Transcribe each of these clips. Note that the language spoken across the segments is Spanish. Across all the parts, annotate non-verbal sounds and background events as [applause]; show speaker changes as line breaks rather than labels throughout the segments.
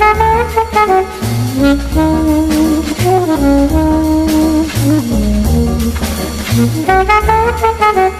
Thank you.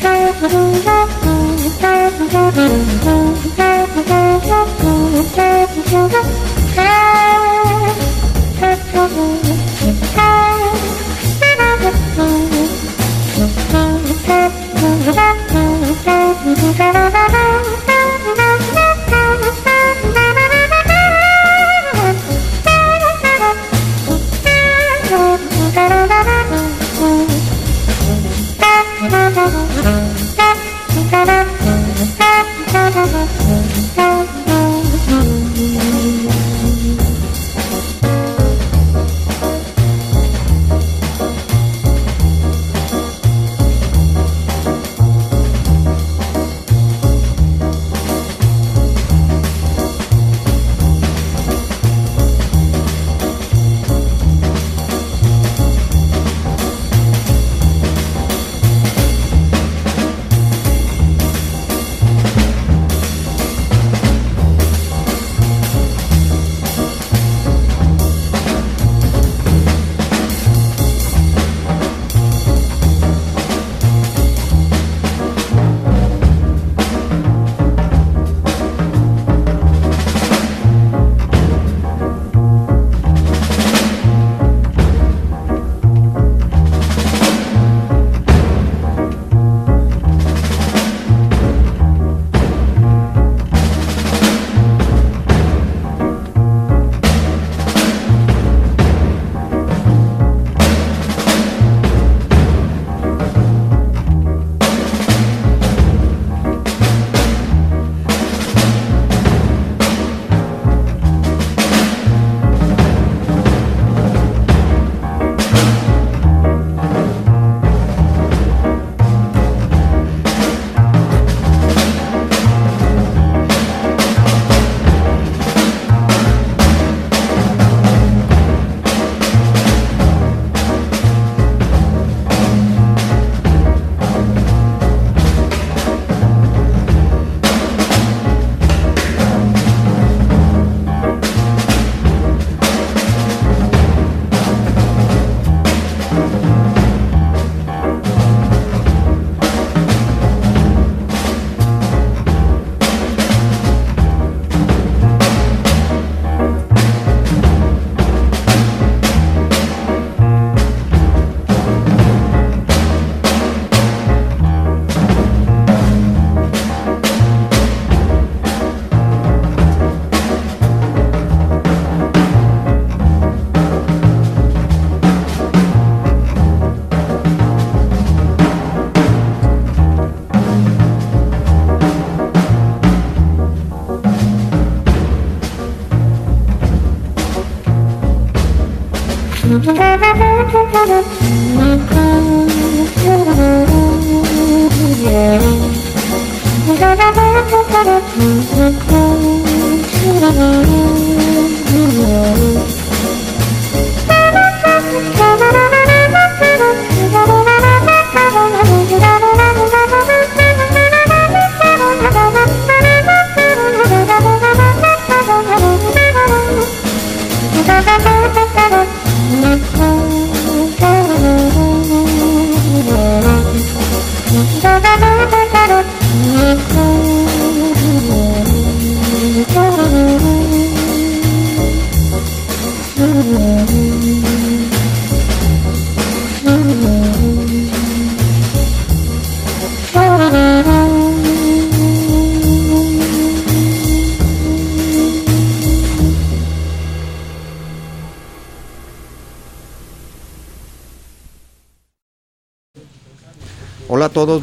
Thank you.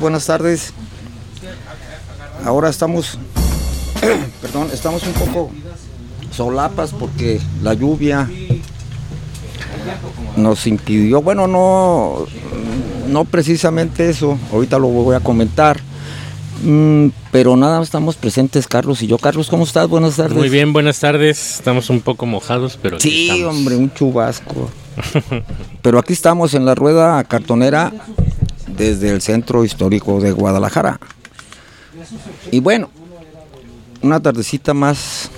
Buenas tardes. Ahora estamos, [clears throat] perdón, estamos un poco solapas porque la lluvia nos impidió, bueno, no, no precisamente eso, ahorita lo voy a comentar. Mm, pero nada, estamos presentes Carlos y yo. Carlos, ¿cómo estás? Buenas tardes.
Muy bien, buenas tardes. Estamos un poco mojados, pero...
Sí,
estamos.
hombre, un chubasco. [laughs] Pero aquí estamos en la rueda cartonera desde el centro histórico de Guadalajara. Y bueno, una tardecita más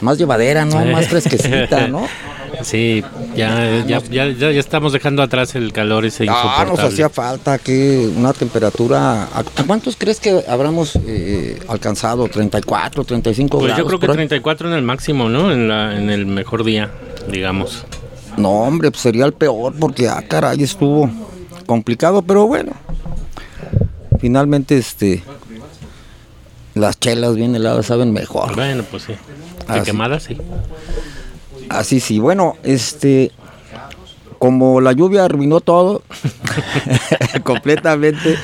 más llevadera, ¿no? Más fresquecita, ¿no? [laughs]
Sí, ya, ya, ya, ya, ya estamos dejando atrás el calor ese
Ah,
insoportable.
nos hacía falta que una temperatura. ¿A, a cuántos crees que habremos eh, alcanzado? ¿34, 35
Pues
grados?
yo creo que
por ahí?
34 en el máximo, ¿no? En, la, en el mejor día, digamos.
No, hombre, pues sería el peor porque, ah, caray, estuvo complicado, pero bueno. Finalmente, este. Las chelas bien heladas saben mejor.
Bueno, pues sí. De
sí.
quemada, sí.
Así sí, bueno, este. Como la lluvia arruinó todo, [laughs] completamente.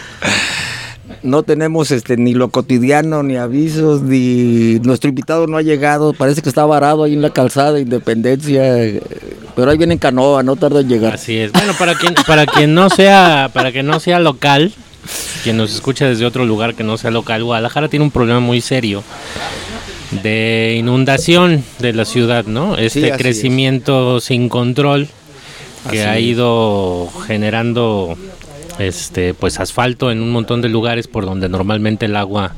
No tenemos este ni lo cotidiano, ni avisos, ni nuestro invitado no ha llegado. Parece que está varado ahí en la calzada de Independencia. eh, Pero ahí viene en canoa, no tarda en llegar.
Así es. Bueno, para quien, para quien no sea, para que no sea local, quien nos escucha desde otro lugar que no sea local, Guadalajara tiene un problema muy serio de inundación de la ciudad, ¿no? Este crecimiento sin control que
Así
ha ido generando este pues asfalto en un montón de lugares por donde normalmente el agua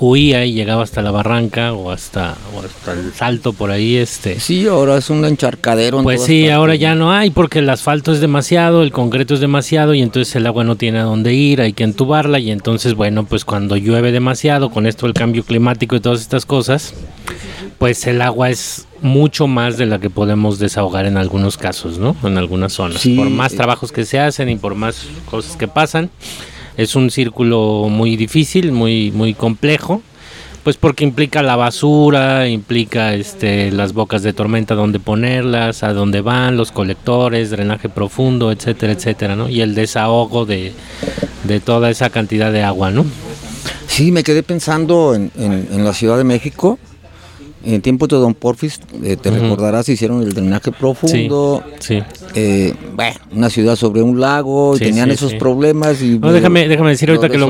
huía y llegaba hasta la barranca o hasta, o hasta el salto por ahí este
Sí, ahora es un encharcadero. en
pues sí,
partes.
ahora ya no hay porque el asfalto es demasiado, el concreto es demasiado y entonces el agua no tiene a dónde ir, hay que entubarla y entonces bueno, pues cuando llueve demasiado con esto del cambio climático y todas estas cosas, pues el agua es mucho más de la que podemos desahogar en algunos casos, ¿no? En algunas zonas.
Sí,
por más
eh.
trabajos que se hacen y por más cosas que pasan, es un círculo muy difícil, muy muy complejo. Pues porque implica la basura, implica este, las bocas de tormenta, dónde ponerlas, a dónde van, los colectores, drenaje profundo, etcétera, etcétera, ¿no? Y el desahogo de, de toda esa cantidad de agua, ¿no?
Sí, me quedé pensando en, en- en la Ciudad de México. En tiempos de Don Porfis, eh, te
Ujú.
recordarás, hicieron el drenaje profundo.
Sí.
eh, bueno, una ciudad sobre un lago, y tenían
sí,
esos problemas. Y
No, déjame, déjame decir ahorita que, lo,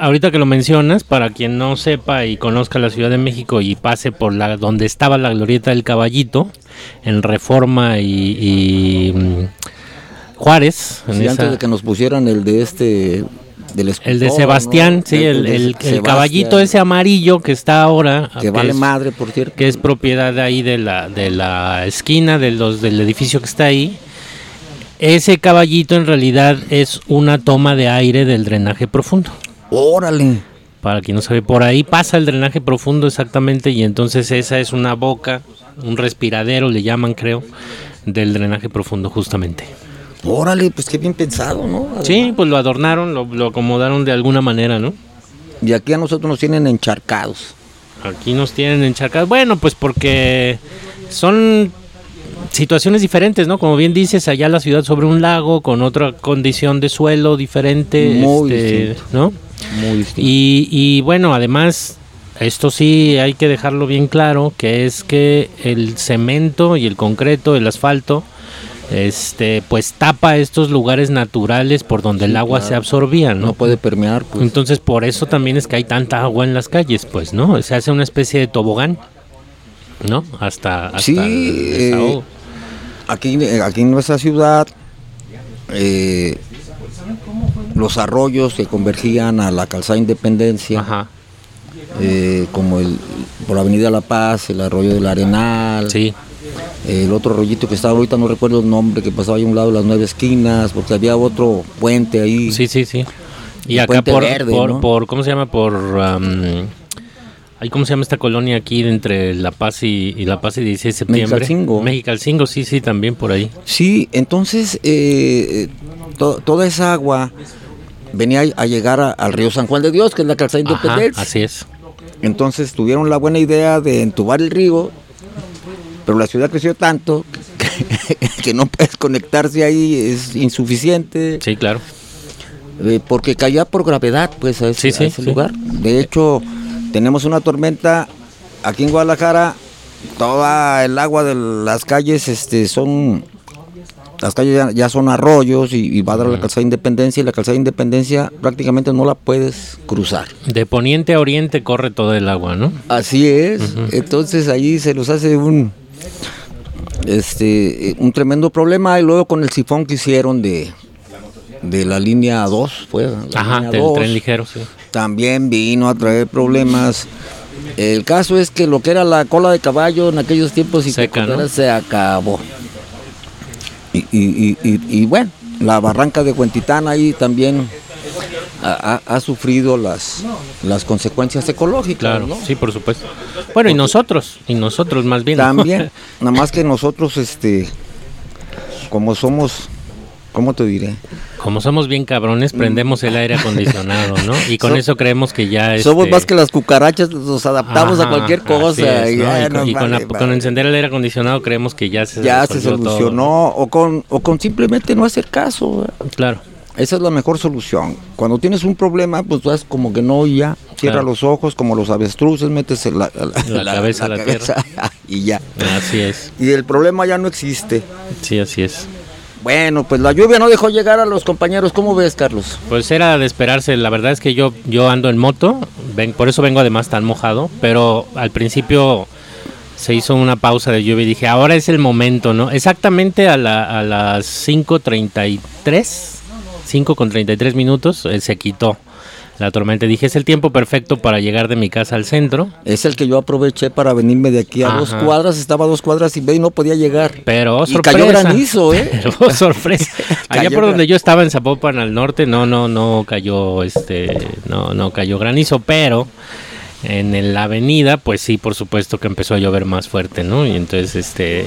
ahorita que lo mencionas, para quien no sepa y conozca la Ciudad de México y pase por la donde estaba la glorieta del caballito, en Reforma y, y, mm, Juárez, en esa-
antes de que nos pusieran el de este. Del
El de Sebastián,
¿no?
sí, el,
de
el- el
Sebastián,
caballito ese amarillo que está ahora.
Que vale
es,
madre, por cierto.
Que es propiedad de ahí de la, de la esquina de los, del edificio que está ahí. Ese caballito en realidad es una toma de aire del drenaje profundo.
Órale.
Para quien no sabe, por ahí pasa el drenaje profundo exactamente y entonces esa es una boca, un respiradero le llaman creo, del drenaje profundo justamente.
Órale, pues qué bien pensado, ¿no?
Sí, pues lo adornaron, lo, lo acomodaron de alguna manera, ¿no?
Y aquí a nosotros nos tienen encharcados.
Aquí nos tienen encharcados. Bueno, pues porque son situaciones diferentes, ¿no? Como bien dices, allá la ciudad sobre un lago, con otra condición de suelo diferente,
Muy
este,
distinto.
¿no?
Muy distinto.
Y, y bueno, además, esto sí hay que dejarlo bien claro, que es que el cemento y el concreto, el asfalto, este, pues tapa estos lugares naturales por donde el agua se absorbía, ¿no?
no puede permear, pues.
Entonces por eso también es que hay tanta agua en las calles, pues, ¿no? Se hace una especie de tobogán, ¿no? Hasta, hasta
Sí,
el
eh, aquí, eh, aquí en nuestra ciudad, eh, los arroyos que convergían a la calzada Independencia,
Ajá,
eh, como el por Avenida La Paz, el arroyo del Arenal,
sí,
el otro arroyito que estaba ahorita, no recuerdo el nombre, que pasaba ahí a un lado de las nueve esquinas, porque había otro puente ahí.
sí, sí, sí. Y acá por,
Verde,
por,
¿no?
por- ¿cómo se llama? Por, ay, ¿cómo se llama esta colonia aquí entre La Paz y, y La Paz y 16 de septiembre?
Mexicalcingo.
Mexicalcingo, sí, sí, también por ahí.
Sí, entonces eh, to- toda esa agua venía a llegar a- al río San Juan de Dios, que es la calzada Independencia.
así es.
Entonces tuvieron la buena idea de entubar el río, pero la ciudad creció tanto que, [laughs] que no puedes conectarse ahí, es insuficiente.
Sí, claro.
eh, porque caía por gravedad, pues, a ese,
Sí, sí,
a ese
sí.
lugar. De hecho, tenemos una tormenta aquí en Guadalajara, toda el agua de las calles, este, son, las calles ya, ya son arroyos y, y va a dar la calzada de Independencia y la calzada de Independencia prácticamente no la puedes cruzar.
De poniente a oriente corre todo el agua, ¿no?
Así es. Entonces ahí se los hace un este un tremendo problema y luego con el sifón que hicieron de de la línea 2, fue la
Ajá, del
2,
tren ligero, sí.
también vino a traer problemas. El caso es que lo que era la cola de caballo en aquellos tiempos acordaras, se acabó. Y, y- y- y- y bueno, la barranca de Huentitán ahí también ha, sufrido las, las consecuencias ecológicas.
Claro,
¿no?
sí, por supuesto. Bueno, y nosotros, y nosotros más bien.
También, [laughs] nada más que nosotros, este, como somos, ¿cómo te diré?
Como somos bien cabrones, prendemos el aire acondicionado, ¿no? Y con
So-
eso creemos que ya
Somos
este,
más que las cucarachas, nos adaptamos a cualquier cosa.
es,
y
¿no?
ya,
Y con,
nos
y con
vale
la- con encender el aire acondicionado creemos que ya se
ya se
todo,
solucionó, o, con, o con simplemente no hacer caso.
Claro.
Esa es la mejor solución. Cuando tienes un problema, pues tú haces como que no y ya. Cierra
Claro.
los ojos como los avestruces, metes la, la-
La cabeza a la
cabeza [laughs] y ya.
Así es.
Y el problema ya no existe.
Sí, así es.
Bueno, pues la lluvia no dejó llegar a los compañeros. ¿Cómo ves, Carlos?
Pues era de esperarse. La verdad es que yo, yo ando en moto, ven, por eso vengo además tan mojado. Pero al principio se hizo una pausa de lluvia y dije, ahora es el momento, ¿no? Exactamente a, la- a las 5.33, 5 con 33 minutos, eh, se quitó la tormenta. Dije, es el tiempo perfecto para llegar de mi casa al centro.
Es el que yo aproveché para venirme de aquí a dos cuadras. Estaba a dos cuadras y ve y no podía llegar.
Pero
Y
sorpresa.
cayó granizo, ¿eh? [laughs]
Pero oh, sorpresa. [laughs] Allá por donde yo estaba en Zapopan al norte, no, no, no cayó este, no, no cayó granizo, pero en la avenida, pues sí, por supuesto que empezó a llover más fuerte, ¿no? Y entonces, este,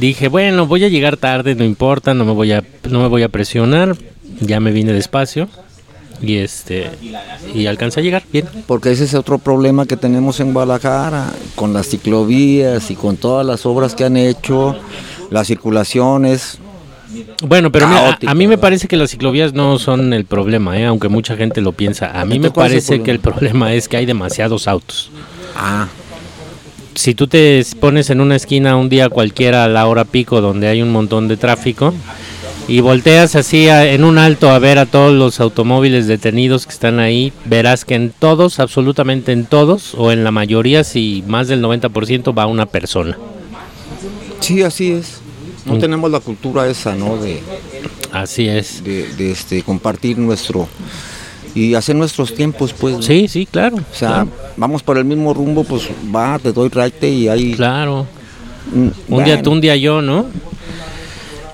dije, bueno, voy a llegar tarde, no importa, no me voy a, no me voy a presionar, ya me vine despacio y este, y alcancé a llegar bien.
Porque ese es otro problema que tenemos en Guadalajara, con las ciclovías y con todas las obras que han hecho, las circulaciones.
Bueno, pero mira, a- a, mí me parece que las ciclovías no son el problema, ¿eh? aunque mucha gente lo piensa. A mí me
Entonces, ¿cuál es el
parece que el problema es que hay demasiados autos.
Ah,
Si tú te pones en una esquina un día cualquiera a la hora pico donde hay un montón de tráfico y volteas así a- en un alto a ver a todos los automóviles detenidos que están ahí, verás que en todos, absolutamente en todos, o en la mayoría, si más del 90% va una persona.
sí, así es. No
Mm.
tenemos la cultura esa, ¿no? De,
Así es.
de, de, este, compartir nuestro y hacer nuestros tiempos, pues.
Sí, sí, claro.
O sea,
claro,
vamos por el mismo rumbo, pues va, te doy raite y ahí.
claro.
mm,
Un día tú, un día yo, ¿no?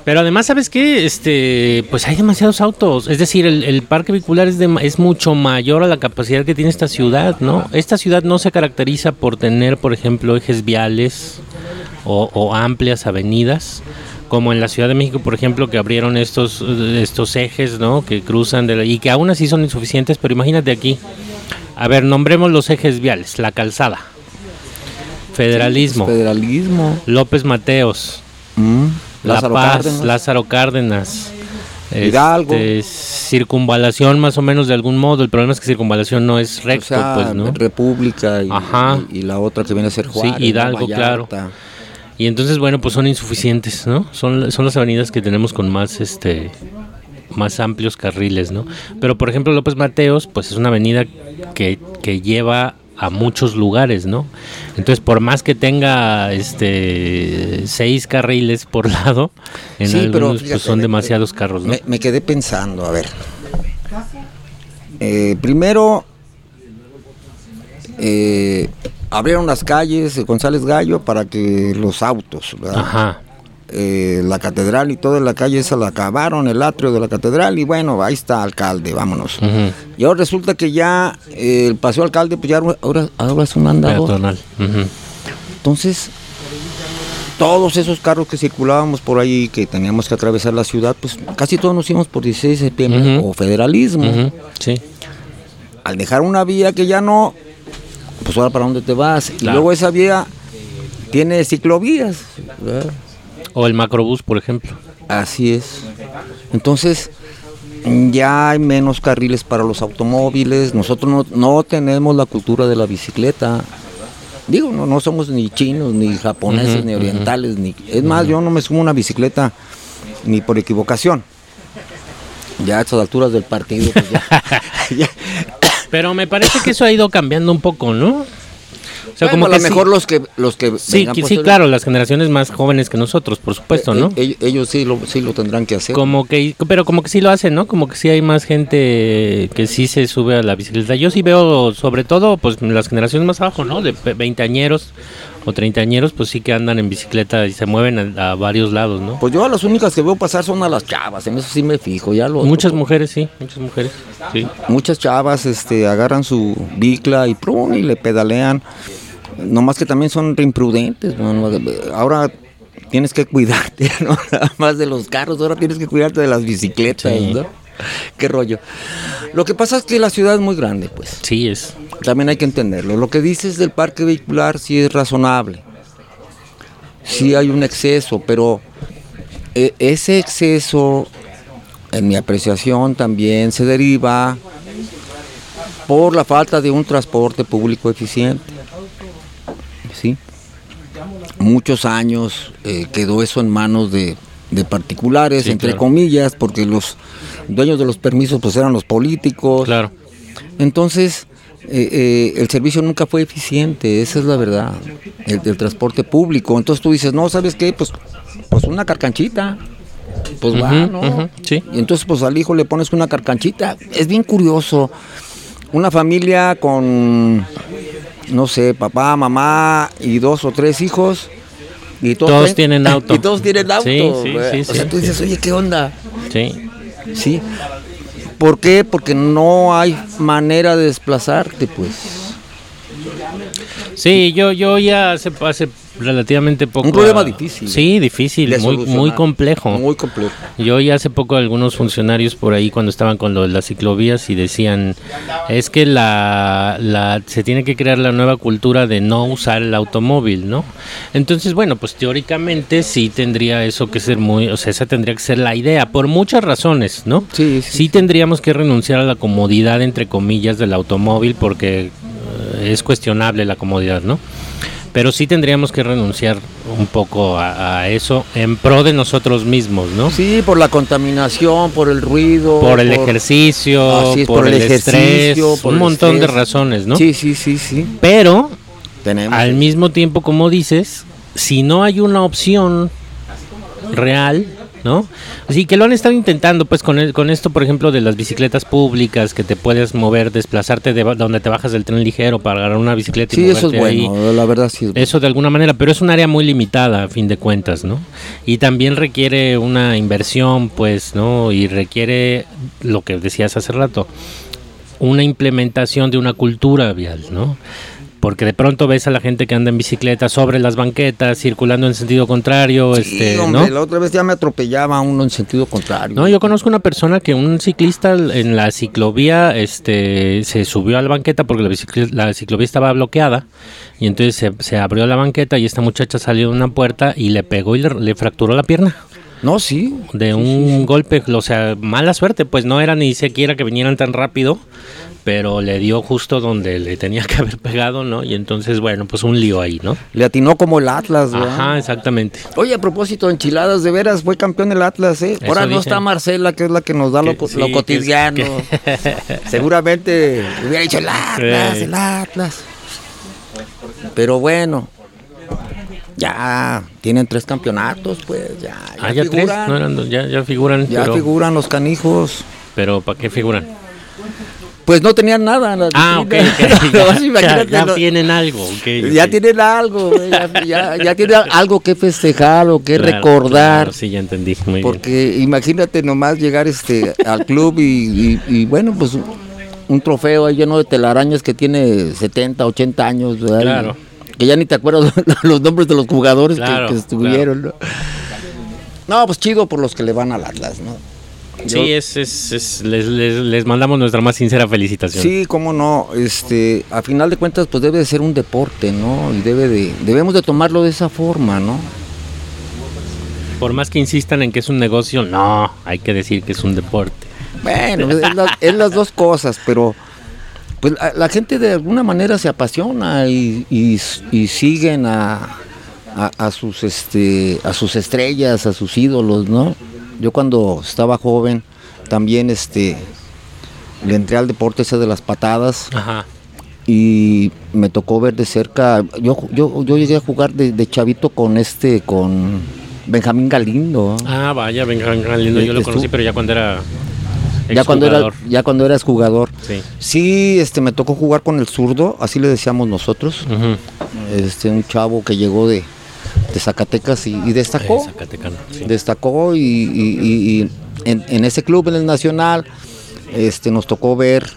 Pero además, ¿sabes qué? Este, pues hay demasiados autos. Es decir, el, el parque vehicular es, de- es mucho mayor a la capacidad que tiene esta ciudad, ¿no? Esta ciudad no se caracteriza por tener, por ejemplo, ejes viales o, o amplias avenidas, como en la Ciudad de México, por ejemplo, que abrieron estos, estos ejes, ¿no? Que cruzan de la- y que aún así son insuficientes, pero imagínate aquí. A ver, nombremos los ejes viales, la calzada, federalismo,
Federalismo.
López Mateos,
mm,
La
Lázaro
Paz,
Cárdenas.
Lázaro Cárdenas.
Hidalgo.
este, circunvalación más o menos de algún modo. El problema es que circunvalación no es
O
recto,
sea,
pues, ¿no?
República y,
Ajá.
y- y la otra que viene a ser Juárez. ¿no?
Hidalgo, claro. Y entonces, bueno, pues son insuficientes, ¿no? Son, son las avenidas que tenemos con más, este, más amplios carriles, ¿no? Pero, por ejemplo, López Mateos, pues es una avenida que, que lleva a muchos lugares, ¿no? Entonces, por más que tenga, este, seis carriles por [laughs] lado, en
Sí, pero
algunos,
fíjate,
pues son
me-
demasiados carros, ¿no?
Me, me quedé pensando, a ver. Eh, primero, eh, abrieron las calles de González Gallo para que los autos, ¿verdad?
Ajá.
Eh, la catedral y toda la calle esa la acabaron, el atrio de la catedral, y bueno, ahí está alcalde, vámonos.
ujú,
Y ahora resulta que ya eh, el paseo alcalde, pues ya ahora, ahora es un andador. Entonces, todos esos carros que circulábamos por ahí, que teníamos que atravesar la ciudad, pues casi todos nos íbamos por 16 de septiembre o federalismo.
Sí.
Al dejar una vía que ya no, pues ahora para dónde te vas. Y luego esa vía tiene ciclovías. ¿verdad?
O el macrobús, por ejemplo.
Así es. Entonces, ya hay menos carriles para los automóviles, nosotros no, no tenemos la cultura de la bicicleta. Digo, no, no somos ni chinos, ni japoneses, ni orientales, ni es más, yo no me subo a una bicicleta ni por equivocación. Ya a estas alturas del partido, pues ya- [laughs] [laughs] ya.
Pero me parece que eso ha ido cambiando un poco, ¿no?
Bueno,
como
a lo
sí-
mejor los que los que
Sí, que- sí, claro, las generaciones más jóvenes que nosotros, por supuesto, ¿no?
eh, ellos, sí lo sí lo tendrán que hacer.
Como que, pero como que sí lo hacen, ¿no? Como que sí hay más gente que sí se sube a la bicicleta. Yo sí veo, sobre todo, pues las generaciones más abajo, ¿no? De veinteañeros o treintañeros, pues sí que andan en bicicleta y se mueven a, a varios lados, ¿no?
Pues yo a las únicas que veo pasar son a las chavas, en eso sí me fijo, ya lo
Muchas mujeres, sí, muchas mujeres, sí.
muchas chavas este agarran su bicla y plum, y le pedalean. No más que también son imprudentes. ¿no? Ahora tienes que cuidarte, [laughs] no nada más de los carros, ahora tienes que cuidarte de las bicicletas,
Sí.
¿no? Qué rollo. Lo que pasa es que la ciudad es muy grande, pues.
Sí, es.
También hay que entenderlo. Lo que dices del parque vehicular sí es razonable. Sí hay un exceso, pero eh, ese exceso, en mi apreciación, también se deriva por la falta de un transporte público eficiente. Muchos años eh, quedó eso en manos de, de particulares,
Sí,
entre
claro.
comillas, porque los dueños de los permisos pues eran los políticos.
Claro.
Entonces, eh, eh, el servicio nunca fue eficiente, esa es la verdad, el del transporte público. Entonces tú dices, no, ¿sabes qué? Pues, pues una carcanchita. Pues va,
Ujú,
¿no?
sí.
Y entonces pues al hijo le pones una carcanchita. Es bien curioso. Una familia con, no sé, papá, mamá y dos o tres hijos. Y todos,
tienen auto. [laughs]
Y todos tienen auto.
Sí, sí,
¿verdad?
sí,
o sea, tú dices, oye, ¿qué onda?
Sí.
¿sí? ¿Por qué? Porque no hay manera de desplazarte, pues.
Sí, yo, yo ya hace, hace relativamente poco.
Un problema
a-
difícil.
Sí, difícil, muy, muy complejo.
Muy complejo.
Yo ya hace poco algunos funcionarios por ahí cuando estaban con lo de las ciclovías y decían es que la, la se tiene que crear la nueva cultura de no usar el automóvil, ¿no? Entonces, bueno, pues teóricamente sí tendría eso que ser muy, o sea, esa tendría que ser la idea por muchas razones, ¿no?
Sí, sí,
Sí tendríamos que renunciar a la comodidad entre comillas del automóvil porque eh, es cuestionable la comodidad, ¿no? Pero sí tendríamos que renunciar un poco a, a eso en pro de nosotros mismos, ¿no?
Sí, por la contaminación, por el ruido.
por el ejercicio,
es,
por, el, estrés,
por
un
el
montón de razones, ¿no?
Sí, sí, sí, sí.
Pero
Tenemos.
al mismo tiempo, como dices, si no hay una opción real, ¿no? Así que lo han estado intentando, pues, con, el- con esto, por ejemplo, de las bicicletas públicas, que te puedes mover, desplazarte de donde te bajas del tren ligero para agarrar una bicicleta y
Sí, eso es
moverte ahí.
bueno, la verdad sí es bueno.
Eso de alguna manera, pero es un área muy limitada a fin de cuentas, ¿no? Y también requiere una inversión, pues, ¿no? Y requiere lo que decías hace rato, una implementación de una cultura vial, ¿no? Porque de pronto ves a la gente que anda en bicicleta sobre las banquetas, circulando en sentido contrario,
Sí,
este,
hombre,
¿no?
la otra vez ya me atropellaba uno en sentido contrario.
No, yo conozco una persona que un ciclista en la ciclovía este, se subió a la banqueta porque la, la ciclovía estaba bloqueada y entonces se, se abrió la banqueta y esta muchacha salió de una puerta y le pegó y le, le fracturó la pierna
No, sí.
de un golpe, o sea, mala suerte, pues no era ni siquiera que vinieran tan rápido, pero le dio justo donde le tenía que haber pegado, ¿no? Y entonces, bueno, pues un lío ahí, ¿no?
Le atinó como el Atlas, ¿verdad?
Ajá, exactamente.
Oye, a propósito enchiladas, de veras, fue campeón el Atlas, ¿eh?
Eso
Ahora no está Marcela, que es la que nos da lo,
Que-
co-
sí,
lo
que es-
cotidiano. [laughs] Seguramente hubiera dicho el Atlas, el Atlas. Pero bueno, ya tienen tres campeonatos, pues, ya, ya
Ah, ya tres,
figuran.
no eran dos, ya, ya figuran,
ya
pero,
figuran los canijos.
pero ¿para qué figuran?
Pues no tenían nada. las
Ah, ok,
vitrinas.
ok. [laughs]
Nomás
ya,
imagínate,
ya
no-
tienen algo.
ya tienen algo, ya, tienen algo que festejar o que
Claro,
recordar.
claro, sí, ya entendí. Muy bien.
Porque imagínate nomás llegar este al club y, y- y, bueno, pues un, trofeo ahí lleno de telarañas que tiene 70, 80 años, ¿verdad?
Claro.
Que ya ni te acuerdas [laughs] los nombres de los jugadores que-
Claro,
que, estuvieron, ¿no? No, pues chido por los que le van al Atlas, ¿no? Yo-
Sí, es, es, es- les, les, les mandamos nuestra más sincera felicitación.
Sí, cómo no, este, a final de cuentas pues debe de ser un deporte, ¿no? Y debe de, debemos de tomarlo de esa forma, ¿no?
Por más que insistan en que es un negocio, no, hay que decir que es un deporte.
Bueno, es, la- es las dos cosas, pero pues la, la gente de alguna manera se apasiona y, y- y siguen a, a- a sus este a sus estrellas, a sus ídolos, ¿no? Yo cuando estaba joven también este le entré al deporte ese de las patadas
Ajá.
y me tocó ver de cerca. Yo, yo, yo llegué a jugar de, de chavito con este, con Benjamín Galindo.
Ah, vaya, Benjamín Galindo, yo lo conocí, pero ya cuando era
ya cuando era, ya cuando eras jugador.
Sí.
Sí, este, me tocó jugar con el zurdo, así le decíamos nosotros.
Ujú.
Este, un chavo que llegó de, de Zacatecas y, y destacó.
Eh, sí.
destacó y, y- y- y en, en ese club en el Nacional este, nos tocó ver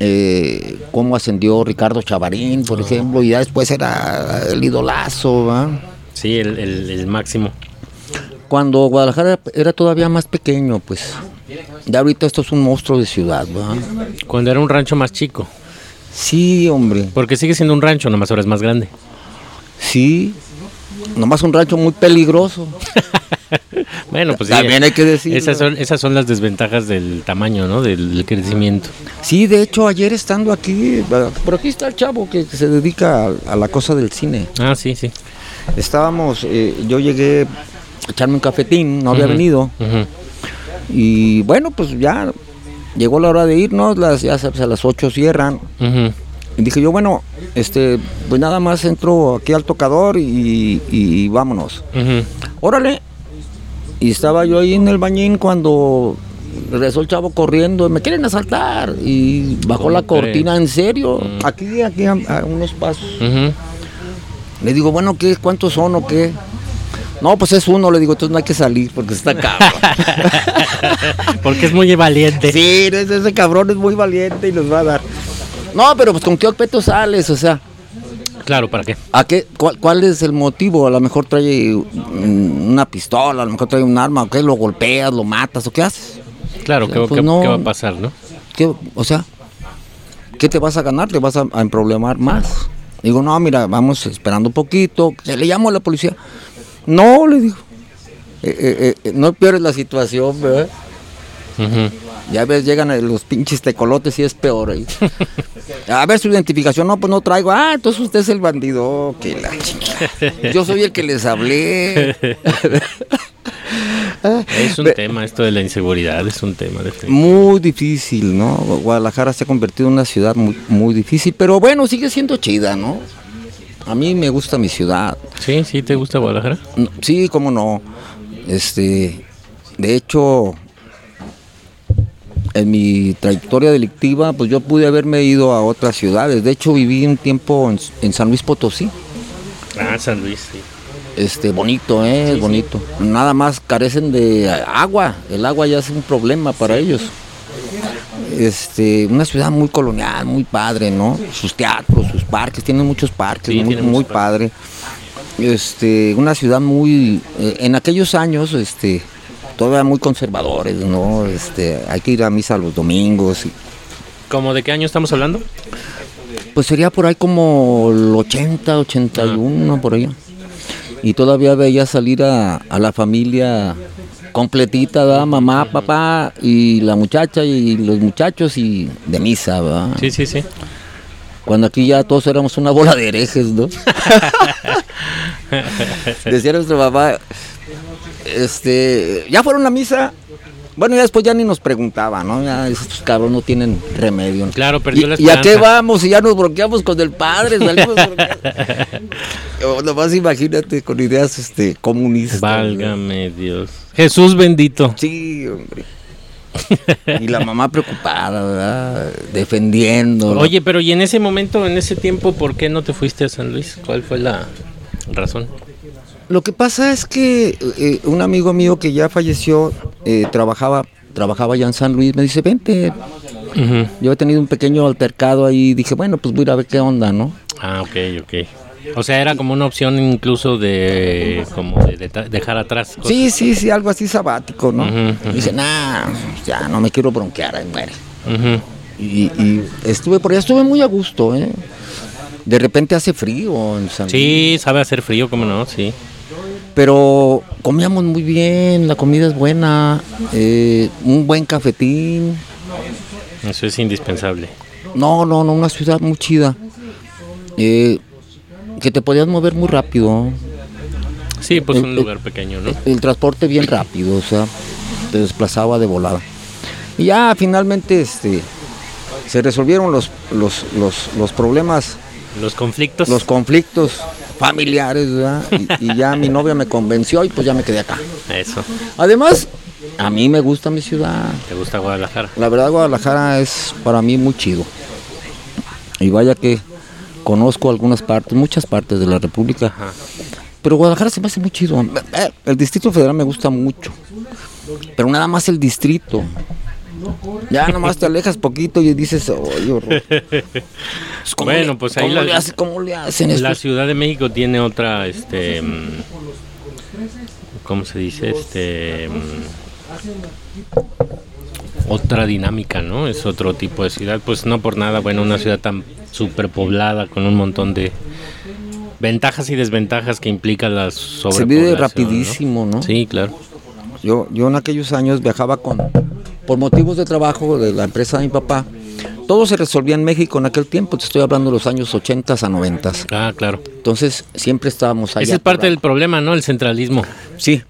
eh, cómo ascendió Ricardo Chavarín, por ejemplo, y ya después era el idolazo. ¿va?
Sí, el, el- el máximo.
Cuando Guadalajara era todavía más pequeño, pues ya ahorita esto es un monstruo de ciudad. ¿va?
Cuando era un rancho más chico.
Sí, hombre,
Porque sigue siendo un rancho, nomás ahora es más grande.
sí. Nomás un rancho muy peligroso. [laughs]
Bueno, pues sí.
También hay que decirlo.
Esas son, esas son las desventajas del tamaño, ¿no? Del crecimiento.
Sí, de hecho, ayer estando aquí, por aquí está el chavo que, que se dedica a- a la cosa del cine.
Ah, sí, sí.
Estábamos, eh, yo llegué a echarme un cafetín, no había venido. Y bueno, pues ya llegó la hora de irnos, las, ya sabes, a las 8 cierran. Y dije yo, bueno, este, pues nada más entro aquí al tocador y, y vámonos. Órale. Y estaba yo ahí en el bañín cuando regresó el chavo corriendo, me quieren asaltar. Y bajó
¿Cómo
la
cree?
cortina, en serio,
Mm.
aquí, aquí a, a unos pasos. Le digo, bueno, ¿qué? ¿Cuántos son o qué? No, pues es uno, le digo, entonces no hay que salir porque está cabrón. [laughs]
Porque es muy valiente.
sí, ese, ese cabrón es muy valiente y nos va a dar. No, pero pues con qué objeto sales, o sea,
Claro, ¿para qué?
¿a qué, cuál, cuál es el motivo? A lo mejor trae una pistola, a lo mejor trae un arma, ¿o qué? ¿Lo golpeas, lo matas o qué haces?
Claro, ¿qué,
Pues
qué-
no.
qué va a pasar, no?
¿Qué, o sea, ¿qué te vas a ganar? ¿Te vas a, a emproblemar más? Digo, no, mira, vamos esperando un poquito. Se le llamo a la policía. No, le digo. Eh, eh, eh, no peores la situación, ¿verdad? Ya ves, llegan los pinches tecolotes y es peor. A ver su identificación, no, pues no traigo. Ah, entonces usted es el bandido. Que la chingada. Yo soy el que les hablé.
Es un tema, esto de la inseguridad es un tema de
Muy difícil, ¿no? Guadalajara se ha convertido en una ciudad muy, muy difícil, pero bueno, sigue siendo chida, ¿no? A mí me gusta mi ciudad.
Sí, sí, ¿te gusta Guadalajara?
Sí, cómo no. Este, de hecho, en mi trayectoria delictiva, pues yo pude haberme ido a otras ciudades. De hecho, viví un tiempo en, en San Luis Potosí.
Ah, San Luis, sí.
Este, bonito, ¿eh? Bonito. Nada más carecen de agua. El agua ya es un problema para ellos. Este, una ciudad muy colonial, muy padre, ¿no? Sus teatros, sus parques, tienen muchos parques,
Sí,
muy,
tiene
muy padre. Este, una ciudad muy, eh, en aquellos años, este, todavía muy conservadores, ¿no? Este, hay que ir a misa los domingos. y-
¿Cómo de qué año estamos hablando?
pues sería por ahí como el 80, 81, por ahí. Y todavía veía salir a, a la familia completita, ¿verdad? Mamá, papá y la muchacha y los muchachos y de misa, ¿verdad?
Sí, sí, sí.
Cuando aquí ya todos éramos una bola de herejes, ¿no? [laughs] Decía nuestra mamá, este, ya fueron a misa. Bueno, ya después ya ni nos preguntaba, ¿no? Ya estos cabros no tienen remedio.
Claro, perdió
¿Y,
la
¿Y a qué
esperanza.
vamos? Y ya nos bloqueamos con el padre, salimos bloqueados. [laughs] Nomás imagínate con ideas este, comunistas. ¿no?
Válgame Dios. Jesús bendito.
Sí, hombre. Y la mamá preocupada, ¿verdad? Defendiendo.
Oye, pero y en ese momento, en ese tiempo, ¿por qué no te fuiste a San Luis? ¿Cuál fue la razón?
Lo que pasa es que eh, un amigo mío que ya falleció eh, trabajaba trabajaba ya en San Luis, me dice, vente. Yo he tenido un pequeño altercado ahí, dije, bueno, pues voy a ir a ver qué onda, ¿no?
Ah, ok, ok. O sea, era como una opción incluso de como de, de- dejar atrás. cosas.
Sí, sí, sí, algo así sabático, ¿no?
Ujú.
Dice, nah, ya no me quiero bronquear, ahí muere. Y, y estuve por allá, estuve muy a gusto, ¿eh? De repente hace frío en San Luis.
Sí, sabe hacer frío, ¿cómo no? Sí.
Pero comíamos muy bien, la comida es buena, eh, un buen cafetín.
Eso es indispensable.
No, no, no, una ciudad muy chida. Eh, que te podías mover muy rápido.
Sí, pues
El-
un
el-
lugar pequeño, ¿no?
El transporte bien rápido, o sea, te desplazaba de volada. Y ya finalmente este, se resolvieron los, los, los, los problemas,
Los conflictos.
los conflictos familiares, ¿verdad? Y, y ya mi novia me convenció y pues ya me quedé acá.
Eso.
Además, a mí me gusta mi ciudad.
¿Te gusta Guadalajara?
La verdad, Guadalajara es para mí muy chido. Y vaya que conozco algunas partes, muchas partes de la República.
Ajá.
Pero Guadalajara se me hace muy chido. Eh, El Distrito Federal me gusta mucho. Pero nada más el distrito. Ya [laughs] nomás te alejas poquito y dices, oye, horror". [laughs] Pues, ¿cómo
Bueno,
le-
pues ahí
¿cómo,
la-
le hace- cómo le hacen
La? Ciudad de México tiene otra, este, mm, ¿cómo se dice? Este, mm, otra dinámica, ¿no? Es otro tipo de ciudad, pues no por nada, bueno, una ciudad tan superpoblada con un montón de ventajas y desventajas que implica la
Se
sobrepoblación.
vive
¿no?
rapidísimo, ¿no?
Sí, claro.
Yo, yo en aquellos años viajaba con, por motivos de trabajo de la empresa de mi papá. Todo se resolvía en México en aquel tiempo, te estoy hablando de los años 80 a 90.
Ah, claro.
Entonces siempre estábamos allá.
Esa es parte
ahí.
del problema, ¿no? El centralismo.
Sí.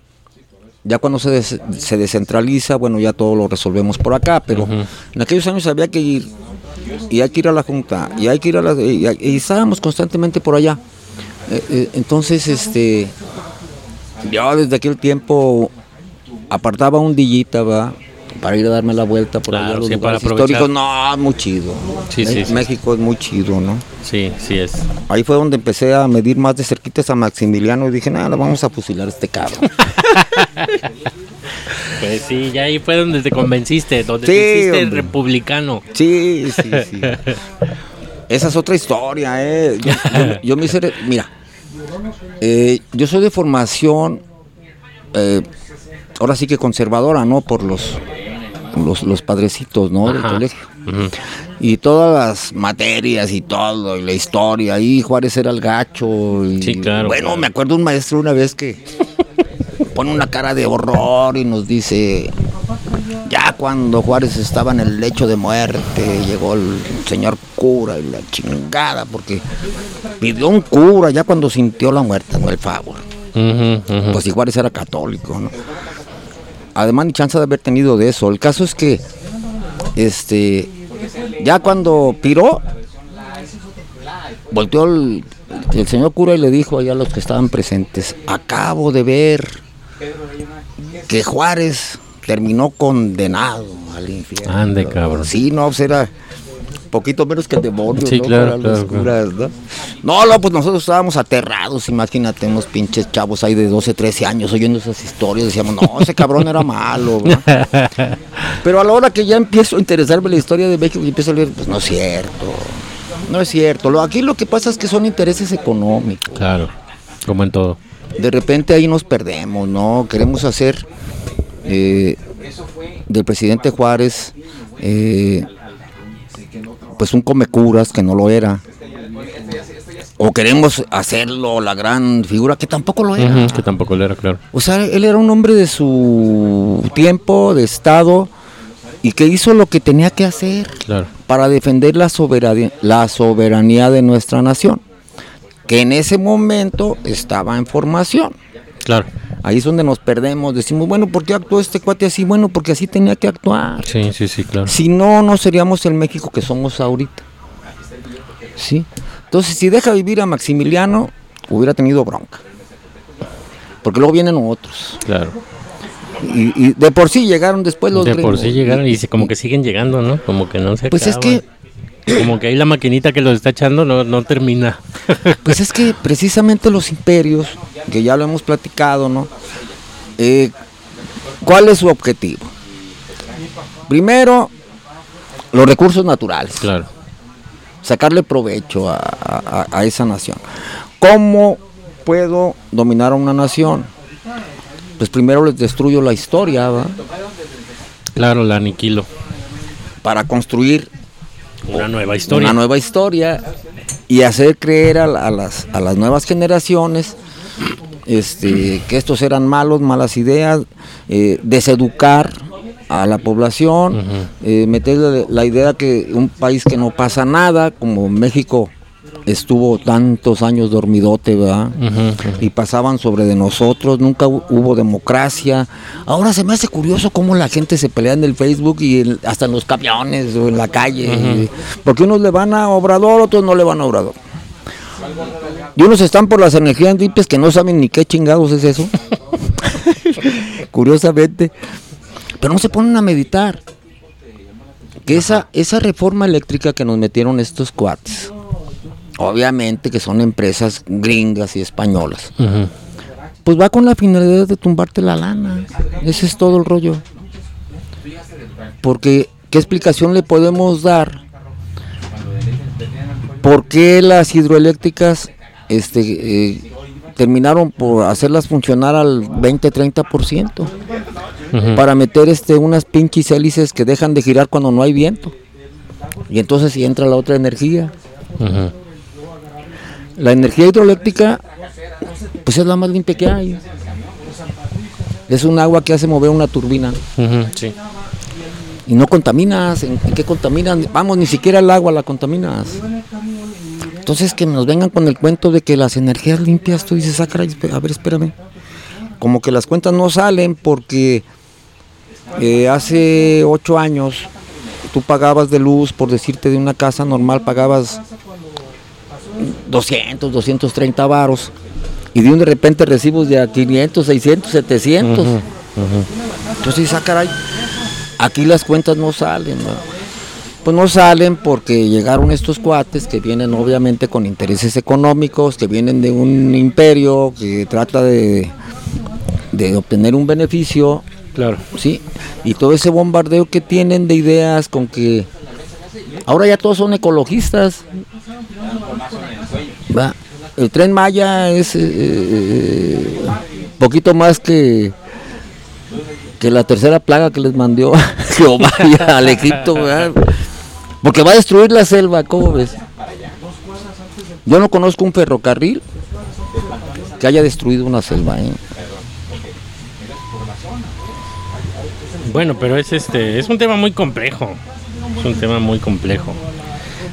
Ya cuando se, des- se descentraliza, bueno, ya todo lo resolvemos por acá, pero en aquellos años había que ir, y hay que ir a la Junta, y hay que ir a la... Y, y estábamos constantemente por allá. Eh, eh, entonces, este... Yo desde aquel tiempo apartaba un dillita, ¿va? Para ir a darme la vuelta por allá
Claro,
a los
sí,
lugares históricos. No, muy chido.
Sí, sí.
México es muy chido, ¿no?
Sí, sí es.
Ahí fue donde empecé a medir más de cerquitas a Maximiliano y dije, nada, vamos a fusilar a este cabrón. [laughs]
Pues sí, ya ahí fue donde te convenciste, donde te hiciste
hombre.
republicano.
Sí, sí, sí. Esa es otra historia, ¿eh? Yo, yo- yo me hice. Mira, eh, yo soy de formación, eh, ahora sí que conservadora, ¿no? Por los, los, los padrecitos, ¿no? Del colegio. Y todas las materias y todo, y la historia. Ahí Juárez era el gacho. Y,
Sí, claro,
Bueno,
claro.
me acuerdo un maestro una vez que pone una cara de horror y nos dice. Ya cuando Juárez estaba en el lecho de muerte, llegó el señor cura y la chingada, porque pidió un cura ya cuando sintió la muerte, no el favor.
Ujú, ujú.
Pues si Juárez era católico, ¿no? Además, ni chance de haber tenido de eso. El caso es que, este, ya cuando piró, volteó el, el señor cura y le dijo allá a los que estaban presentes, acabo de ver que Juárez terminó condenado al infierno.
Ande, cabrón.
Sí, no, pues era poquito menos que el demonio,
Sí,
¿no?
claro,
Para los
claro,
¿no? No, no, pues nosotros estábamos aterrados, imagínate, unos pinches chavos ahí de 12, 13 años oyendo esas historias, decíamos, no, ese cabrón era malo, ¿no? [laughs] Pero a la hora que ya empiezo a interesarme en la historia de México y empiezo a leer, pues no es cierto, no es cierto. Lo, aquí lo que pasa es que son intereses económicos.
Claro, como en todo.
De repente ahí nos perdemos, ¿no? Queremos hacer eh, del presidente Juárez eh, pues un comecuras que no lo era. O queremos hacerlo la gran figura que tampoco lo era.
Que tampoco le era claro.
O sea, él era un hombre de su tiempo, de estado, y que hizo lo que tenía que hacer
Claro.
para defender la soberanía, la soberanía de nuestra nación, que en ese momento estaba en formación.
Claro.
Ahí es donde nos perdemos, decimos, bueno, ¿por qué actuó este cuate así? Bueno, porque así tenía que actuar.
Sí, sí, sí, claro.
Si no, no seríamos el México que somos ahorita. ¿Sí? Entonces, si deja vivir a Maximiliano, hubiera tenido bronca. Porque luego vienen otros.
Claro.
Y, y de por sí llegaron después los
De por sí llegaron y como que siguen llegando, ¿no? Como que no se
Pues es
acaban. Como que ahí la maquinita que los está echando no, no termina.
Pues es que precisamente los imperios, que ya lo hemos platicado, ¿no? Eh, ¿Cuál es su objetivo? Primero, los recursos naturales,
Claro.
sacarle provecho a, a- a esa nación. ¿Cómo puedo dominar a una nación? Pues primero les destruyo la historia, ¿va?
Claro, la aniquilo.
Para construir
Una nueva historia.
una nueva historia y hacer creer a, la- a las, a las nuevas generaciones este, que estos eran malos, malas ideas, eh, deseducar a la población, eh, meter la idea que un país que no pasa nada, como México estuvo tantos años dormidote, ¿verdad? Y pasaban sobre de nosotros, nunca hubo democracia. Ahora se me hace curioso cómo la gente se pelea en el Facebook y hasta en los camiones o en la calle, porque unos le van a Obrador, otros no le van a Obrador. Y unos están por las energías limpias que no saben ni qué chingados es eso. [laughs] Curiosamente. Pero no se ponen a meditar. Que esa, esa reforma eléctrica que nos metieron estos cuates, obviamente que son empresas gringas y españolas, pues va con la finalidad de tumbarte la lana. Ese es todo el rollo. Porque, ¿qué explicación le podemos dar? ¿Por qué las hidroeléctricas este, eh, terminaron por hacerlas funcionar al 20-30%? Para meter este, unas pinches hélices que dejan de girar cuando no hay viento. Y entonces si entra la otra energía. La energía hidroeléctrica, pues es la más limpia que hay. Es un agua que hace mover una turbina. Y no contaminas. ¿En qué contaminas? Vamos, ni siquiera el agua la contaminas. Entonces que nos vengan con el cuento de que las energías limpias, tú dices, ah, a ver, espérame. Como que las cuentas no salen porque eh, hace ocho años tú pagabas de luz, por decirte de una casa normal, pagabas 200, 230 varos y de un de repente recibos de 500, 600, 700. Entonces, ah, caray, aquí las cuentas no salen. ¿no? pues no salen porque llegaron estos cuates que vienen obviamente con intereses económicos, que vienen de un imperio que trata de, de obtener un beneficio.
Claro.
Sí, y todo ese bombardeo que tienen de ideas con que ahora ya todos son ecologistas. Va. El tren Maya es eh, eh, poquito más que que la tercera plaga que les mandó [laughs] Jehová [laughs] al Egipto. Porque va a destruir la selva, ¿cómo ves? Yo no conozco un ferrocarril que haya destruido una selva. ¿eh?
Bueno, pero es este, es un tema muy complejo. Es un tema muy complejo.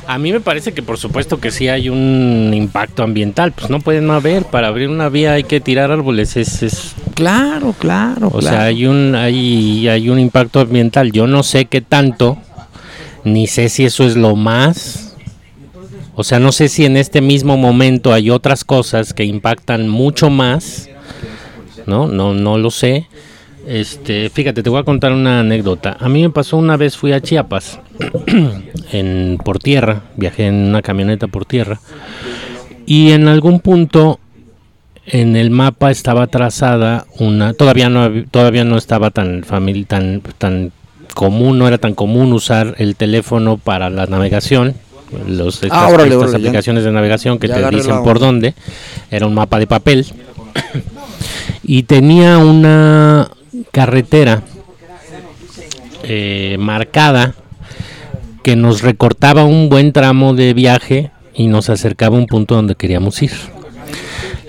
A mí me parece que por supuesto que sí hay un impacto ambiental, pues no pueden haber, para abrir una vía hay que tirar árboles, es, es...
claro, claro.
O sea, hay un hay, hay un impacto ambiental. Yo no sé qué tanto, ni sé si eso es lo más. O sea, no sé si en este mismo momento hay otras cosas que impactan mucho más. No, no, no lo sé. Este, fíjate, te voy a contar una anécdota. A mí me pasó una vez fui a Chiapas [clears throat] en por tierra, viajé en una camioneta por tierra y en algún punto en el mapa estaba trazada una todavía no todavía no estaba tan tan tan común, no era tan común usar el teléfono para la navegación. Los, estas, ah, aplicaciones de navegación que te dicen por dónde. Era un mapa de papel. [clears throat] y tenía una carretera eh, marcada que nos recortaba un buen tramo de viaje y nos acercaba a un punto donde queríamos ir.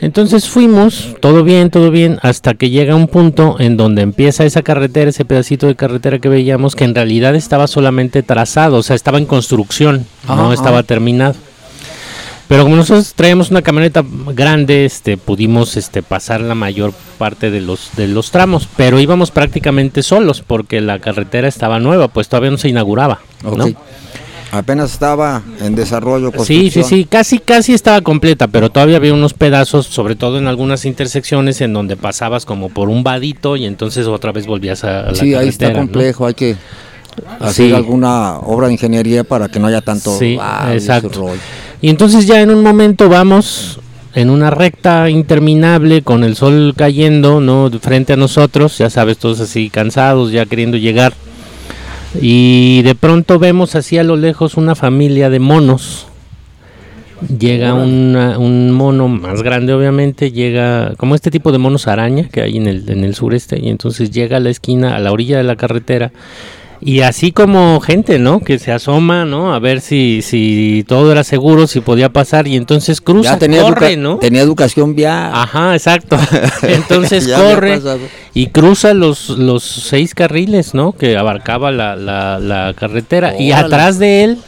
Entonces fuimos, todo bien, todo bien, hasta que llega un punto en donde empieza esa carretera, ese pedacito de carretera que veíamos, que en realidad estaba solamente trazado, o sea, estaba en construcción, no estaba terminado. Pero como nosotros traíamos una camioneta grande, este, pudimos este, pasar la mayor parte de los, de los tramos, pero íbamos prácticamente solos porque la carretera estaba nueva, pues todavía no se inauguraba. ¿no?
Apenas estaba en desarrollo.
Sí, sí, sí, casi, casi estaba completa, pero todavía había unos pedazos, sobre todo en algunas intersecciones, en donde pasabas como por un vadito y entonces otra vez volvías a, la
Sí, ahí está complejo, hay que hacer alguna obra de ingeniería para que no haya tanto.
Sí, exacto. Y entonces ya en un momento vamos en una recta interminable con el sol cayendo, no, frente a nosotros, ya sabes, todos así cansados, ya queriendo llegar. Y de pronto vemos así a lo lejos una familia de monos. Llega un mono más grande, obviamente, llega como este tipo de monos araña que hay en el, en el sureste, y entonces llega a la esquina, a la orilla de la carretera, Y así como gente, ¿no? Que se asoma, ¿no? A ver si, si todo era seguro, si podía pasar. Y entonces cruza,
Ya tenía,
corre, ¿no?
tenía educación vial.
Ajá, exacto. [laughs] Entonces corre y cruza los, los seis carriles, ¿no? Que abarcaba la, la, la carretera. Y atrás de él,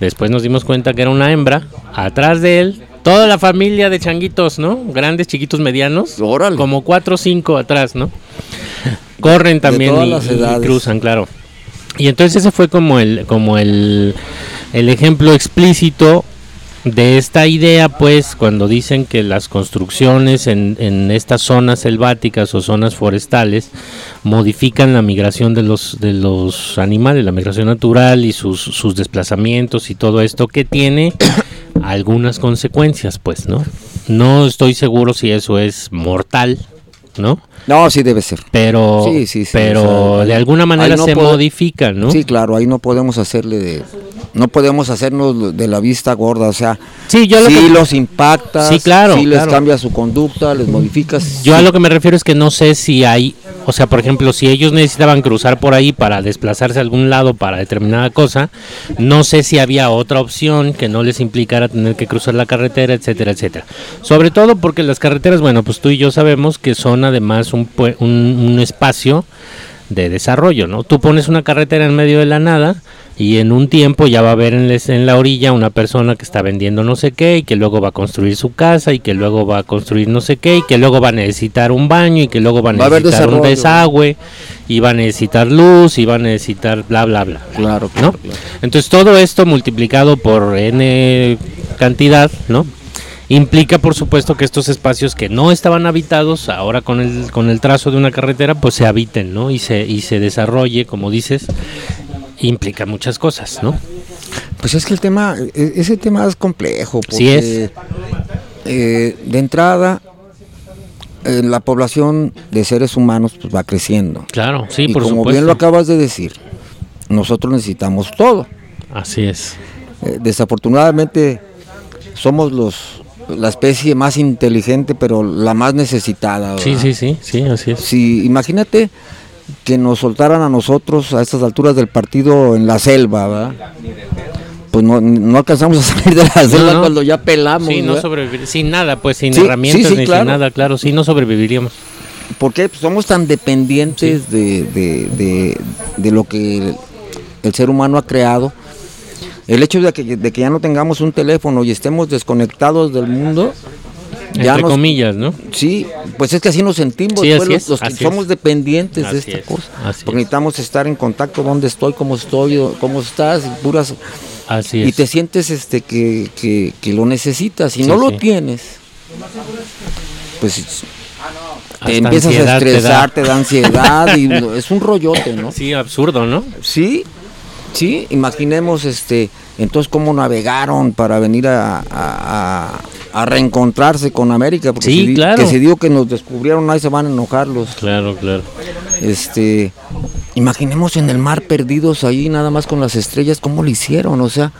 después nos dimos cuenta que era una hembra, atrás de él, toda la familia de changuitos, ¿no? Grandes, chiquitos, medianos.
Órale.
Como cuatro o cinco atrás, ¿no? Corren también
todas
y,
las
y
edades.
cruzan, claro. Y entonces ese fue como el, como el, el ejemplo explícito de esta idea, pues, cuando dicen que las construcciones en, en estas zonas selváticas o zonas forestales modifican la migración de los, de los animales, la migración natural y sus, sus desplazamientos y todo esto que tiene [coughs] algunas consecuencias, pues, ¿no? No estoy seguro si eso es mortal, ¿no?
No, sí debe ser.
Pero,
Sí, sí, sí,
pero
o sea,
de alguna manera
no
se modifica, ¿no?
Sí, claro, ahí no podemos hacerle de... No podemos hacernos de la vista gorda, o sea,
Sí, yo lo
sí
que-
los impactas,
Sí, claro,
sí les
claro.
cambia su conducta, les modificas.
Yo a lo que me refiero es que no sé si hay, o sea, por ejemplo, si ellos necesitaban cruzar por ahí para desplazarse a algún lado para determinada cosa, no sé si había otra opción que no les implicara tener que cruzar la carretera, etcétera, etcétera. Sobre todo porque las carreteras, bueno, pues tú y yo sabemos que son además un, un, un espacio de desarrollo, ¿no? Tú pones una carretera en medio de la nada y en un tiempo ya va a haber en, les- en la orilla una persona que está vendiendo no sé qué y que luego va a construir su casa y que luego va a construir no sé qué y que luego va a necesitar un baño y que luego va a
Va a haber
necesitar un desagüe y va a necesitar luz y va a necesitar bla bla bla.
Claro,
¿no?
claro, claro.
Entonces todo esto multiplicado por n cantidad, ¿no? Implica, por supuesto, que estos espacios que no estaban habitados, ahora con el, con el trazo de una carretera, pues se habiten, ¿no? Y se, y se desarrolle, como dices, implica muchas cosas, ¿no?
Pues es que el tema, e- ese tema es complejo. Porque,
Sí es.
eh, de entrada, eh, la población de seres humanos pues, va creciendo.
Claro, sí,
y
por
como
supuesto.
bien lo acabas de decir, nosotros necesitamos todo.
Así es.
Eh, desafortunadamente somos los la especie más inteligente, pero la más necesitada.
Sí,
¿verdad?
sí, sí, sí, así es.
Si imagínate que nos soltaran a nosotros a estas alturas del partido en la selva, ¿verdad? Pues no, no alcanzamos a salir de la selva
no.
cuando ya pelamos.
Sí, no
¿verdad?
sobrevivir, sin nada, pues sin
Sí,
herramientas
sí, sí,
ni
claro.
sin nada, claro, sí, no sobreviviríamos.
¿Por qué? Pues somos tan dependientes de, de- de- de lo que el, el ser humano ha creado. El hecho de que, de que ya no tengamos un teléfono y estemos desconectados del mundo, ya
Entre
nos-
comillas, ¿no?
Sí, pues es que así nos sentimos,
Sí,
pues,
así
los,
es,
los que somos
es.
dependientes de esta
es,
cosa. Porque
es.
necesitamos estar en contacto, dónde estoy, cómo estoy, cómo estás, y puras
Así
y
es.
te sientes este que, que, que lo necesitas. Si
Sí,
no lo tienes, pues te empiezas a
te da.
estresar, te da, ansiedad y [laughs] es un rollote, ¿no?
Sí, absurdo, ¿no?
Sí, sí, imaginemos este, entonces cómo navegaron para venir a, a- reencontrarse con América, porque
Sí,
si, di-
claro.
que si digo que nos descubrieron, ahí se van a enojar los,
Claro, claro.
este, imaginemos en el mar perdidos ahí nada más con las estrellas, cómo lo hicieron, o sea,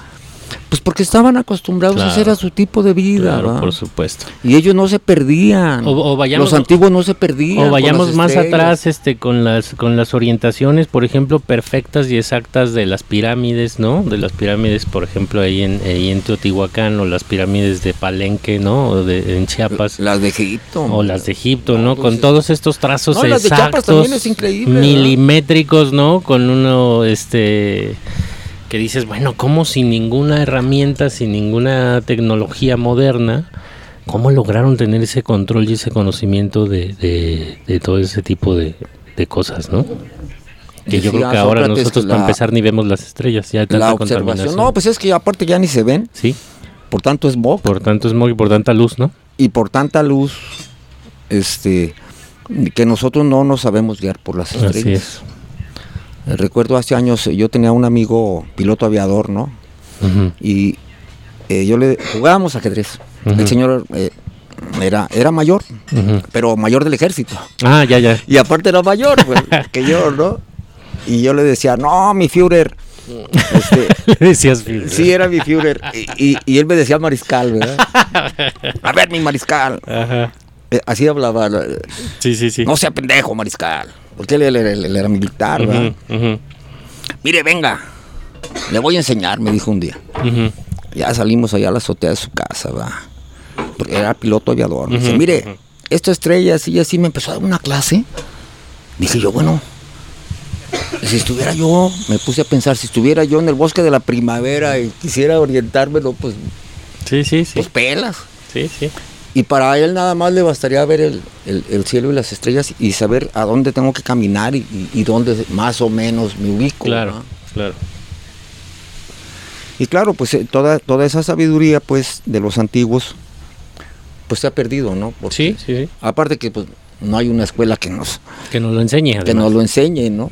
pues porque estaban acostumbrados
Claro.
a hacer a su tipo de vida,
Claro, por supuesto.
y ellos no se perdían,
O- o vayamos-
los antiguos no se perdían,
O vayamos más atrás este con las con las orientaciones, por ejemplo, perfectas y exactas de las pirámides, ¿no? De las pirámides, por ejemplo, ahí en ahí en Teotihuacán o las pirámides de Palenque, ¿no? O de en Chiapas.
las de Egipto,
O las de Egipto, ¿no? Con todos estos trazos
No, las de Chiapas
exactos,
también es increíble,
milimétricos, ¿no? Con uno, este, que dices, bueno, ¿cómo sin ninguna herramienta, sin ninguna tecnología moderna, cómo lograron tener ese control y ese conocimiento de, de- de todo ese tipo de, de cosas, ¿no? Que yo creo que ahora
Sócrates
nosotros para empezar ni vemos las estrellas, ya hay tanta
la observación, no, pues es que aparte ya ni se ven,
Sí,
por tanto es smog
por tanto smog y por tanta luz, ¿no?
y por tanta luz, este, que nosotros no nos sabemos guiar por las estrellas.
Así es.
Recuerdo hace años, eh, yo tenía un amigo piloto aviador, ¿no?
Ujú.
Y eh, yo le jugábamos ajedrez. El señor eh, era, era mayor, pero mayor del ejército.
Ah, ya, ya.
Y aparte era mayor pues, [laughs] que yo, ¿no? Y yo le decía, no, mi Führer. Este, [laughs]
Le decías Führer.
sí, era mi Führer. Y, y- y él me decía mariscal, ¿verdad? [laughs] A ver, mi mariscal.
Ajá.
Eh, así hablaba. eh,
Sí, sí, sí.
No sea pendejo, mariscal. Porque él, él- él- él era militar, ¿verdad?
Ujú.
Mire, venga, le voy a enseñar, me dijo un día. Ya salimos allá a la azotea de su casa, va. Porque era piloto aviador. Me dice, mire, esta estrella así y así me empezó a dar una clase. Dije yo, bueno, si estuviera yo, me puse a pensar, si estuviera yo en el bosque de la primavera y quisiera orientármelo, pues,
Sí, sí, sí.
pues pelas.
Sí, sí.
Y para él nada más le bastaría ver el, el- el cielo y las estrellas y saber a dónde tengo que caminar y, y- y dónde más o menos me ubico.
Claro,
¿no?
claro.
Y claro, pues eh, toda, toda esa sabiduría pues de los antiguos pues se ha perdido, ¿no? Porque
Sí, sí, sí.
Aparte que pues no hay una escuela que nos,
Que nos lo enseñe.
que nos lo enseñe, ¿no?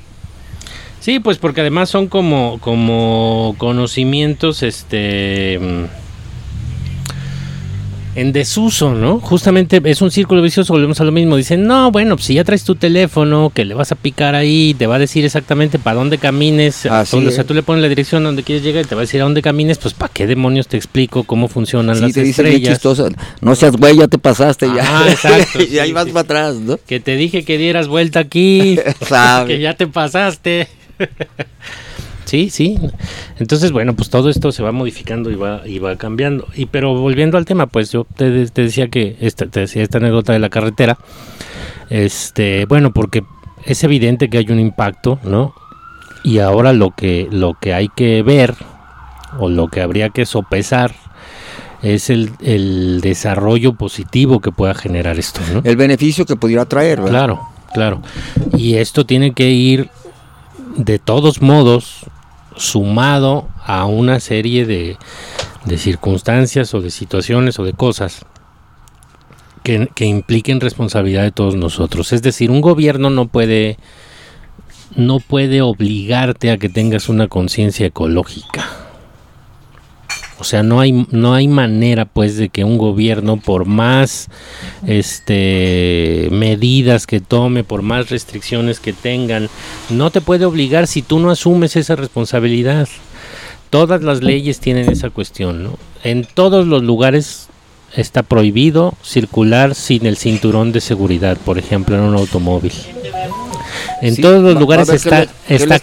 Sí, pues porque además son como, como conocimientos, este, mm, en desuso, ¿no? Justamente es un círculo vicioso, volvemos a lo mismo. Dicen, no, bueno, pues si ya traes tu teléfono, que le vas a picar ahí, te va a decir exactamente para dónde camines.
Así
o sea,
es.
tú le pones la dirección donde quieres llegar y te va a decir a dónde camines, pues para qué demonios te explico cómo funcionan
Sí,
las
te dicen
estrellas.
chistoso, no seas güey, ya te pasaste ya.
Ah, exacto, [laughs]
y ahí
sí,
vas
sí.
para atrás, ¿no?
Que te dije que dieras vuelta aquí, [laughs] que ya te pasaste. [laughs] sí, sí. Entonces, bueno, pues todo esto se va modificando y va, y va cambiando. Y pero volviendo al tema, pues yo te, de- te decía que esta, te decía esta anécdota de la carretera. Este, bueno, porque es evidente que hay un impacto, ¿no? Y ahora lo que, lo que hay que ver, o lo que habría que sopesar, es el, el desarrollo positivo que pueda generar esto, ¿no?
El beneficio que pudiera traer, ¿verdad?
Claro, claro. Y esto tiene que ir de todos modos sumado a una serie de, de circunstancias o de situaciones o de cosas que, que impliquen responsabilidad de todos nosotros. Es decir, un gobierno no puede no puede obligarte a que tengas una conciencia ecológica. O sea, no hay, no hay manera, pues, de que un gobierno, por más este, medidas que tome, por más restricciones que tengan, no te puede obligar si tú no asumes esa responsabilidad. Todas las leyes tienen esa cuestión, ¿no? En todos los lugares está prohibido circular sin el cinturón de seguridad, por ejemplo, en un automóvil. En
Sí,
todos los lugares está,
le-
está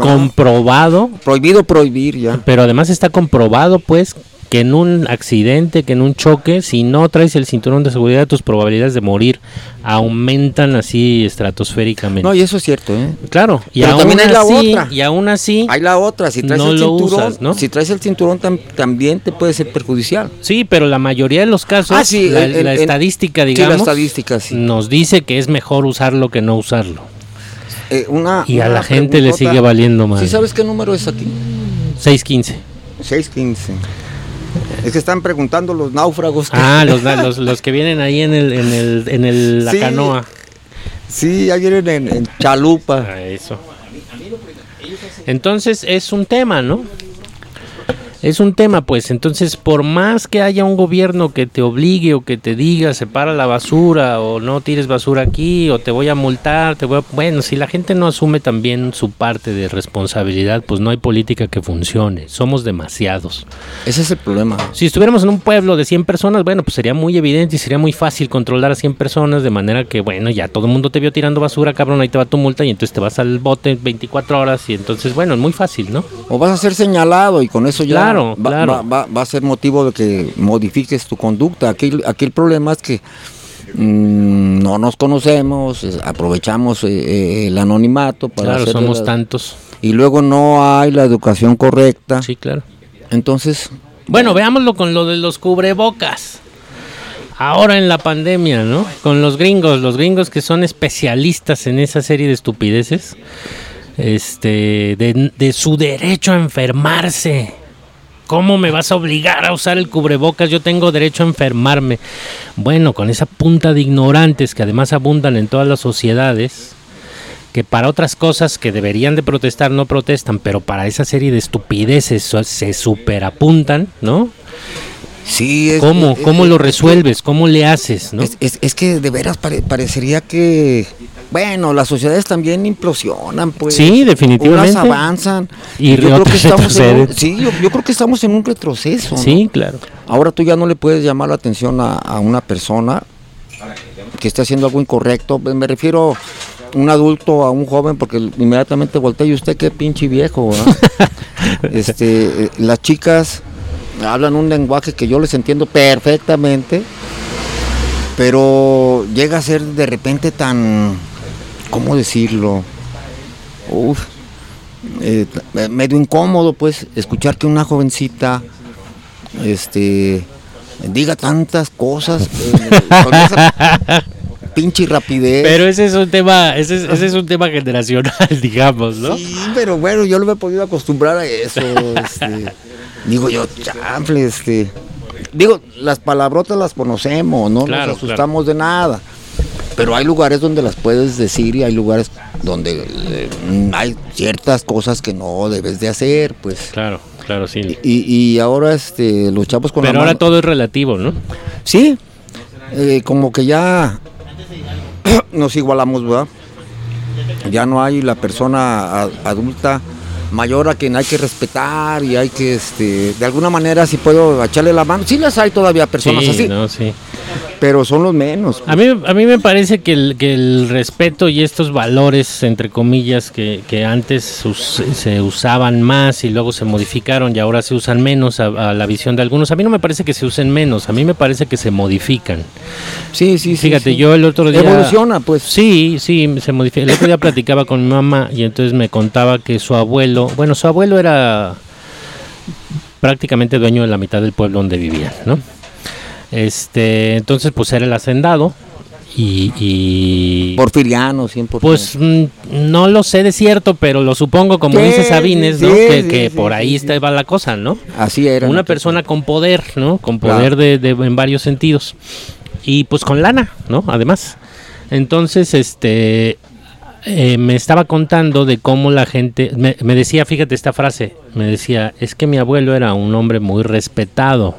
comprobado
Prohibido prohibir ya.
pero además está comprobado, pues, que en un accidente, que en un choque, si no traes el cinturón de seguridad, tus probabilidades de morir aumentan así estratosféricamente.
No, y eso es cierto, ¿eh?
claro, y
Pero
aún
también hay la
así,
otra.
y aún así,
Hay la otra, si traes
No
el cinturón,
usas, ¿no?
si traes el cinturón tam- también te puede ser perjudicial.
sí, pero la mayoría de los casos,
Ah, sí,
la,
el- el-
la
el-
estadística,
Sí, la
digamos,
estadística, sí.
nos dice que es mejor usarlo que no usarlo.
Eh, una,
Y a
una
la gente le sigue valiendo más.
¿Sí sabes qué número es aquí?
615.
615. Es que están preguntando los náufragos. que-
Ah, los, [laughs] los, los que vienen ahí en el, en el, en el, la
Sí.
canoa.
Sí, ya vienen en, en chalupa.
A eso. Entonces es un tema, ¿no? Es un tema, pues. Entonces, por más que haya un gobierno que te obligue o que te diga separa la basura o no tires basura aquí o te voy a multar, te voy a... Bueno, si la gente no asume también su parte de responsabilidad, pues no hay política que funcione. Somos demasiados.
Ese es el problema.
Si estuviéramos en un pueblo de 100 personas, bueno, pues sería muy evidente y sería muy fácil controlar a 100 personas de manera que, bueno, ya todo el mundo te vio tirando basura, cabrón, ahí te va tu multa y entonces te vas al bote 24 horas y entonces, bueno, es muy fácil, ¿no?
O vas a ser señalado y con eso ya
Claro,
va,
claro.
va- va- va a ser motivo de que modifiques tu conducta. Aquí, aquí el problema es que mm, no nos conocemos, aprovechamos eh, eh, el anonimato para
Claro,
hacer
somos
la-
tantos.
y luego no hay la educación correcta.
Sí, claro.
Entonces,
Bueno, veámoslo con lo de los cubrebocas. Ahora en la pandemia, ¿no? Con los gringos, los gringos que son especialistas en esa serie de estupideces, este, de, de su derecho a enfermarse. ¿Cómo me vas a obligar a usar el cubrebocas? Yo tengo derecho a enfermarme. Bueno, con esa punta de ignorantes que además abundan en todas las sociedades, que para otras cosas que deberían de protestar no protestan, pero para esa serie de estupideces se superapuntan, ¿no?
Sí. Es,
¿Cómo?
es-
¿Cómo
es-
lo resuelves? ¿Cómo le haces? ¿no?
Es, que de veras pare- parecería que, bueno, las sociedades también implosionan, pues.
Sí, definitivamente.
Unas avanzan.
Y
yo creo que estamos en un,
retroceden.
sí, yo, yo creo que estamos en un retroceso. ¿no?
Sí, claro.
Ahora tú ya no le puedes llamar la atención a, a una persona que esté haciendo algo incorrecto. Me refiero, un adulto a un joven, porque inmediatamente voltea y usted qué pinche viejo, [laughs] este, eh, las chicas hablan un lenguaje que yo les entiendo perfectamente, pero llega a ser de repente tan, ¿cómo decirlo? Uf, eh, medio incómodo, pues, escuchar que una jovencita, este, diga tantas cosas eh, con esa [laughs] pinche rapidez.
Pero ese es un tema, ese es, ese es un tema generacional, [laughs] digamos, ¿no?
Sí, pero bueno, yo no me he podido acostumbrar a eso. este, digo yo, chanfle, este. Digo, las palabrotas las conocemos, no
Claro,
nos asustamos de nada. Pero hay lugares donde las puedes decir y hay lugares donde eh, hay ciertas cosas que no debes de hacer, pues.
Claro, claro, sí.
Y, y ahora este, los chavos con
Pero
la
ahora
mano-
todo es relativo, ¿no?
Sí, eh, como que ya [clears throat] nos igualamos, ¿verdad? Ya no hay la persona adulta mayor a quien hay que respetar y hay que, este, de alguna manera, si puedo echarle la mano. Sí las hay todavía personas
sí,
así,
no, sí.
Pero son los menos.
A mí, a mí me parece que el, que el respeto y estos valores, entre comillas, que, que antes us- se usaban más y luego se modificaron y ahora se usan menos a, a la visión de algunos, a mí no me parece que se usen menos, a mí me parece que se modifican.
Sí, sí, sí.
Fíjate,
sí.
yo el otro día...
Evoluciona, pues.
Sí, sí, se modifica. El otro día platicaba con mi mamá y entonces me contaba que su abuelo, bueno, su abuelo era prácticamente dueño de la mitad del pueblo donde vivían, ¿no? Este, entonces pues era el hacendado y, y
Porfiriano, 100%.
pues mm, no lo sé de cierto, pero lo supongo como
Sí,
dice Sabines, ¿no?
sí,
que por ahí estaba la cosa, ¿no?
así era.
Una persona con poder, ¿no? Con
Claro.
poder de, de- en varios sentidos. Y pues con lana, ¿no? Además. Entonces, este, eh, me estaba contando de cómo la gente, me, me decía, fíjate esta frase, me decía, es que mi abuelo era un hombre muy respetado.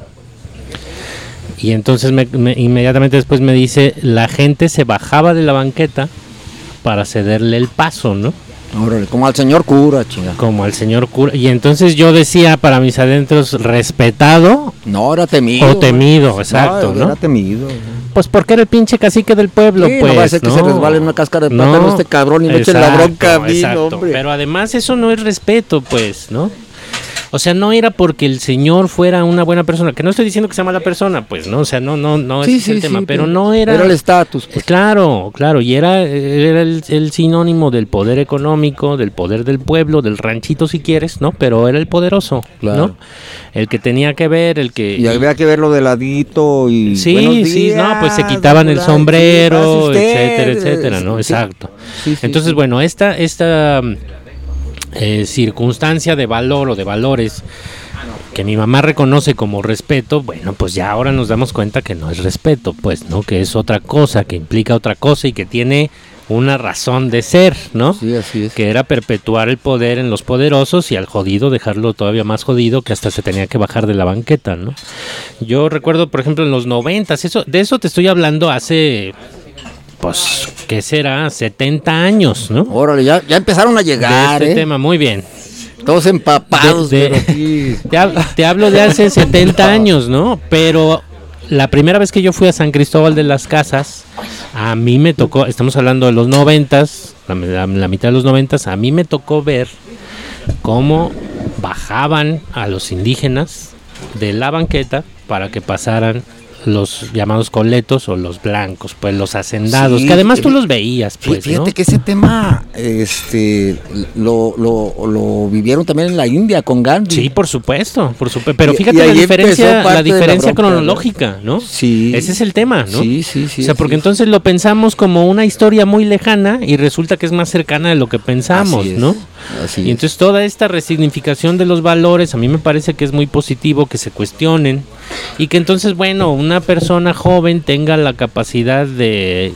Y entonces me- me- inmediatamente después me dice, la gente se bajaba de la banqueta para cederle el paso, ¿no?
Órale, como al señor cura, chinga.
Como al señor cura. Y entonces yo decía para mis adentros, respetado
No, era temido.
o temido, exacto,
Era
¿no?
temido.
Pues porque era el pinche cacique del pueblo,
Sí,
pues.
no va a ser que se resbale una cáscara de plátano este cabrón y me eche la bronca a mí,
exacto.
hombre.
Pero además eso no es respeto, pues, ¿no? O sea, no era porque el señor fuera una buena persona, que no estoy diciendo que sea mala persona, pues, ¿no? O sea, no, no, no, ese
Sí,
es el
sí,
tema,
sí,
pero no era...
Era el estatus, pues.
Claro, claro, y era, era el, el sinónimo del poder económico, del poder del pueblo, del ranchito si quieres, ¿no? Pero era el poderoso,
Claro.
¿no? El que tenía que ver, el que...
Y había que verlo de ladito y.
Sí, sí, no, pues se quitaban el sombrero, etcétera, etcétera, ¿no?
sí.
Exacto.
Sí, sí,
Entonces,
sí.
bueno, esta, esta eh, circunstancia de valor o de valores que mi mamá reconoce como respeto, bueno, pues ya ahora nos damos cuenta que no es respeto, pues, ¿no? Que es otra cosa, que implica otra cosa y que tiene una razón de ser, ¿no?
Sí, así es.
que era perpetuar el poder en los poderosos y al jodido dejarlo todavía más jodido que hasta se tenía que bajar de la banqueta, ¿no? Yo recuerdo, por ejemplo, en los noventas, eso, de eso te estoy hablando hace, pues, ¿qué será? 70 años, ¿no?
Órale, ya, ya empezaron a
De
llegar,
este
¿eh?
tema, muy bien.
Todos empapados,
De- de-
pero. [laughs]
Te, hab- te hablo de hace 70 años, ¿no? Pero la primera vez que yo fui a San Cristóbal de las Casas, a mí me tocó, estamos hablando de los noventas, la, la- la mitad de los noventas, a mí me tocó ver cómo bajaban a los indígenas de la banqueta para que pasaran los llamados coletos o los blancos, pues los hacendados,
Sí,
que además tú
fí-
los veías, pues,
Fíjate
¿no?
que ese tema este, lo, lo, lo vivieron también en la India con Gandhi.
Sí, por supuesto, por supuesto. Pero fíjate
y
la diferencia, la diferencia cronológica, ¿no?
Sí.
Ese es el tema, ¿no?
Sí, sí, sí.
o sea, porque
sí,
entonces lo pensamos como una historia muy lejana y resulta que es más cercana de lo que pensamos,
Así es,
¿no?
Así
Y
es.
entonces toda esta resignificación de los valores a mí me parece que es muy positivo que se cuestionen y que entonces, bueno, una persona joven tenga la capacidad de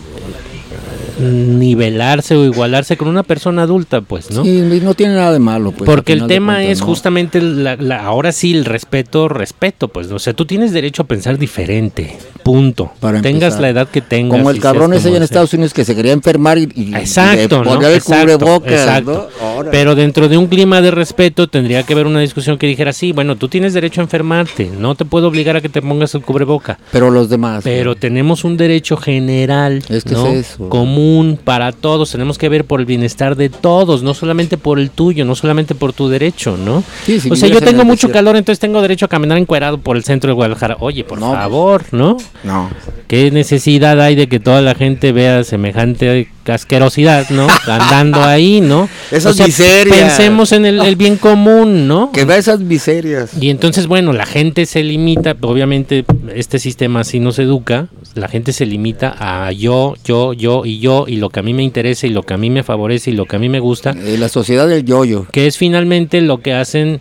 nivelarse o igualarse con una persona adulta, pues, ¿no?
Sí, y no tiene nada de malo. Pues,
Porque el tema
cuentas,
es
¿no?
justamente, la- la- ahora sí, el respeto, respeto, pues, ¿no? o sea, tú tienes derecho a pensar diferente, punto.
Para
tengas
empezar.
la edad que tengas.
Como
y
el cabrón ese allá en Estados Unidos que se quería enfermar y, y
Exacto,
le
¿no?
el
Exacto,
cubrebocas,
exacto. Pero dentro de un clima de respeto tendría que haber una discusión que dijera, sí, bueno, tú tienes derecho a enfermarte, no te puedo obligar a que te pongas el cubreboca,
Pero los demás.
pero tenemos un derecho general,
Es que
¿no?
es eso.
común, común para todos, tenemos que ver por el bienestar de todos, no solamente por el tuyo, no solamente por tu derecho, ¿no?
Sí, si
o sea, yo
en
tengo mucho
desierto.
calor, entonces tengo derecho a caminar encuerado por el centro de Guadalajara. Oye, por
No.
favor, ¿no?
No.
¿Qué necesidad hay de que toda la gente vea semejante asquerosidad, ¿no? Andando ahí, ¿no? [laughs]
Esas miserias.
Pensemos en el, el bien común, ¿no?
Que vea esas miserias.
Y entonces, bueno, la gente se limita, obviamente este sistema así nos educa, la gente se limita a yo, yo, yo y yo, y lo que a mí me interesa y lo que a mí me favorece y lo que a mí me gusta,
Eh, la sociedad del yoyo.
que es finalmente lo que hacen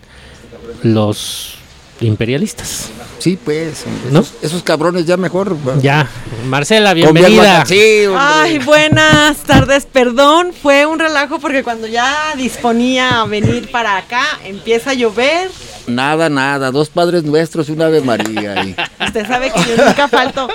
los imperialistas.
Sí, pues. hombre,
¿No?
Esos, esos cabrones ya mejor.
Ya, Marcela, bienvenida.
Sí.
Ay, buenas tardes, perdón, fue un relajo porque cuando ya disponía a venir para acá, empieza a llover.
Nada, nada. Dos padres nuestros y una Ave María. y- [laughs]
Usted sabe que yo nunca falto,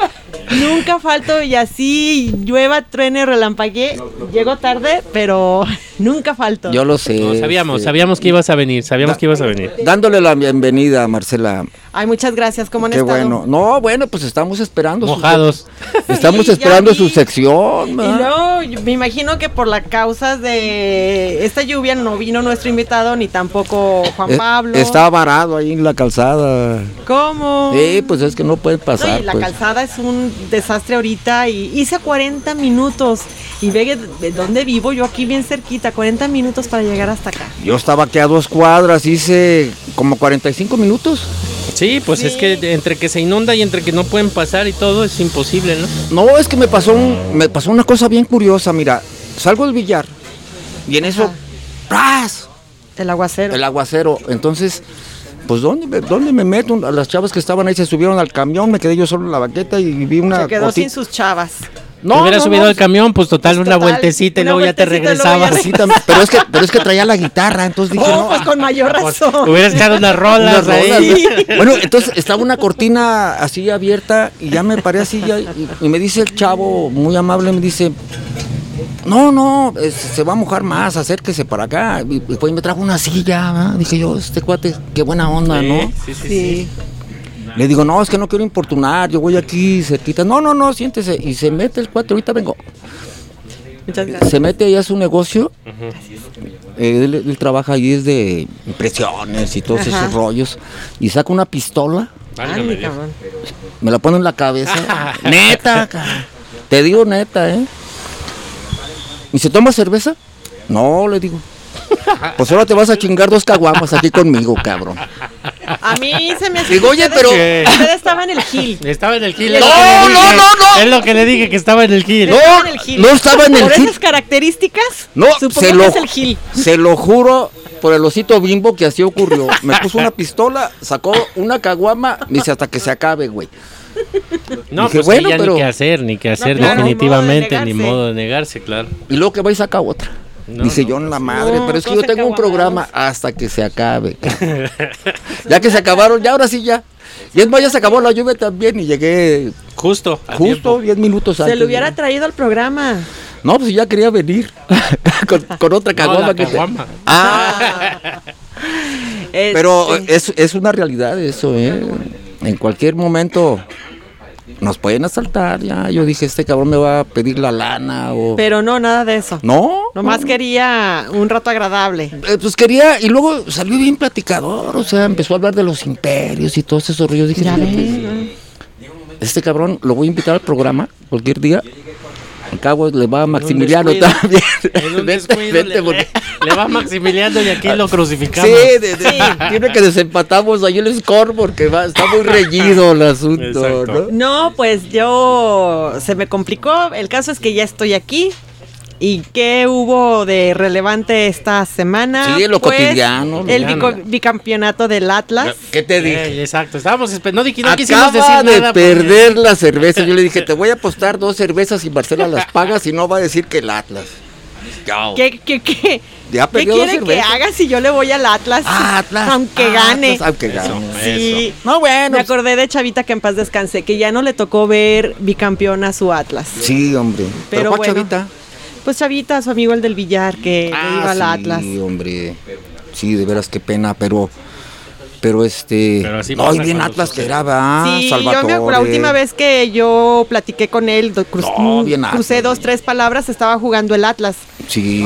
nunca falto y así llueva, truene, relampaguee. Llego tarde, pero [laughs] nunca falto.
Yo lo sé.
No, sabíamos,
sí.
sabíamos que ibas a venir, sabíamos que ibas a venir.
Dándole la bienvenida, Marcela.
Ay, muchas gracias, ¿cómo han
Qué
estado?
bueno. No, bueno, pues estamos esperando. su-
Mojados. [laughs]
estamos
Sí,
esperando
vi.
su sección.
Y luego, yo me imagino que por las causas de esta lluvia no vino nuestro invitado ni tampoco Juan
Eh,
Pablo.
Varado ahí en la calzada.
¿Cómo?
Sí, pues es que no puede
No,
pasar.
y la
pues.
calzada es un desastre ahorita y hice 40 minutos y ve que de dónde vivo yo aquí bien cerquita, 40 minutos para llegar hasta acá.
Yo estaba aquí a dos cuadras, hice como 45 minutos.
Sí, pues es que entre que se inunda y entre que no pueden pasar y todo es imposible, ¿no?
No, es que me pasó, un- me pasó una cosa bien curiosa. Mira, salgo del billar y en eso, ¡ras!
El aguacero.
el aguacero. Entonces, pues ¿dónde, me- ¿dónde me meto? Las chavas que estaban ahí se subieron al camión, me quedé yo solo en la baqueta y vi una...
Se quedó sin sus chavas.
No,
Te
no,
subido
no,
al camión, pues total,
Pues
una
total,
vueltecita y luego ya te regresabas.
Sí, pero es que pero es que traía la guitarra, entonces dije,
Oh,
no,
pues con mayor
Pues,
razón.
hubieras echado unas rolas
unas
ahí.
rolas, ¿no? Bueno, entonces estaba una cortina así abierta y ya me paré así ya, y, y me dice el chavo muy amable, me dice, no, no, es- se va a mojar más, acérquese para acá. Y, y pues me trajo una silla, ¿verdad? dije yo, este cuate, qué buena onda, ¿no?
Sí, sí, sí.
Sí.
Le digo, no, es que no quiero importunar, yo voy aquí cerquita. No, no, no, siéntese. Y se mete el cuate, ahorita vengo.
Muchas gracias.
Se mete ahí a su negocio. Eh, él, él trabaja ahí es de impresiones y todos
Ajá.
esos rollos. Y saca una pistola,
cabrón.
me la pone en la cabeza. [laughs] neta, te digo neta, ¿eh? ¿Y se toma cerveza? No, le digo. Pues ahora te vas a chingar dos caguamas aquí conmigo, cabrón.
A mí se me hace
Digo, oye, pero-
Usted estaba en el Gil.
Estaba en el Gil.
No,
no,
dije.
no, no.
Es lo que le dije que estaba en el Gil.
No,
Estaba en el Gil.
no estaba en el
Por
Gil.
esas características,
No, se
que
lo,
es el Gil.
se lo juro por el osito bimbo que así ocurrió. Me puso una pistola, sacó una caguama, me dice hasta que se acabe, güey.
No,
Dije,
pues
bueno,
ya
pero-
ni qué hacer, ni qué hacer
claro,
definitivamente,
ni
ni
modo de
modo de negarse, claro.
Y luego que va y saca otra.
No,
dice
no.
yo en la madre,
No,
pero es que yo tengo un programa hasta que se acabe. [laughs] ya que se acabaron, ya ahora sí ya. Y es más, ya se acabó la lluvia también y llegué
Justo, a
justo
tiempo.
10 minutos antes.
Se lo hubiera traído al programa.
No, pues ya quería venir [laughs] con, con otra caguama que te-. Ah, [laughs]
Este,
Pero eh, es, es una realidad eso, ¿eh? En cualquier momento nos pueden asaltar, ya. Yo dije, este cabrón me va a pedir la lana o...
Pero no, nada de eso.
No.
Nomás
no.
quería un rato agradable.
Eh, pues quería, y luego salió bien platicador, o sea, empezó a hablar de los imperios y todos esos rollos. Dije,
Ya
"Fíjate,
ves.
este cabrón lo voy a invitar al programa cualquier día. Al cabo le va a Maximiliano
descuido.
también. [laughs] Vente,
descuido
vente,
le,
porque-
le- va Maximiliano y aquí lo crucificamos.
Sí, de- de- tiene que desempatamos ahí el score porque va, está muy reñido el asunto. No,
pues yo se me complicó. El caso es que ya estoy aquí. ¿Y qué hubo de relevante esta semana?
Sí, lo
Pues,
cotidiano,
El
cotidiano.
bicampeonato del Atlas.
¿Qué te
Eh,
dije?
exacto, estábamos esperando, no, no quisimos
Acaba
decir
de
nada. porque-
perder la cerveza. Yo le dije, [laughs] te voy a apostar dos cervezas y Marcela las pagas y no va a decir que el Atlas.
¿Qué, qué, qué?
Ya
¿Qué
perdió dos
quiere que
cervezas.
haga si yo le voy al Atlas?
Ah, Atlas.
Aunque gane.
Aunque
Eso,
gane.
Sí.
eso.
No, bueno.
Me acordé de Chavita que en paz descanse, que ya no le tocó ver bicampeón a su Atlas.
Sí, hombre. Pero,
Pero
¿cuál
bueno.
chavita?
Pues Chavita, su amigo el del billar, que le iba al
Ah,
Atlas.
Sí, hombre. Sí, de veras qué pena, pero Pero este.
Pero así
no,
pasa
y bien Atlas que era, ¿verdad?
sí, yo me acuerdo, la
Salvatore.
última vez que yo platiqué con él, do- cruz-
No, bien
crucé
Atlas.
dos, tres palabras, estaba jugando el Atlas.
Sí.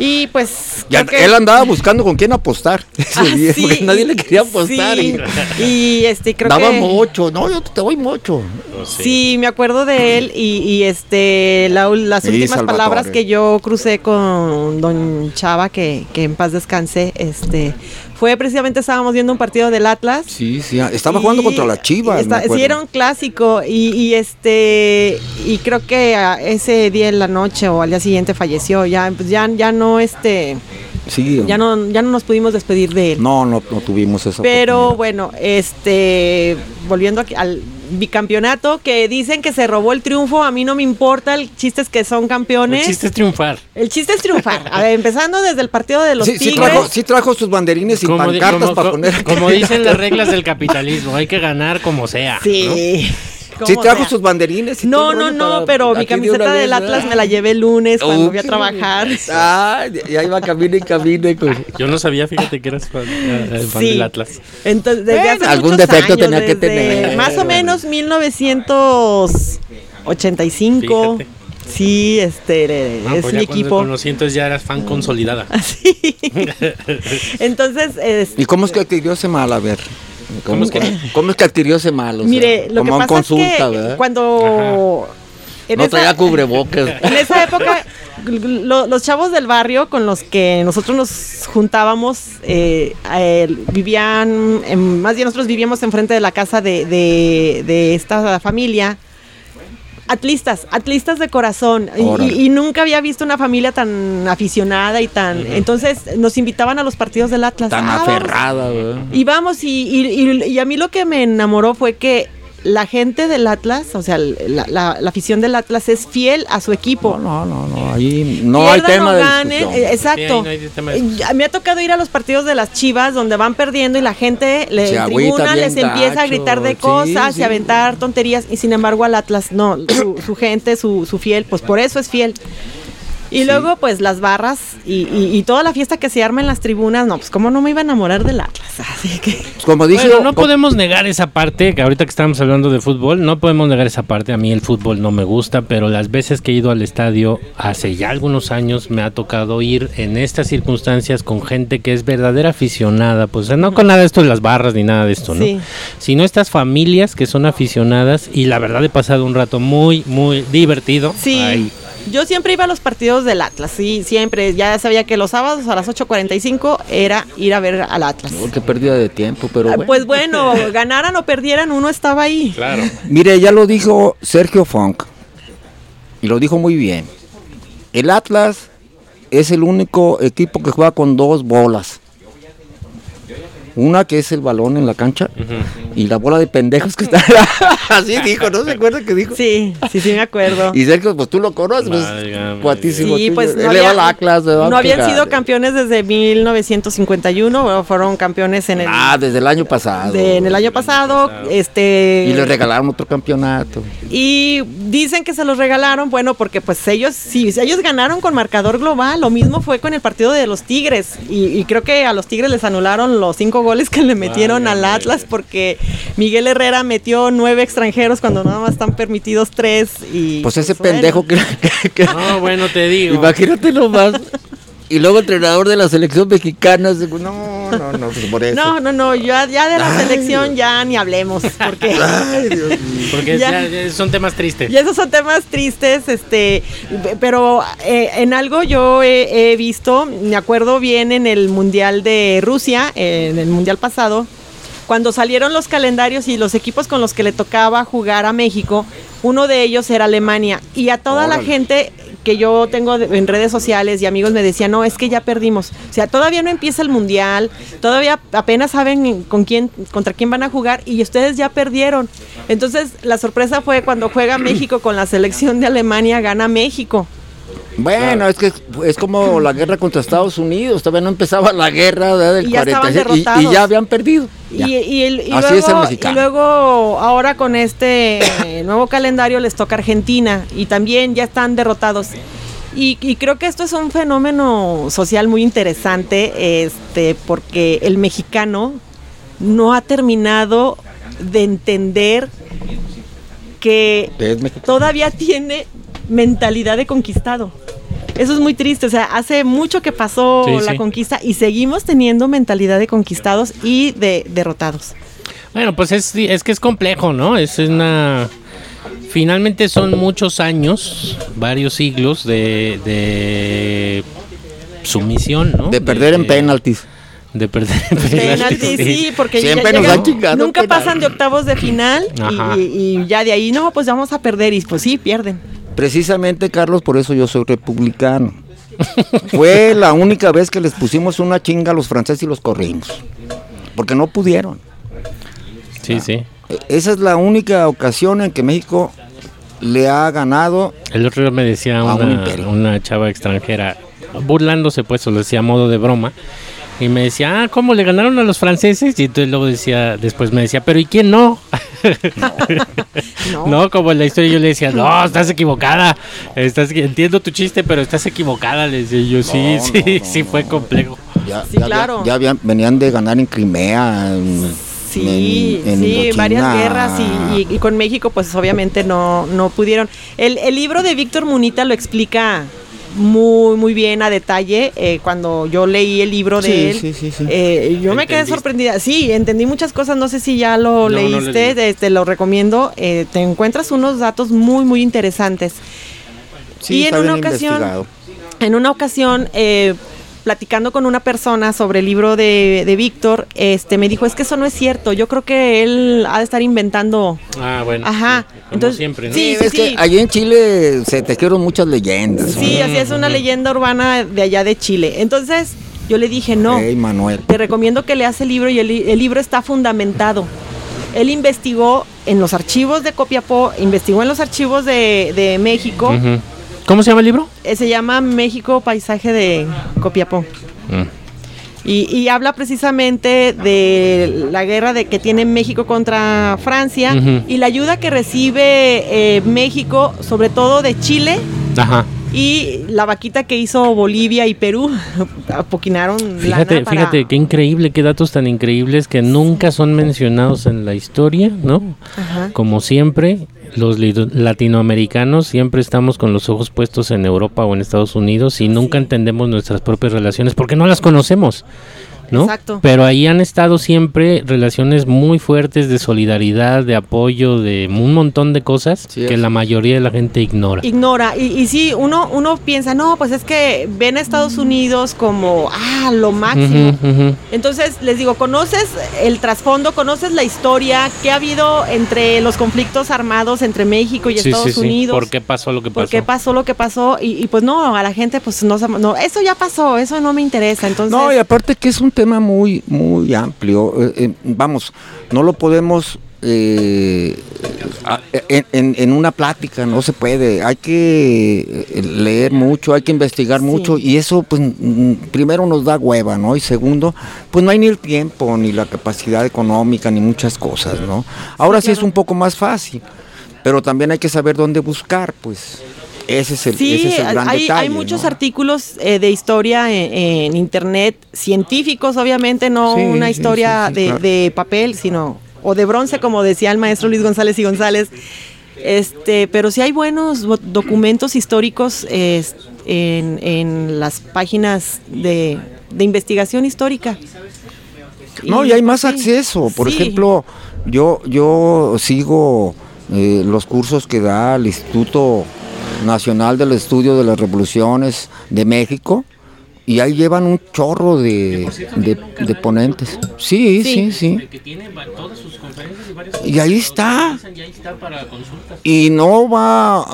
Y pues.
Ya,
creo que-
Él andaba buscando con quién apostar [laughs] ese
Ah,
día,
sí,
porque nadie le quería apostar.
sí.
Y
Y este, creo
daba
que.
mocho. No, yo te doy mocho.
Sé.
Sí, me acuerdo de él y, y, este la- las últimas
Salvatore.
palabras que yo crucé con don Chava, que, que en paz descanse, este, fue precisamente estábamos viendo un partido del Atlas.
Sí, sí. Estaba
y
jugando contra la Chivas.
está- sí, era un clásico y, y, este y creo que ese día en la noche o al día siguiente falleció. Ya, pues ya, ya no este,
Sí.
ya no, ya no nos pudimos despedir de él.
No, no, no tuvimos esa
Pero bueno, este, volviendo aquí al bicampeonato, que dicen que se robó el triunfo, a mí no me importa, el chiste es que son
El
campeones.
chiste es triunfar.
El chiste es triunfar. A ver, empezando desde el partido de los
Sí, sí
Tigres.
trajo, sí trajo sus banderines y
Como, di-
pancartas
como-
para
co-
poner.
como dicen las [laughs] reglas del capitalismo, hay que ganar como sea.
Sí.
Sí trajo
sea.
sus banderines. y
No, no, no,
para-
pero mi
de
camiseta del Atlas me la llevé el lunes cuando fui a trabajar.
Ah, y ahí va camino y camino. y con-
Yo no sabía, fíjate que eras fan, eh, fan
Sí.
del Atlas.
Entonces, desde
Bueno,
hace
algún defecto
años,
tenía que tener.
Más o menos 1985.
Fíjate.
Sí, este
No,
es
pues
mi
ya cuando
equipo.
te conocí, entonces ya eras fan consolidada. [laughs]
Sí. [laughs] Entonces, es-
¿Y cómo es que adquirió ese mal? A ver.
¿Cómo es que-
cómo es que adquirió ese mal? O sea,
mire, lo que
como en
pasa
consulta,
es que
¿verdad?
cuando en
no
esa-
traía cubrebocas. [laughs]
En esa época, lo- los chavos del barrio con los que nosotros nos juntábamos, eh, vivían, en- más bien nosotros vivíamos enfrente de la casa de, de- de esta familia. Atlistas, atlistas de corazón. Y- nunca había visto una familia tan aficionada y tan. Entonces nos invitaban a los partidos del Atlas.
Tan
Ah, vamos.
aferrada, ¿verdad?
Y vamos, y- y- y a mí lo que me enamoró fue que la gente del Atlas, o sea, la, la- la afición del Atlas es fiel a su equipo.
No, no, no, no, ahí no hay
Pierdan
tema
o
de
ganen,
discusión.
eh, exacto.
Sí, ahí no hay tema de
Eh, ya- Me ha tocado ir a los partidos de las Chivas donde van perdiendo y la gente le tribuna les empieza a gritar de
sí,
cosas
sí.
y a aventar tonterías y sin embargo al Atlas no, su, su gente, su, su fiel, pues por eso es fiel. Y luego, pues las barras y, y- y toda la fiesta que se arma en las tribunas, no, pues cómo no me iba a enamorar del Atlas. [laughs] Así que.
Como
Bueno, no podemos negar esa parte, que ahorita que estamos hablando de fútbol, no podemos negar esa parte. A mí el fútbol no me gusta, pero las veces que he ido al estadio hace ya algunos años me ha tocado ir en estas circunstancias con gente que es verdadera aficionada, pues no con nada de esto de las barras ni nada de esto, ¿no?
Sí.
Sino estas familias que son aficionadas y la verdad he pasado un rato muy, muy divertido.
Sí. Yo siempre iba a los partidos del Atlas, sí, siempre. Ya sabía que los sábados a las 8.45 era ir a ver al Atlas.
Oh, qué pérdida de tiempo, pero
Ah,
bueno.
Pues bueno, ganaran o perdieran, uno estaba ahí.
Claro.
Mire, ya lo dijo Sergio Funk. Y lo dijo muy bien. El Atlas es el único equipo que juega con dos bolas. Una que es el balón en la cancha y la bola de pendejos que está. [laughs] Así dijo, ¿no se acuerda que dijo?
Sí, sí, sí me acuerdo.
Y Sergio, pues tú lo conoces, pues, cuatísimo
Sí, pues no,
le va
había-
al Atlas, ¿verdad?
no habían sido campeones desde 1951, bueno, fueron campeones en el,
Ah, desde el año pasado.
de- en el año pasado. Este,
Y le regalaron otro campeonato.
Y dicen que se los regalaron, bueno, porque pues ellos, sí, ellos ganaron con marcador global, lo mismo fue con el partido de los Tigres, y, y creo que a los Tigres les anularon los cinco goles que le metieron al. Atlas, porque Miguel Herrera metió nueve extranjeros cuando nada más están permitidos tres, y...
Pues ese
bueno.
pendejo que, que- [laughs] que-
No, bueno, te digo.
Imagínate nomás. Y luego entrenador de la selección mexicana. No, no, no, pues por [laughs] eso.
No, no, no, ya, ya de la
Ay,
selección ya ni hablemos, porque... [laughs]
Ay, Dios mío.
Porque
Ya.
son temas tristes.
Y esos son temas tristes, este, pero eh, en algo yo he, he visto, me acuerdo bien en el Mundial de Rusia, en el Mundial pasado, cuando salieron los calendarios y los equipos con los que le tocaba jugar a México, uno de ellos era Alemania. Y a toda la gente que yo tengo en redes sociales y amigos me decían, no, es que ya perdimos. O sea, todavía no empieza el mundial, todavía apenas saben con quién, contra quién van a jugar y ustedes ya perdieron. Entonces, la sorpresa fue cuando juega México con la selección de Alemania, gana México.
Bueno, es que es, como la guerra contra Estados Unidos. Todavía no empezaba la guerra del
Y ya estaban
46 y- ya habían perdido. Ya.
Y, y el- y
Así es el
luego,
mexicano.
y luego, ahora con este [coughs] nuevo calendario les toca Argentina y también ya están derrotados. Y, y creo que esto es un fenómeno social muy interesante, este, porque el mexicano no ha terminado de entender que todavía tiene mentalidad de conquistado. Eso es muy triste, o sea, hace mucho que pasó
Sí,
la
sí.
conquista y seguimos teniendo mentalidad de conquistados y de derrotados.
Bueno, pues es, es que es complejo, ¿no? Es una... Finalmente son muchos años, varios siglos de, de sumisión, ¿no?
De perder en penaltis.
De perder en
Penalti,
penaltis,
sí, porque
Siempre
ya
nos han chingado
nunca
penal.
pasan de octavos de final y- y ya de ahí, no, pues vamos a perder y pues sí, pierden.
Precisamente, Carlos, por eso yo soy republicano. Fue la única vez que les pusimos una chinga a los franceses y los corrimos. Porque no pudieron.
Sí, sí.
Esa es la única ocasión en que México le ha ganado.
El otro día me decía
A un
una, una chava extranjera, burlándose pues, lo decía a modo de broma, y me decía, ah, ¿cómo le ganaron a los franceses? Y entonces luego decía, después me decía, pero ¿y quién no? [laughs] [laughs]
No.
No, como en la historia yo le decía, no, estás equivocada, estás, entiendo tu chiste, pero estás equivocada, le decía yo, sí,
No,
sí,
no, no,
sí fue complejo.
Ya,
Sí,
ya
claro.
ya habían- venían de ganar en Crimea. en-
Sí,
en- en
sí,
Indochina.
varias guerras y, y- y con México pues obviamente no, no pudieron. El, el libro de Víctor Munita lo explica muy, muy bien a detalle. eh, cuando yo leí el libro de
Sí,
él,
sí, sí, sí.
eh, yo me quedé sorprendida. Sí, entendí muchas cosas, no sé si ya lo
No, no
leíste,
leí.
eh, te lo recomiendo. eh, te encuentras unos datos muy, muy interesantes.
Sí,
y en una
bien
ocasión,
investigado.
en una ocasión, eh, platicando con una persona sobre el libro de, de Víctor, este, me dijo, es que eso no es cierto, yo creo que él ha de estar inventando.
Ah, bueno.
Ajá,
sí, como
entonces,
siempre, ¿no?
sí,
es que allí en Chile se tejieron muchas leyendas.
Sí, así es una leyenda urbana de allá de Chile. Entonces, yo le dije, no,
Manuel.
te recomiendo que leas el libro y el, el libro está fundamentado. Él investigó en los archivos de Copiapó, investigó en los archivos de, de México.
¿Cómo se llama el libro?
eh, se llama México Paisaje de Copiapó.
Mm.
Y, y habla precisamente de la guerra de que tiene México contra Francia y la ayuda que recibe eh, México, sobre todo de Chile,
Ajá.
y la vaquita que hizo Bolivia y Perú. [laughs] Apoquinaron
Fíjate,
lana para-
fíjate, qué increíble, qué datos tan increíbles que nunca son mencionados en la historia, ¿no?
Ajá.
Como siempre, los latinoamericanos siempre estamos con los ojos puestos en Europa o en Estados Unidos y nunca entendemos nuestras propias relaciones porque no las conocemos, ¿no?
Exacto.
Pero ahí han estado siempre relaciones muy fuertes de solidaridad, de apoyo, de un montón de cosas
Sí,
que
es.
la mayoría de la gente ignora.
Ignora. Y, y sí, uno, uno piensa, no, pues es que ven a Estados Unidos como, ah, lo máximo. Entonces, les digo, ¿conoces el trasfondo? ¿Conoces la historia? ¿Qué ha habido entre los conflictos armados entre México y
Sí,
Estados
sí, sí.
Unidos?
¿Por qué pasó lo que
¿Por
pasó?
qué pasó lo que pasó? Y, y pues no, a la gente pues no, no, eso ya pasó, eso no me interesa. Entonces,
No, y aparte que es un tema muy, muy amplio. eh, eh, vamos, no lo podemos eh, en, en- en una plática, no se puede. Hay que eh, leer mucho, hay que investigar
Sí.
mucho y eso, pues, mm, primero nos da hueva, ¿no? Y segundo, pues no hay ni el tiempo, ni la capacidad económica, ni muchas cosas, ¿no? Ahora sí, es
claro.
un poco más fácil, pero también hay que saber dónde buscar, pues. Ese es el,
Sí,
ese es el gran
hay,
detalle,
hay muchos
¿no?
artículos eh, de historia en, en internet, científicos obviamente, no
Sí,
una historia
sí,
de,
claro.
de papel, sino o de bronce, como decía el maestro Luis González y González. Este, pero sí hay buenos documentos históricos en, en las páginas de, de investigación histórica.
No, y hay más acceso. Por ejemplo, yo, yo sigo eh, los cursos que da el Instituto Nacional del Estudio de las Revoluciones de México y ahí llevan un chorro de, de- de ponentes. Sí, sí,
Sí.
y
ahí está.
y
no va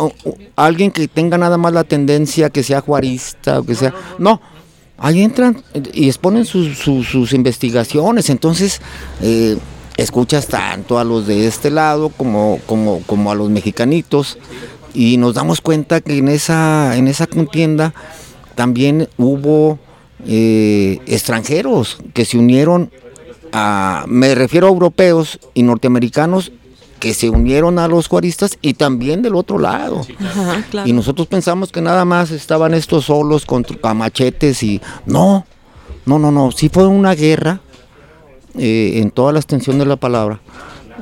alguien que tenga nada más la tendencia que sea juarista o que sea. No, ahí entran y exponen sus, sus- sus investigaciones. Entonces, eh, escuchas tanto a los de este lado como, como, como a los mexicanitos. Y nos damos cuenta que en esa, en esa contienda también hubo eh, extranjeros que se unieron a, me refiero a europeos y norteamericanos que se unieron a los juaristas y también del otro lado.
Ajá, claro.
Y nosotros pensamos que nada más estaban estos solos a machetes y no, no, no, no, sí fue una guerra eh, en toda la extensión de la palabra.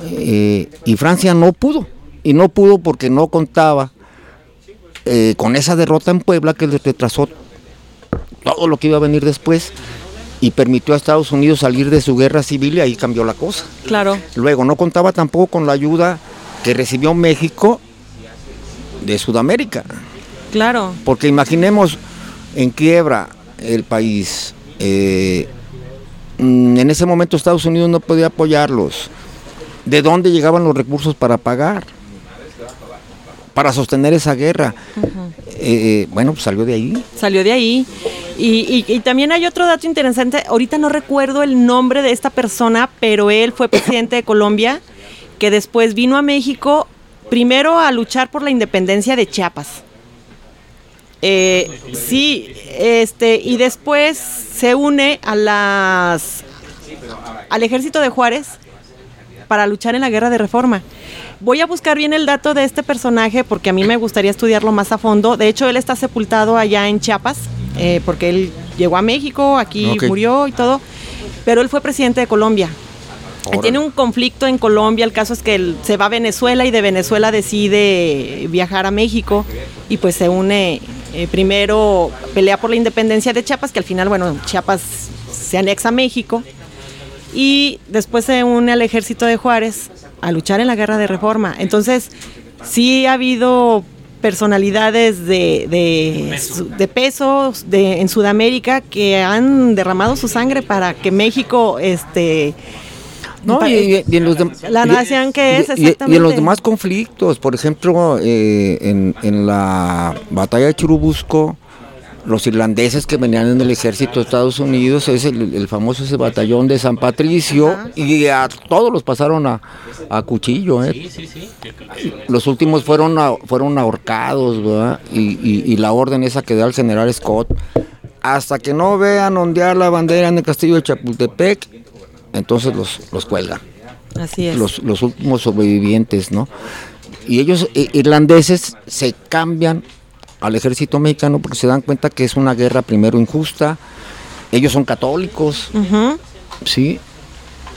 Eh, y Francia no pudo. Y no pudo porque no contaba eh, con esa derrota en Puebla que le retrasó todo lo que iba a venir después y permitió a Estados Unidos salir de su guerra civil y ahí cambió la cosa.
Claro.
Luego no contaba tampoco con la ayuda que recibió México de Sudamérica.
Claro.
Porque imaginemos en quiebra el país. eh, mm, en ese momento Estados Unidos no podía apoyarlos. ¿De dónde llegaban los recursos para pagar? Para sostener esa guerra. Eh, eh, bueno, pues salió de ahí.
Salió de ahí. Y, y- y también hay otro dato interesante. Ahorita no recuerdo el nombre de esta persona, pero él fue presidente de Colombia, que después vino a México primero a luchar por la independencia de Chiapas. Eh, sí, este, y después se une a las al ejército de Juárez para luchar en la guerra de reforma. Voy a buscar bien el dato de este personaje porque a mí me gustaría estudiarlo más a fondo. De hecho, él está sepultado allá en Chiapas, eh, porque él llegó a México, aquí murió y todo, pero él fue presidente de Colombia. Tiene un conflicto en Colombia, el caso es que él se va a Venezuela y de Venezuela decide viajar a México y pues se une, eh, primero pelea por la independencia de Chiapas, que al final, bueno, Chiapas se anexa a México y después se une al ejército de Juárez a luchar en la guerra de reforma. Entonces, sí ha habido personalidades de, de, de peso de, en Sudamérica que han derramado su sangre para que México este
No, y, en los
La nación que es,
y- y- en
exactamente.
los demás conflictos, por ejemplo, eh, en, en la batalla de Churubusco, los irlandeses que venían en el ejército de Estados Unidos, es el, el famoso ese batallón de San Patricio,
Ajá.
y a todos los pasaron a, a cuchillo. ¿eh?
Sí, sí, sí.
Los últimos fueron, a- fueron ahorcados, ¿verdad? Y, y- y la orden esa que da el general Scott, hasta que no vean ondear la bandera en el castillo de Chapultepec, entonces los, los cuelgan
así es.
los, los últimos sobrevivientes, ¿no? Y ellos, irlandeses, se cambian al ejército mexicano porque se dan cuenta que es una guerra primero injusta. Ellos son católicos. ¿sí?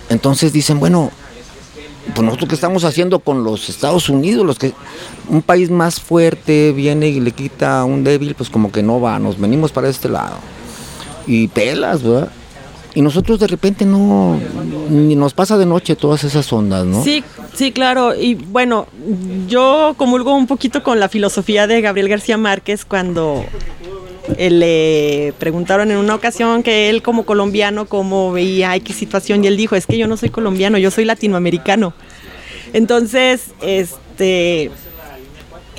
Entonces dicen, bueno, pues nosotros qué estamos haciendo con los Estados Unidos, los que un país más fuerte viene y le quita a un débil, pues como que no va, nos venimos para este lado. Y pelas, ¿verdad? Y nosotros de repente no, ni nos pasa de noche todas esas ondas, ¿no?
Sí, sí, claro. Y bueno, yo comulgo un poquito con la filosofía de Gabriel García Márquez cuando eh, le preguntaron en una ocasión que él como colombiano cómo veía X situación y él dijo, es que yo no soy colombiano, yo soy latinoamericano. Entonces, este,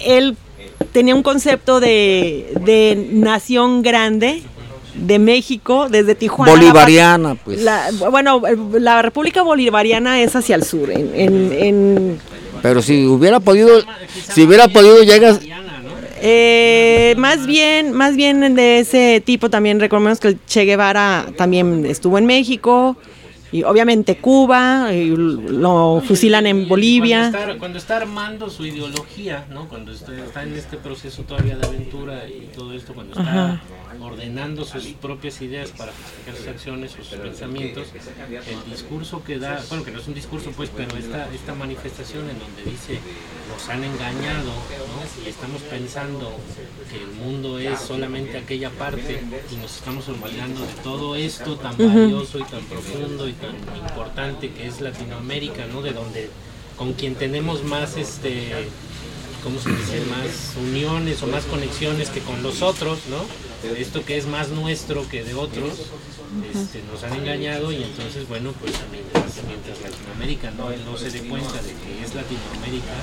él tenía un concepto de, de nación grande de México desde Tijuana.
Bolivariana, pues.
La- bueno, la República Bolivariana es hacia el sur. En, en- en-
Pero si hubiera podido, si hubiera podido llegar,
eh, más bien, más bien de ese tipo también recordemos que el Che Guevara también estuvo en México y obviamente Cuba, y lo fusilan en Bolivia.
Cuando está, cuando está armando su ideología, ¿no? Cuando está, está en este proceso todavía de aventura y todo esto, cuando está
Ajá.
Ordenando sus propias ideas para justificar sus acciones o sus pensamientos, el discurso que da, bueno, que no es un discurso, pues, pero esta, esta manifestación en donde dice, nos han engañado, ¿no? Y estamos pensando que el mundo es solamente aquella parte y nos estamos olvidando de todo esto tan valioso y tan profundo y tan importante que es Latinoamérica, ¿no? De donde con quien tenemos más este ¿cómo se dice? más uniones o más conexiones que con los otros, ¿no? Esto que es más nuestro que de otros, este, nos han engañado y entonces, bueno, pues mientras, mientras Latinoamérica no, no se dé cuenta de que es Latinoamérica,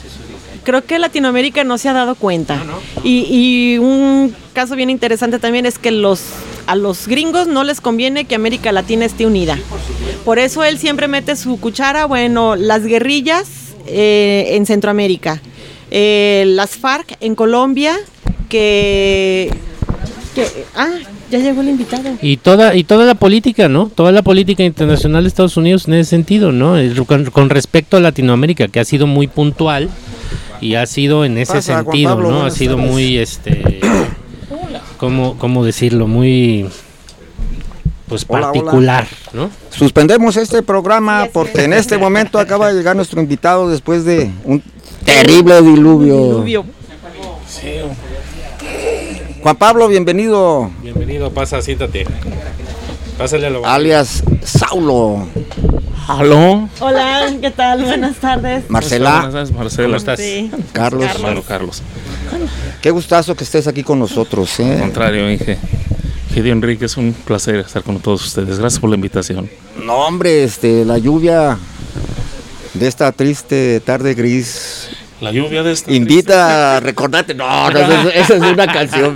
pues.
Creo que Latinoamérica no se ha dado cuenta.
No, no.
Y, y un caso bien interesante también es que los a los gringos no les conviene que América Latina esté unida. Por eso él siempre mete su cuchara, bueno, las guerrillas eh, en Centroamérica, eh, las FARC en Colombia, que, que- ah, ya llegó el invitado.
Y toda, y toda la política, ¿no? Toda la política internacional de Estados Unidos en ese sentido, ¿no? Con, con respecto a Latinoamérica, que ha sido muy puntual y ha sido en ese
Pasa,
sentido,
Pablo,
¿no? Ha sido
tardes.
muy, este, ¿cómo, cómo decirlo? Muy, pues
Hola, hola.
particular, ¿no?
Suspendemos este programa porque en este momento acaba de llegar nuestro invitado después de un terrible diluvio.
Diluvio.
Juan Pablo, bienvenido,
Bienvenido, pasa, siéntate. Pásale a lo
alias Saulo.
¿Aló?
Hola, ¿qué tal? Buenas tardes.
Marcela,
Buenas Marcela.
¿Cómo estás?
Sí.
Carlos,
Bueno, Carlos.
qué gustazo que estés aquí con nosotros.
Al
¿eh?
contrario, Inge. Gideon Enrique, es un placer estar con todos ustedes. Gracias por la invitación.
No, hombre, este, la lluvia de esta triste tarde gris
La lluvia de este.
invita a recordarte. No, no, esa es- esa es una canción.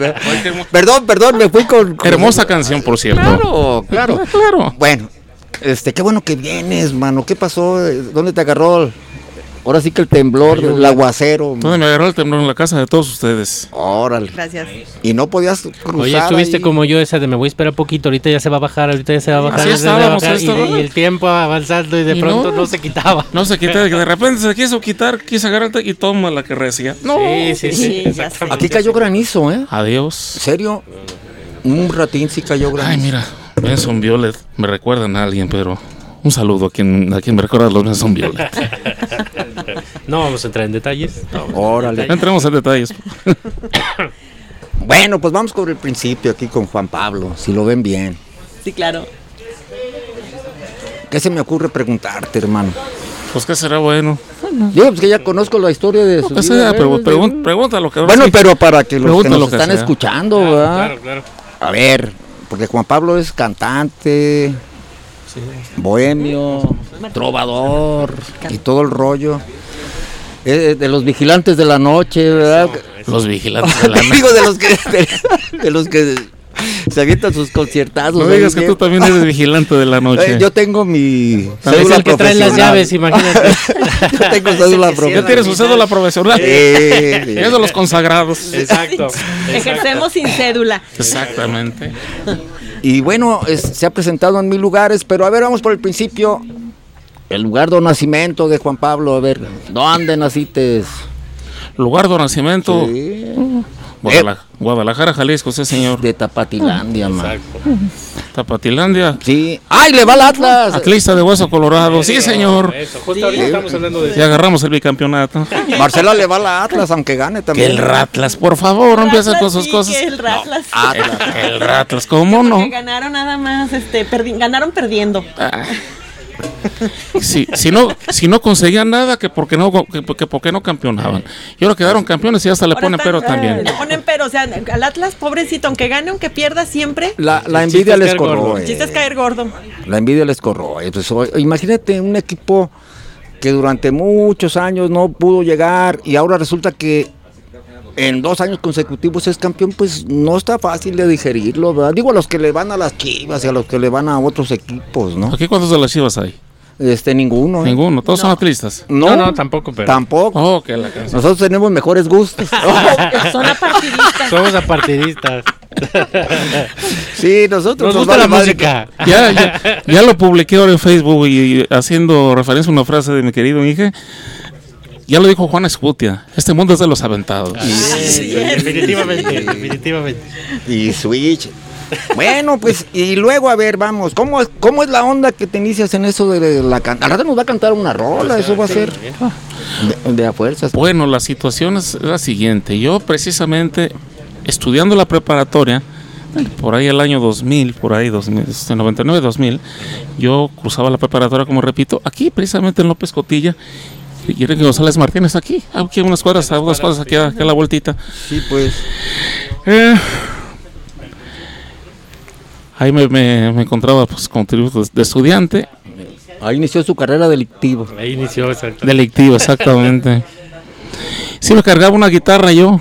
Perdón, perdón, me fui con. con-
Hermosa canción, por cierto.
Claro, claro.
Claro.
Bueno, este, qué bueno que vienes, mano. ¿Qué pasó? ¿Dónde te agarró? Ahora sí que el temblor, el aguacero.
Todo me agarró el temblor en la casa de todos ustedes.
Órale.
Gracias.
Y no podías cruzar.
Oye, estuviste
ahí.
como yo esa de me voy a esperar poquito, ahorita ya se va a bajar, ahorita ya se va a bajar,
Así
ya se va a
estábamos,
bajar, y, y el tiempo avanzando y de
Y
pronto no,
no.
se quitaba.
No se quita, que de repente se quiso quitar, quiso agarrarte y toma la que recía. No.
Sí, sí, sí,
Sí.
Aquí cayó granizo, ¿eh? ¿En
Adiós.
serio? Un ratín sí cayó granizo.
Ay, mira, Benson Violet. Me recuerdan a alguien, pero un saludo a quien, a quien me recuerda los Benson Violet. [laughs]
No vamos a entrar en detalles. no.
Órale.
No entremos en detalles. [coughs]
Bueno, pues vamos con el principio aquí con Juan Pablo, si lo ven bien.
Sí, claro.
¿Qué se me ocurre preguntarte, hermano?
Pues que será bueno.
Digo, pues que ya conozco la historia de su
Pues,
vida,
pregun- pregúntalo. que
Bueno,
sí.
pero para que los que nos
lo que
están
sea.
escuchando,
Claro,
¿verdad?
claro, claro.
A ver, porque Juan Pablo es cantante, bohemio, trovador y todo el rollo. Eh, de los vigilantes de la noche, ¿verdad?
Los vigilantes de la [laughs] noche.
Digo, de los que, de, de los que se avientan sus conciertazos.
No digas que tú también eres vigilante de la
Eh,
noche.
yo tengo mi
Es
cédula
el que trae las llaves, imagínate. [laughs]
yo tengo [laughs] cédula
ya
profesional.
tienes su cédula profesional.
Eh,
Es de los consagrados.
Exacto.
Ejercemos sin cédula.
Exactamente.
Y bueno, es- se ha presentado en mil lugares, pero a ver, vamos por el principio. El lugar de nacimiento de Juan Pablo, a ver, ¿dónde naciste?
Lugar de nacimiento.
Sí,
Guadala- Guadalajara, Jalisco, sí, señor.
de Tapatilandia, man.
Exacto.
Tapatilandia.
Sí. ¡Ay, le va al Atlas!
Atlista de Hueso Colorado. Sí, señor.
Eso, justo ahorita estamos hablando de
Y agarramos el bicampeonato.
Marcela le va al Atlas, aunque gane
Que
también.
el Ratlas, por favor, no empiecen con sus
sí,
cosas.
que el Ratlas.
Atlas.
El [laughs] Ratlas, ¿cómo no?
Que ganaron nada más, este, perdi- ganaron perdiendo.
Si, si no si no conseguían nada, que porque no que, que porque no campeonaban. Y ahora quedaron campeones y hasta le
Ahora
ponen pero también.
Le ponen pero, o sea, al Atlas, pobrecito, aunque gane, aunque pierda siempre,
La, envidia
es
les corroe.
el chiste es caer gordo.
La envidia les corroe. Pues, imagínate un equipo que durante muchos años no pudo llegar y ahora resulta que en dos años consecutivos es campeón, pues no está fácil de digerirlo, ¿verdad? Digo a los que le van a las chivas y a los que le van a otros equipos, ¿no?
¿Aquí cuántos de las chivas hay?
Este, ninguno. ¿eh?
Ninguno, todos son atlistas.
No,
No, no, tampoco, pero-
Tampoco.
Oh, que la canción.
Nosotros tenemos mejores gustos. [laughs]
Son apartidistas.
Somos apartidistas. [laughs]
sí, nosotros
Nos gusta
vale
la música.
Ya, ya, ya [laughs] lo publiqué ahora en Facebook y, y haciendo referencia a una frase de mi querido Inge. Ya lo dijo Juan Escutia, este mundo es de los aventados.
Sí, definitivamente, definitivamente.
Y Switch. Bueno, pues, y luego, a ver, vamos, ¿cómo es, cómo es la onda que te inicias en eso de la cantar? Al rato nos va a cantar una rola, eso va a ser de, de a fuerzas.
Bueno, la situación es la siguiente. Yo precisamente estudiando la preparatoria, por ahí el año 2000, por ahí 2000, este, 99-2000, yo cruzaba la preparatoria, como repito, aquí precisamente en López Cotilla. Y González Martínez aquí, aquí unas cuadras, a unas cuadras aquí a, aquí a la vueltita.
Sí, pues.
Eh, ahí me, me- me encontraba pues como tributo de estudiante,
Ahí inició su carrera delictiva.
Ahí inició, exacto.
delictivo, exactamente. Sí me cargaba una guitarra yo.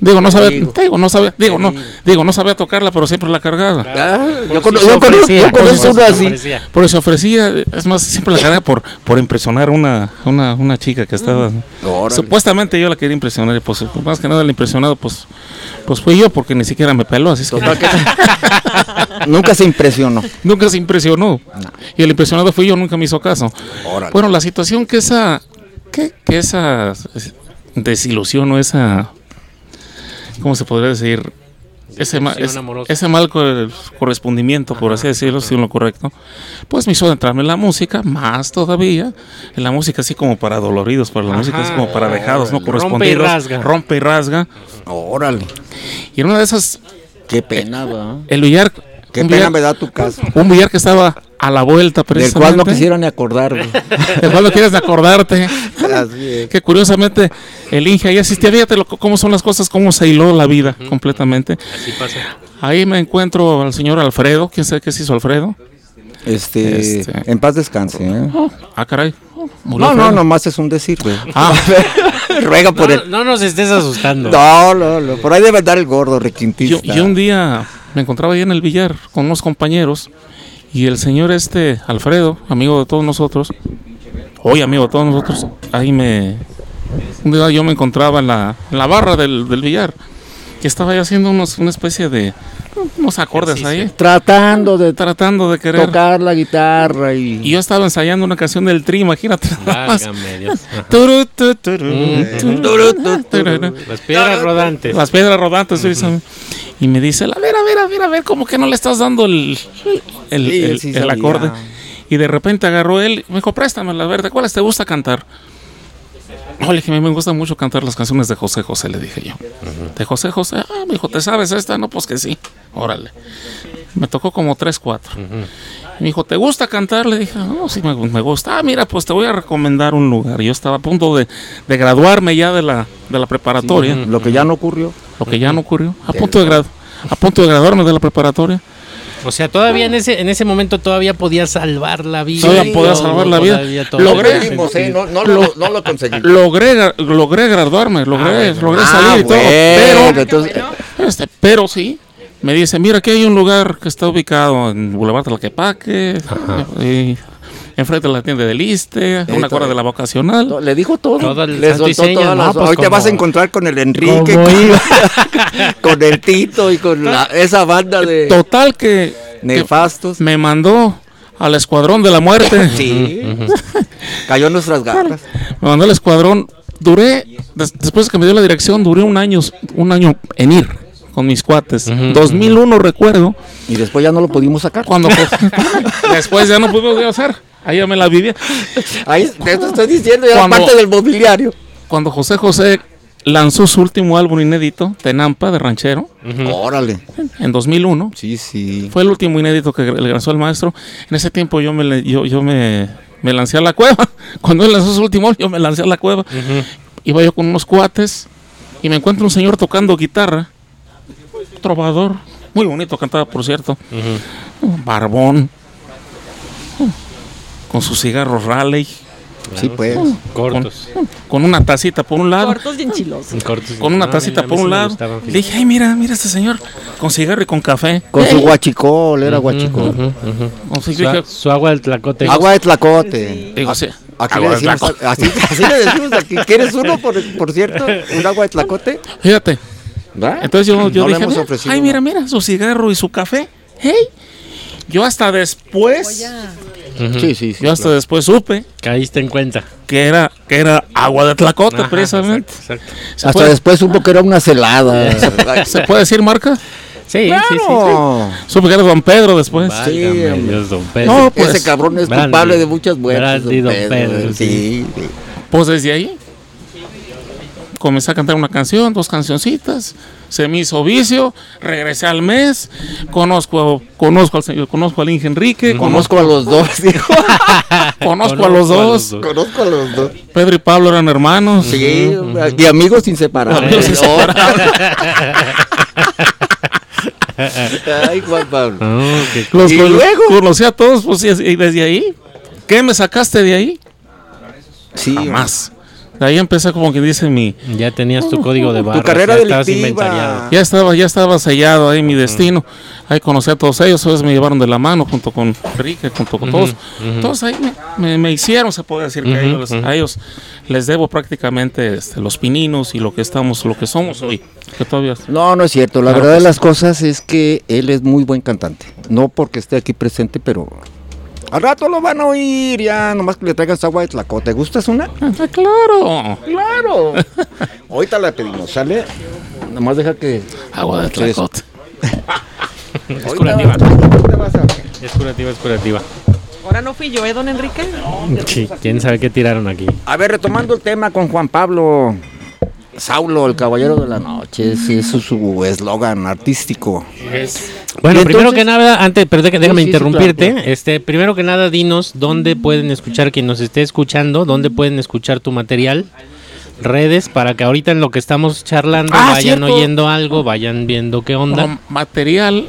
Digo, no sabía,
Digo.
no sabía, digo, no, digo, no sabía tocarla, pero siempre la cargaba.
Ah, yo,
si
yo conozco
por si
uno
se
así.
ofrecía.
Por eso ofrecía, es más, siempre la cargaba por, por impresionar a una, una, una chica que estaba.
Órale.
Supuestamente yo la quería impresionar, y pues más que nada el impresionado, pues, pues fui yo, porque ni siquiera me peló, así es que [laughs]
Nunca se impresionó.
nunca se impresionó. Y el impresionado fui yo, nunca me hizo caso.
Órale.
Bueno, la situación que esa, que, que esa desilusión o esa, ¿cómo se podría decir? ese, ma- es- ese mal co- correspondimiento, por así decirlo, si lo correcto, pues me hizo entrarme en la música, más todavía, en la música así como para doloridos, para la
Ajá.
música así como para dejados, no
Rompe y
correspondidos.
rasga.
Rompe y rasga.
Órale.
Y en una de esas,
Qué pena, va.
el billar,
Qué pena
billar
me da tu caso.
un billar que estaba a la vuelta
Del
precisamente.
cual no quisiera ni acordar. [laughs]
Del cual no quieres ni acordarte.
Así es.
Que curiosamente el Inge ahí asistía, fíjate lo- cómo son las cosas, cómo se hiló la vida completamente.
Así pasa.
Ahí me encuentro al señor Alfredo, ¿quién sabe qué se hizo Alfredo?
Este,
Este.
en paz descanse, ¿eh?
Ah, caray. Murió
No, no, nomás es un decir, güey.
Ah, [laughs]
Ruega por
No,
el.
no nos estés asustando.
No, no, no. Por ahí debe andar el gordo
yo,
requintista.
yo un día me encontraba ahí en el billar con unos compañeros y el señor este, Alfredo, amigo de todos nosotros, hoy amigo de todos nosotros, ahí me... Un día yo me encontraba en la, la barra del, del billar, que estaba ahí haciendo unos, una especie de... unos acordes ahí,
Tratando de
tratando de querer...
tocar la guitarra y.
Y yo estaba ensayando una canción del Tri, imagínate.
Válgame Dios.
Turu, turu, turu.
Las piedras rodantes.
Las piedras rodantes. Y me dice, a ver, a ver, a ver, a ver, como que no le estás dando el, el, el- acorde. Y de repente agarró él, me dijo, préstamela, a ver, ¿de cuáles te gusta cantar? No, le dije, a mí me gusta mucho cantar las canciones de José José, le dije yo. De José José, ah, me dijo, ¿te sabes esta? No, pues que sí, órale. Me tocó como tres, cuatro. Me dijo, ¿te gusta cantar? Le dije, no, sí me, me gusta. Ah, mira, pues te voy a recomendar un lugar. Yo estaba a punto de, de graduarme ya de la, de la preparatoria
Lo que ya no ocurrió.
lo que ya no ocurrió. A punto de, a punto de graduarme de la preparatoria.
O sea, todavía en ese en ese momento todavía podía salvar la vida.
Todavía podía salvar la vida. Logré-
¿eh? No, no, lo, no lo conseguimos.
Logré, logré graduarme, logré,
bueno.
logré
Ah,
salir y todo.
bueno,
Pero,
entonces,
este, pero sí, me dice, mira, aquí hay un lugar que está ubicado en Boulevard Tlaquepaque, y enfrente de la tienda del Iste, a una cuadra de la vocacional.
le dijo todo.
Todo
le soltó
señas,
todas
¿no?
las-
Pues
Hoy te
como-
vas a encontrar con el Enrique, [laughs] con, el Tito y con la- esa banda de
Total que, que
nefastos.
me mandó al escuadrón de la muerte. [laughs]
Sí. Cayó en nuestras garras.
Me mandó al escuadrón. Duré, des- después de que me dio la dirección, duré un año, un año en ir con mis cuates.
Ujú,
2001 recuerdo,
Y después ya no lo pudimos sacar.
cuando [laughs] después ya no pudimos hacer. Ahí me la vivía.
Ahí te estoy diciendo, ya
Cuando-
parte del mobiliario.
Cuando José José lanzó su último álbum inédito, Tenampa de Ranchero,
Ujú.
Órale.
en 2001.
Sí, sí.
Fue el último inédito que le lanzó el maestro. En ese tiempo yo me, yo, yo me, me lancé a la cueva. [laughs] Cuando él lanzó su último, yo me lancé a la cueva.
Ujú.
Iba yo con unos cuates y me encuentro un señor tocando guitarra. Trovador. Muy bonito cantaba, por cierto.
Ujú.
Barbón. Con sus cigarros Raleigh.
Sí, pues.
Cortos.
Con una tacita por un lado.
Cortos y enchilosos.
Cortos.
Con una
No,
tacita por
sí
un lado.
gustaban,
Le dije, ay, mira, mira este señor. Con cigarro y con café.
Con su guachicol, era guachicol.
Con su-
Su,
dije,
su agua del tlacote.
Agua de tlacote.
digo, sí.
Aquí
agua
le
de
decimos,
tlacote.
así, así le decimos aquí. ¿Quieres uno, por, por cierto? ¿Un agua de tlacote?
Fíjate.
¿Va?
Entonces yo, yo
No
dije, mira, ay, mira, mira, su cigarro y su café. Hey. Yo hasta después,
Sí, sí, sí.
yo hasta después supe
Caíste en cuenta.
que era, que era agua de tlacote,
Ajá,
precisamente.
exacto, exacto.
¿Se,
Hasta
puede,
después supo que era una celada. [laughs]
¿Se puede decir marca?
Sí, sí, sí.
Claro.
Supe que era Don Pedro después.
Válgame
Sí.
Dios, don Pedro.
No, pues,
Ese cabrón es
Brandy.
culpable de muchas muertes.
Brandy, don
Pedro,
Pedro,
sí. sí.
Pues desde ahí comencé a cantar una canción, dos cancioncitas. Se me hizo vicio, regresé al mes, conozco, conozco al señor, conozco al Inge Enrique, conozco,
Conozco a los dos, [laughs] dijo.
conozco a los dos.
Conozco a los dos.
Pedro y Pablo eran hermanos.
Sí, y amigos inseparables.
Amigos inseparables.
Ay, [laughs] Juan Pablo.
Qué
Los
¿Y luego?
conocí a todos, pues y y desde ahí. ¿Qué me sacaste de ahí?
Sí,
Jamás. Ahí empecé como que dice mi...
Ya tenías tu código de barras.
carrera
ya estabas
delictiva.
inventariado.
Ya estaba, ya estaba sellado ahí mi destino. Ahí conocí a todos ellos, ellos me llevaron de la mano junto con Enrique, junto con todos. Todos ahí me, me- me hicieron, se puede decir que a, ellos,
ujú.
a ellos les debo prácticamente este, los pininos y lo que estamos, lo que somos hoy. Que todavía
No, no es cierto. La
Claro
verdad de
sí.
las cosas es que él es muy buen cantante. No porque esté aquí presente, pero al rato lo van a oír ya. Nomás que le traigas agua de tlacote. ¿Te gustas una?
Ah, claro.
Claro. [laughs] Ahorita la pedimos, ¿sale? Nomás deja que
Agua de tlacote. [laughs]
Es curativa. Es curativa, es curativa.
Ahora no fui yo, ¿eh, don Enrique?
Sí, quién sabe qué tiraron aquí.
A ver, retomando el tema con Juan Pablo. Saulo, el caballero de la noche, ese es su eslogan artístico.
Bueno, primero que nada, antes, pero déjame
Sí, sí, sí,
interrumpirte.
claro, claro.
Este, primero que nada, dinos dónde pueden escuchar quien nos esté escuchando, dónde pueden escuchar tu material, redes, para que ahorita en lo que estamos charlando
Ah,
vayan
cierto.
oyendo algo, vayan viendo qué onda.
Como material,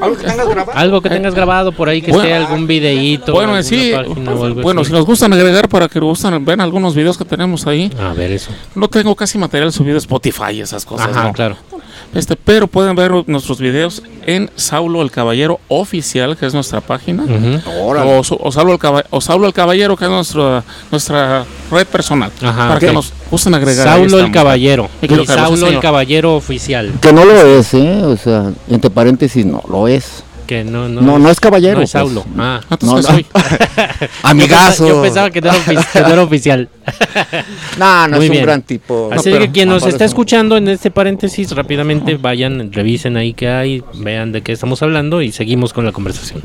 ¿Algo que tengas grabado?
Algo que tengas grabado por ahí, que
Bueno,
esté algún videíto.
bueno, sí,
algo
bueno,
así.
si nos gustan agregar para que gustan, ven algunos videos que tenemos ahí.
A ver eso.
No tengo casi material subido a Spotify y esas cosas.
Ajá,
no.
claro.
Este, pero pueden ver nuestros videos en Saulo el Caballero Oficial, que es nuestra página. O, Saulo el Caba- o Saulo el Caballero, que es nuestra, nuestra red personal.
Ajá,
para que nos gusten agregar.
Saulo el. Caballero.
Y
Saulo el. Caballero Oficial.
Que no lo es, ¿eh? O sea, entre paréntesis, no lo es.
Que no, no,
No, no es caballero.
no es
pues.
Saulo. Ah.
Entonces,
No,
¿qué
no.
soy? [laughs] [laughs]
Amigazo.
Yo pensaba que no era, ofi- que no era oficial. [laughs]
No, no
Muy
es
bien.
un gran tipo.
Así
No,
que quien
no,
nos está escuchando en este paréntesis, rápidamente vayan, revisen ahí qué hay, vean de qué estamos hablando y seguimos con la conversación.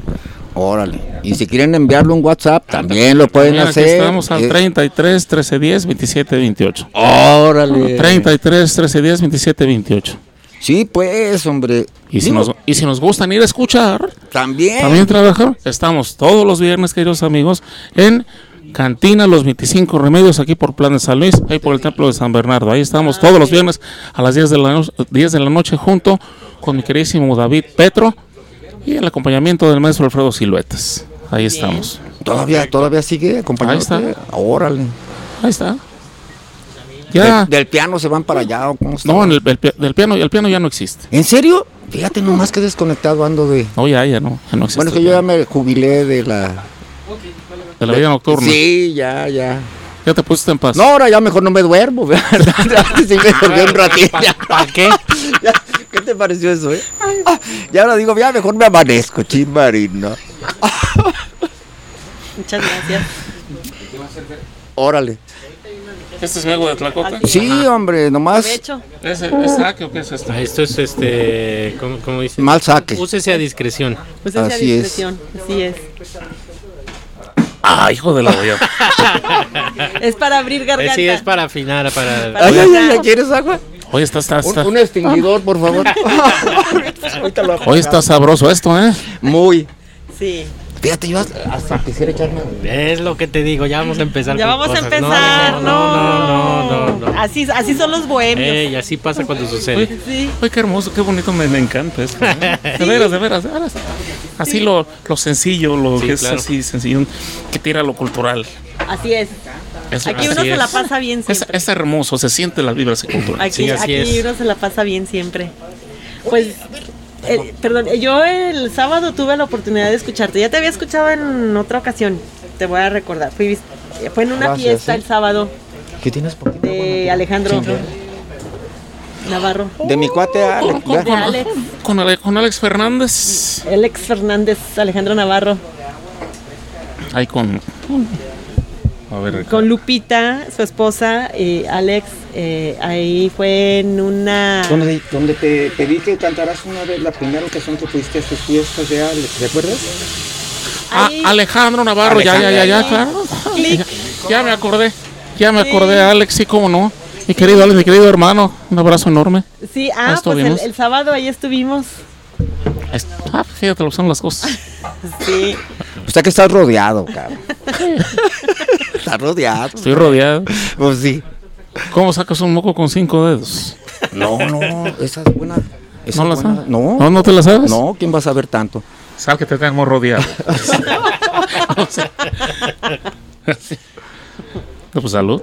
Órale. Y si quieren enviarle un WhatsApp, también lo pueden
aquí
hacer.
Estamos al
Eh,
33 1310 27 28.
Órale.
33 1310 27 28.
Sí, pues, hombre.
Y si,
Digo,
nos, y si nos gustan ir a escuchar,
También.
también trabajar, estamos todos los viernes, queridos amigos, en Cantina Los 25 Remedios, aquí por Plan de San Luis, ahí por el Templo de San Bernardo. Ahí estamos todos los viernes a las 10 de la, no- 10 de la noche junto con mi queridísimo David Petro y el acompañamiento del maestro Alfredo Siluetas. Ahí estamos.
Todavía, todavía sigue acompañando.
Ahí está.
Órale.
Ahí está. Ya.
De- del piano se van para allá o cómo está?
No, en el, el pi- del piano, el piano ya no existe.
¿En serio? Fíjate nomás que desconectado ando de.
No, ya, ya no, ya no existe.
Bueno, es que yo ya me jubilé de la.
de la vida nocturna.
Sí, ya, ya.
Ya te pusiste en paz.
No, ahora ya mejor no me duermo, [laughs] ¿verdad? Antes sí me dormí un ratito.
¿Para qué? [laughs]
Ya, ¿Qué te pareció eso, eh? Ah, Y ahora digo, ya mejor me amanezco, chimbarino.
Muchas gracias.
Órale.
¿Este es agua de tlacote?
Sí, hombre, nomás.
¿Es, es saque o qué es esto?
Ah, Esto es este, ¿cómo, cómo dice?
mal saque.
Úsese a discreción.
Esa
Así es.
discreción. Así es.
Ah, hijo de la olla.
Es para abrir
Eh,
garganta.
sí, es para afinar, para...
Para-
Ay, ay, ay, ¿quieres agua?
Oye, está, está, está,
Un, un extinguidor, por favor. [laughs]
Oye, está sabroso esto, ¿eh?
Muy.
Sí.
Fíjate, yo hasta, quisiera echarme.
Es lo que te digo, ya vamos a empezar
Ya
con
vamos a
cosas.
empezar.
No, no, no, no, no, no.
Así, así son los bohemios.
Eh, y así pasa cuando sucede.
Sí.
Oye, qué hermoso, qué bonito, me, me encanta esto. ¿eh? [laughs] De veras, de veras, de veras. Así lo, lo sencillo, lo
Sí,
que es
claro.
así sencillo, que tira lo cultural.
Así es.
Eso-
Aquí uno
así
se la
es.
pasa bien
Es,
siempre.
es hermoso, se siente las vibras culturales.
Aquí,
Sí, así
aquí
es.
uno se la pasa bien siempre. Pues, eh, perdón, yo el sábado tuve la oportunidad de escucharte. Ya te había escuchado en otra ocasión. Te voy a recordar. Fui, fue en una
Gracias,
fiesta
¿eh?
el sábado
¿Qué tienes por aquí?
de Alejandro Navarro.
De mi cuate Alex.
Con,
¿verdad?
Alex,
con Ale- con Alex Fernández.
Alex Fernández, Alejandro Navarro.
Ahí con. A ver,
Con Lupita, su esposa, y Alex. eh, ahí fue en una.
Donde, donde te pedí que cantaras una vez la primera ocasión que fuiste a sus fiestas de Alex, ¿te acuerdas?
Ah,
Ahí-
Alejandro Navarro, ya, ya, ya, ya, claro. [laughs] Ya me acordé, ya me
Sí.
acordé, Alex, sí, cómo no. Mi querido Alex, mi querido hermano, un abrazo enorme.
Sí,
Ah,
pues el,
estuvimos.
el sábado ahí estuvimos.
Es- Ah, fíjate lo que son las cosas. [laughs]
Sí.
O sea que estás rodeado, cabrón. [laughs] estás rodeado.
Estoy rodeado.
Pues sí.
¿Cómo sacas un moco con cinco dedos?
No, no, esa es buena. esa
¿No la
es buena.
sabes?
No,
¿No, no te la sabes?
no, ¿quién va a saber tanto?
Sabes que te tenemos rodeado. [laughs] No, pues salud.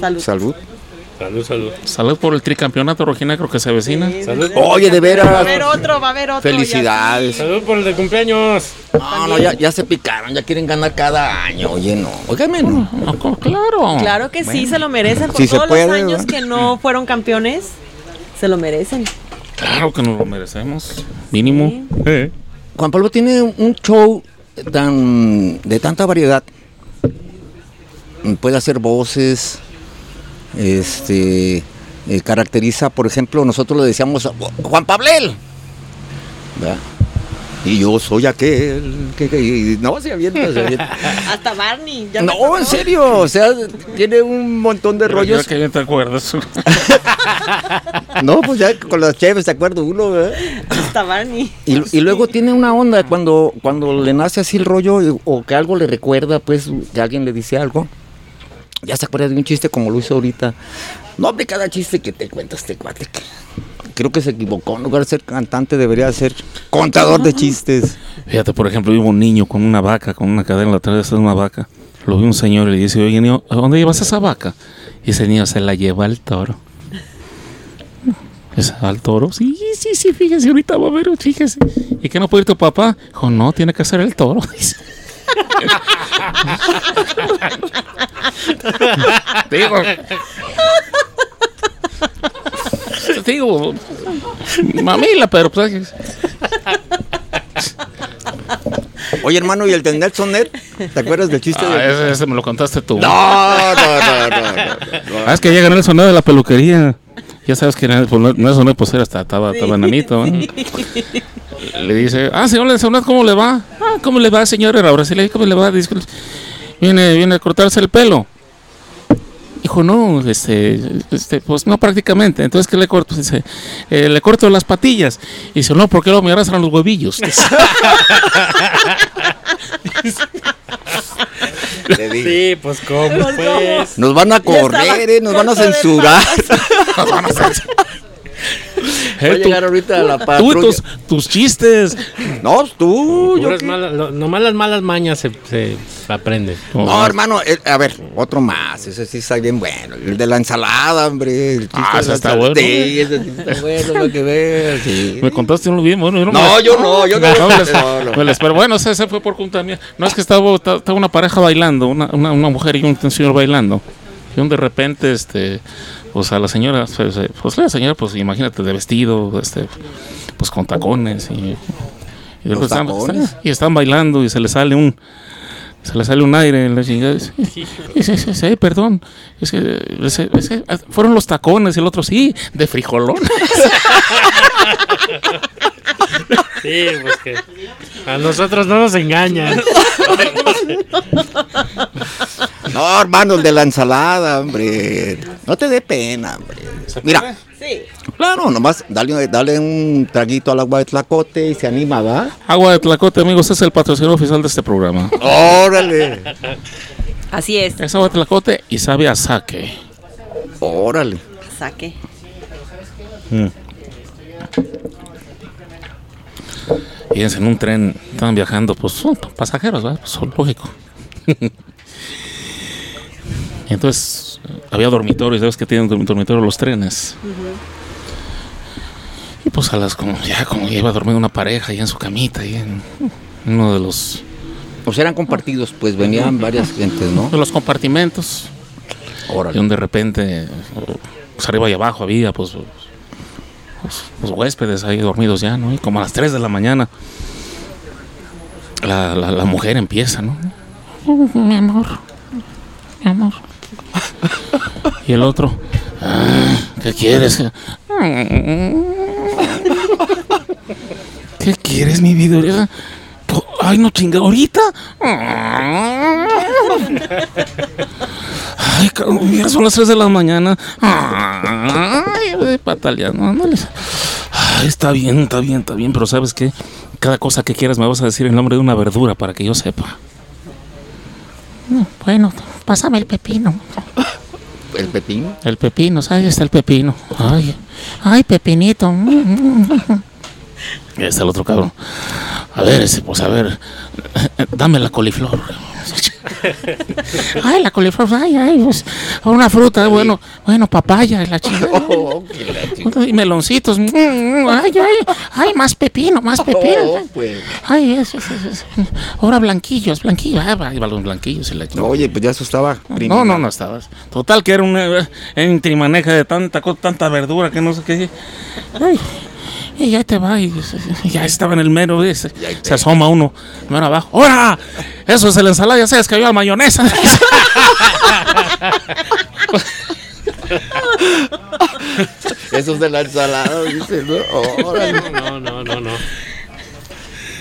Salud.
Salud.
Salud, salud.
Salud por el tricampeonato rojinegro que se avecina.
Sí,
Salud.
sí.
Oye, de
Va a
veras.
haber otro, va a haber otro.
Felicidades.
Salud por el de cumpleaños.
No, no, ya, ya se picaron, ya quieren ganar cada año. Oye, no. Óigame, no.
Claro.
Claro que sí, se lo merecen. Por
Sí se
todos
puede,
los años
¿verdad?
que no fueron campeones, se lo merecen.
Claro que nos lo merecemos. Mínimo. Eh.
Juan Pablo tiene un show tan de tanta variedad. Puede hacer voces. Este eh, caracteriza, por ejemplo, nosotros le decíamos a Juan Pablel. ¿verdad? Y yo soy aquel que... que- y no, se avienta, se avienta. [laughs]
Hasta Barney. ya
No, en serio, o sea, tiene un montón de rollos.
que bien te acuerdas. [laughs]
No, pues ya con las cheves, ¿te acuerdas uno? verdad?
Hasta Barney.
Y, y luego tiene una onda cuando, cuando le nace así el rollo o que algo le recuerda, pues, que alguien le dice algo. Ya se acuerda de un chiste como lo hizo ahorita. No hombre, cada chiste que te cuenta este cuate. Creo que se equivocó. En lugar de ser cantante, debería ser contador de chistes.
Fíjate, por ejemplo, hubo un niño con una vaca, con una cadena atrás de una vaca. Lo vi un señor y le dice, oye, niño, ¿a dónde llevas esa vaca? Y ese niño se la lleva al toro. ¿Es al toro? Sí, sí, sí, fíjese, ahorita va a ver, fíjese. ¿Y qué no puede ir tu papá? Dijo, no, tiene que ser el toro. [laughs] Dice. Digo. Digo, mamila, pero pues.
Oye, hermano, ¿y el de Nelson Ned? ¿Te acuerdas del chiste?
Ah,
de...
ese, ese me lo contaste tú.
No, no, no, no, no, no.
Ah, es que llega en el sonido de la peluquería. Ya sabes que Nelson Nelson Ned, pues era hasta estaba, estaba enanito. ¿eh? Le dice, ah, señor Ned, ¿cómo le va? Ah, ¿cómo le va, señor? Ahora sí le dije, ¿cómo le va? Dice, viene, viene a cortarse el pelo. Dijo, no, este, este, pues no prácticamente. Entonces, ¿qué le corto? Dice, "Eh, le corto las patillas. Y dice, no, porque luego me arrastran los huevillos. [laughs]
Sí, pues cómo, pues.
Nos van a correr, eh, nos van a
corto de
censurar. [laughs] Va a
"Eh, tú-
llegar ahorita a la
tú,
patrulla.
tus, tus chistes.
No, tú. yo
malas- lo- nomás las malas mañas se, se aprenden.
No, hermano, eh, a ver, otro más. Ese sí está bien bueno. El de la ensalada, hombre. el chiste
Ah, ese está
ensalada.
bueno.
Sí, ese sí está bueno, para que veas. sí.
Me contaste uno bien bueno. yo
No,
me-
yo no, yo no.
No,
No, no.
me les- pero bueno, ese, ese fue por culpa mía. No es que estaba, estaba una pareja bailando, una, una, una mujer y un señor bailando. Y un de repente, este, pues a la señora, pues, pues la señora, pues imagínate, de vestido, este, pues con tacones y, y,
¿Los
luego están,
tacones?
están- y están bailando y se le sale un, se le sale un aire en la chingada. Dice, dice, "Ay, perdón, es que, ese- fueron los tacones y el otro sí, de frijolón. [laughs]
Sí, pues que a nosotros no nos engañan. [laughs]
No, hermano, el de la ensalada, hombre. No te dé pena, hombre. Mira,
Sí.
claro, nomás dale, dale un traguito al agua de tlacote y se anima, ¿va?
Agua de Tlacote, amigos, es el patrocinador oficial de este programa.
Órale,
Así es.
Es agua de Tlacote y sabe a saque.
órale.
Saque.
Fíjense, en un tren estaban viajando, pues son pasajeros, ¿verdad? Pues, son lógico. [laughs] Y Entonces, había dormitorios, ¿sabes que tienen dorm- dormitorios los trenes? Y pues a las como, ya como iba a dormir una pareja ahí en su camita, ahí en uno de los,
Pues eran compartidos, pues venían varias gentes, ¿no?
de los compartimentos. Y
Órale.
donde de repente, pues arriba y abajo había, pues, pues, pues, huéspedes ahí dormidos ya, ¿no? Y como a las 3 de la mañana, la, la, la mujer empieza, ¿no? Mi amor, mi amor. [laughs] Y el otro, "Ah, ¿qué quieres? ¿Qué quieres, mi vida? Ay, no chinga, ahorita. Ay, mira, son las 3 de la mañana. Ay, pataleando, ándale. Ay, está bien, está bien, está bien, pero ¿sabes qué? Cada cosa que quieras me vas a decir el nombre de una verdura para que yo sepa. No, bueno, pásame el pepino.
El pepino.
El pepino, ahí está el pepino. Ay, ay, pepinito. Ahí está el otro cabrón. A ver, ese, pues a ver, [laughs] dame la coliflor. [laughs] Ay, la coliflor, ay, ay, pues, una fruta, bueno, bueno, papaya, la [laughs] chingada.
Oh, chica.
Y meloncitos. mm, Ay, ay, ay, más pepino, más
Oh,
pepino.
pues.
Ay, eso, eso, eso. Ahora blanquillos, blanquillos. Ah, van los blanquillos y la chingada.
Oye, pues ya eso estaba.
No, no, no estabas. Total que era una en trimaneja de tanta tanta verdura que no sé qué. Ay, y ya te va y, y ya estaba en el mero. Se asoma uno, mero abajo. ¡Hora! Eso es la ensalada, ya sabes que había mayonesa.
Esos de la ensalada, dice, ¿no? Órale.
No, no, no, no.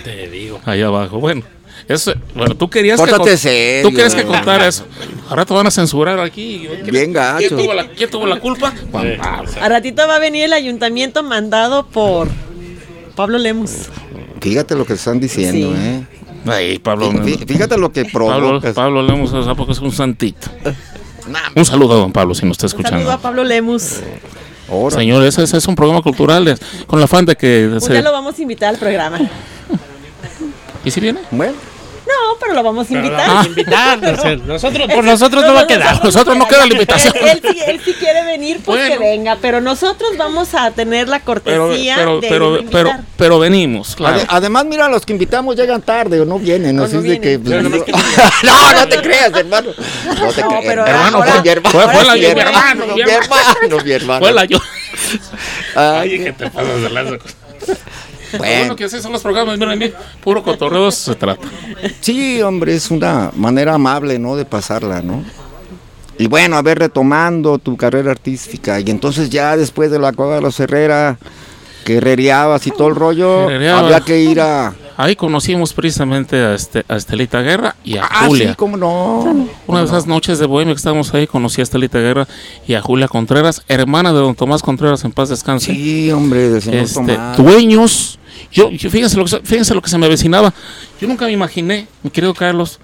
Te digo.
Ahí abajo. Bueno, eso, bueno, tú querías
Pórtate
que
serio.
tú querías que contara eso. Ahora te van a censurar aquí.
Bien gacho.
¿Quién tuvo la, quién tuvo la culpa? Juan. Pablo.
A ratito va a venir el ayuntamiento mandado por Pablo Lemus.
Fíjate lo que están diciendo,
Sí.
¿eh?
Ay, Pablo.
Fí- Fíjate lo que
Pablo,
provoca.
Pablo Lemos ¿a poco es un santito. Un saludo a don Pablo si nos está
Un saludo a
escuchando.
Pablo Lemus.
Ahora.
Señor, ese, ese es un programa cultural de- con la afán de que...
Un
se-
día lo vamos a invitar al programa.
¿Y si viene?
Bueno,
No, pero lo vamos a
Pero
invitar.
vamos a invitar, [laughs] nosotros, por nosotros no va a quedar.
Nosotros no queda la invitación.
Él, él sí, él sí quiere venir, pues
Bueno.
que venga. Pero nosotros vamos a tener la
Pero,
cortesía
pero,
de
pero,
a
pero,
invitar.
pero venimos, claro.
ade- además, mira, los que invitamos llegan tarde o no vienen. Así
no
de que.
Pero [laughs]
no, no te creas, hermano. No te
No,
creas.
pero
hermano,
ahora-
fue mi hermano.
Fue- fue la-
mi
mi
hermano, mi
mi
hermano, mi hermano.
Fue la yo.
Ay,
que te pasas de lanza.
Bueno.
Bueno, que así son los programas, miren, miren, puro cotorreo se trata.
Sí, hombre, es una manera amable, ¿no? De pasarla, ¿no? Y bueno, a ver, retomando tu carrera artística. Y entonces ya después de la cueva de los Herrera, que herrereabas y todo el rollo,
Herrereaba.
había que ir a...
Ahí conocimos precisamente a, este, a Estelita Guerra y a
Ah,
Julia.
sí, cómo no.
Una de esas noches de bohemia que estábamos ahí, conocí a Estelita Guerra y a Julia Contreras, hermana de don Tomás Contreras, en paz descanse.
Sí, hombre, del señor
Este,
Tomás.
dueños. Yo, yo- fíjense, lo que, se- fíjense lo que se me avecinaba. Yo nunca me imaginé, mi querido Carlos,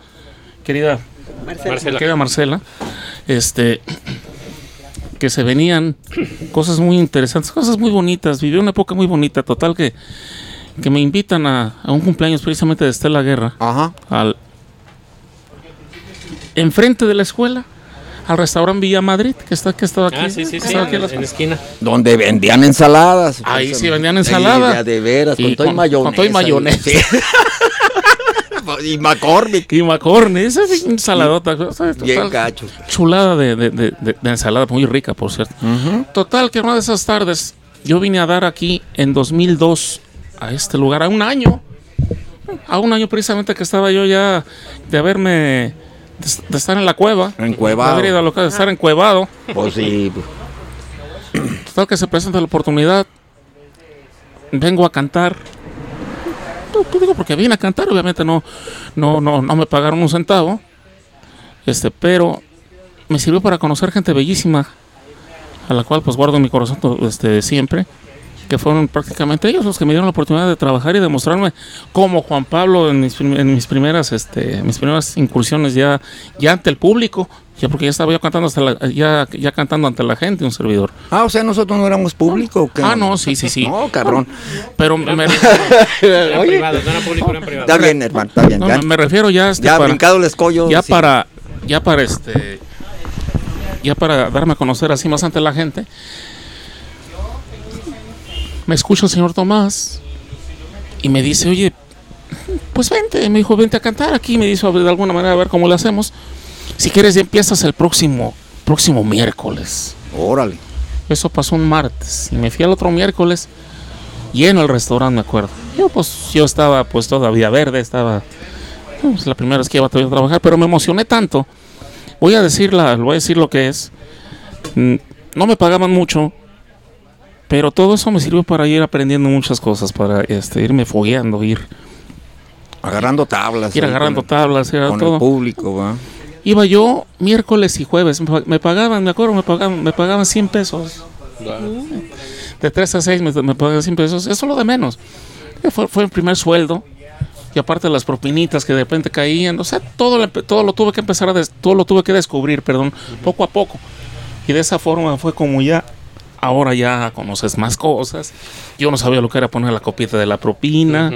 querida.
Marcela.
querida Marcela, este, que se venían cosas muy interesantes, cosas muy bonitas. Viví una época muy bonita, total que, que me invitan a, a un cumpleaños precisamente de Estela Guerra,
Ajá.
al enfrente de la escuela, al restaurante Villa Madrid, que está que estaba aquí.
Ah, sí, sí, sí,
aquí
en, la esquina.
Donde vendían ensaladas.
Ahí
Pues,
sí vendían
sí,
ensalada.
ya de veras, con todo y mayonesa.
con todo y mayonesa.
Sí. [laughs] y McCormick.
Y McCormick, esa es ensaladota. ¿sabes?
Bien
Total,
gacho.
chulada de, de- de- de- de ensalada, muy rica, por cierto. Total, que una de esas tardes yo vine a dar aquí en 2002 a este lugar, a un año. A un año precisamente que estaba yo ya de haberme. de, de estar en la cueva.
Encuevado.
De local, de estar encuevado.
Pues sí.
Total, que se presenta la oportunidad. Vengo a cantar. Tú digo porque vine a cantar, obviamente no, no, no, no me pagaron un centavo. Este, pero me sirvió para conocer gente bellísima, a la cual pues guardo en mi corazón este, siempre. Que fueron prácticamente ellos los que me dieron la oportunidad de trabajar y demostrarme como Juan Pablo en mis, en mis primeras, este, mis primeras incursiones ya, ya ante el público, ya porque ya estaba yo cantando hasta la- ya, ya cantando ante la gente, un servidor.
Ah, o sea, nosotros no éramos público. ¿o qué?
Ah, no, sí, sí, sí.
No, cabrón.
Pero me, [laughs]
Oye.
privados, no era público.
Está bien, hermano, está bien.
no,
ya
me- me refiero ya, este,
ya
para,
brincado el escollo.
ya
sí.
para, ya para este, ya para darme a conocer así más ante la gente. Me escucha el señor Tomás y me dice, oye, pues vente, me dijo, vente a cantar aquí, me dijo de alguna manera a ver cómo le hacemos. Si quieres ya empiezas el próximo, próximo miércoles.
Órale.
Eso pasó un martes. Y me fui al otro miércoles. Lleno el restaurante, me acuerdo. Yo pues yo estaba pues todavía verde, estaba pues, la primera vez que iba a trabajar, pero me emocioné tanto. Voy a decir la, voy a decir lo que es. Mm, No me pagaban mucho, pero todo eso me sirvió para ir aprendiendo muchas cosas, para este, irme fogueando, ir,
Agarrando tablas.
ir agarrando
con,
tablas, era
con
todo.
el público, ¿va?
Iba yo miércoles y jueves, me pa- me pagaban, me acuerdo, me pagaban, me pagaban 100 pesos. De 3 a 6 me, me pagaban 100 pesos, eso es lo de menos. Eh, Fue, fue el primer sueldo. Y aparte las propinitas que de repente caían, o sea, todo, todo lo tuve que empezar a des- todo lo tuve que descubrir, perdón, poco a poco. Y de esa forma fue como ya ahora ya conoces más cosas. Yo no sabía lo que era poner la copieta de la propina.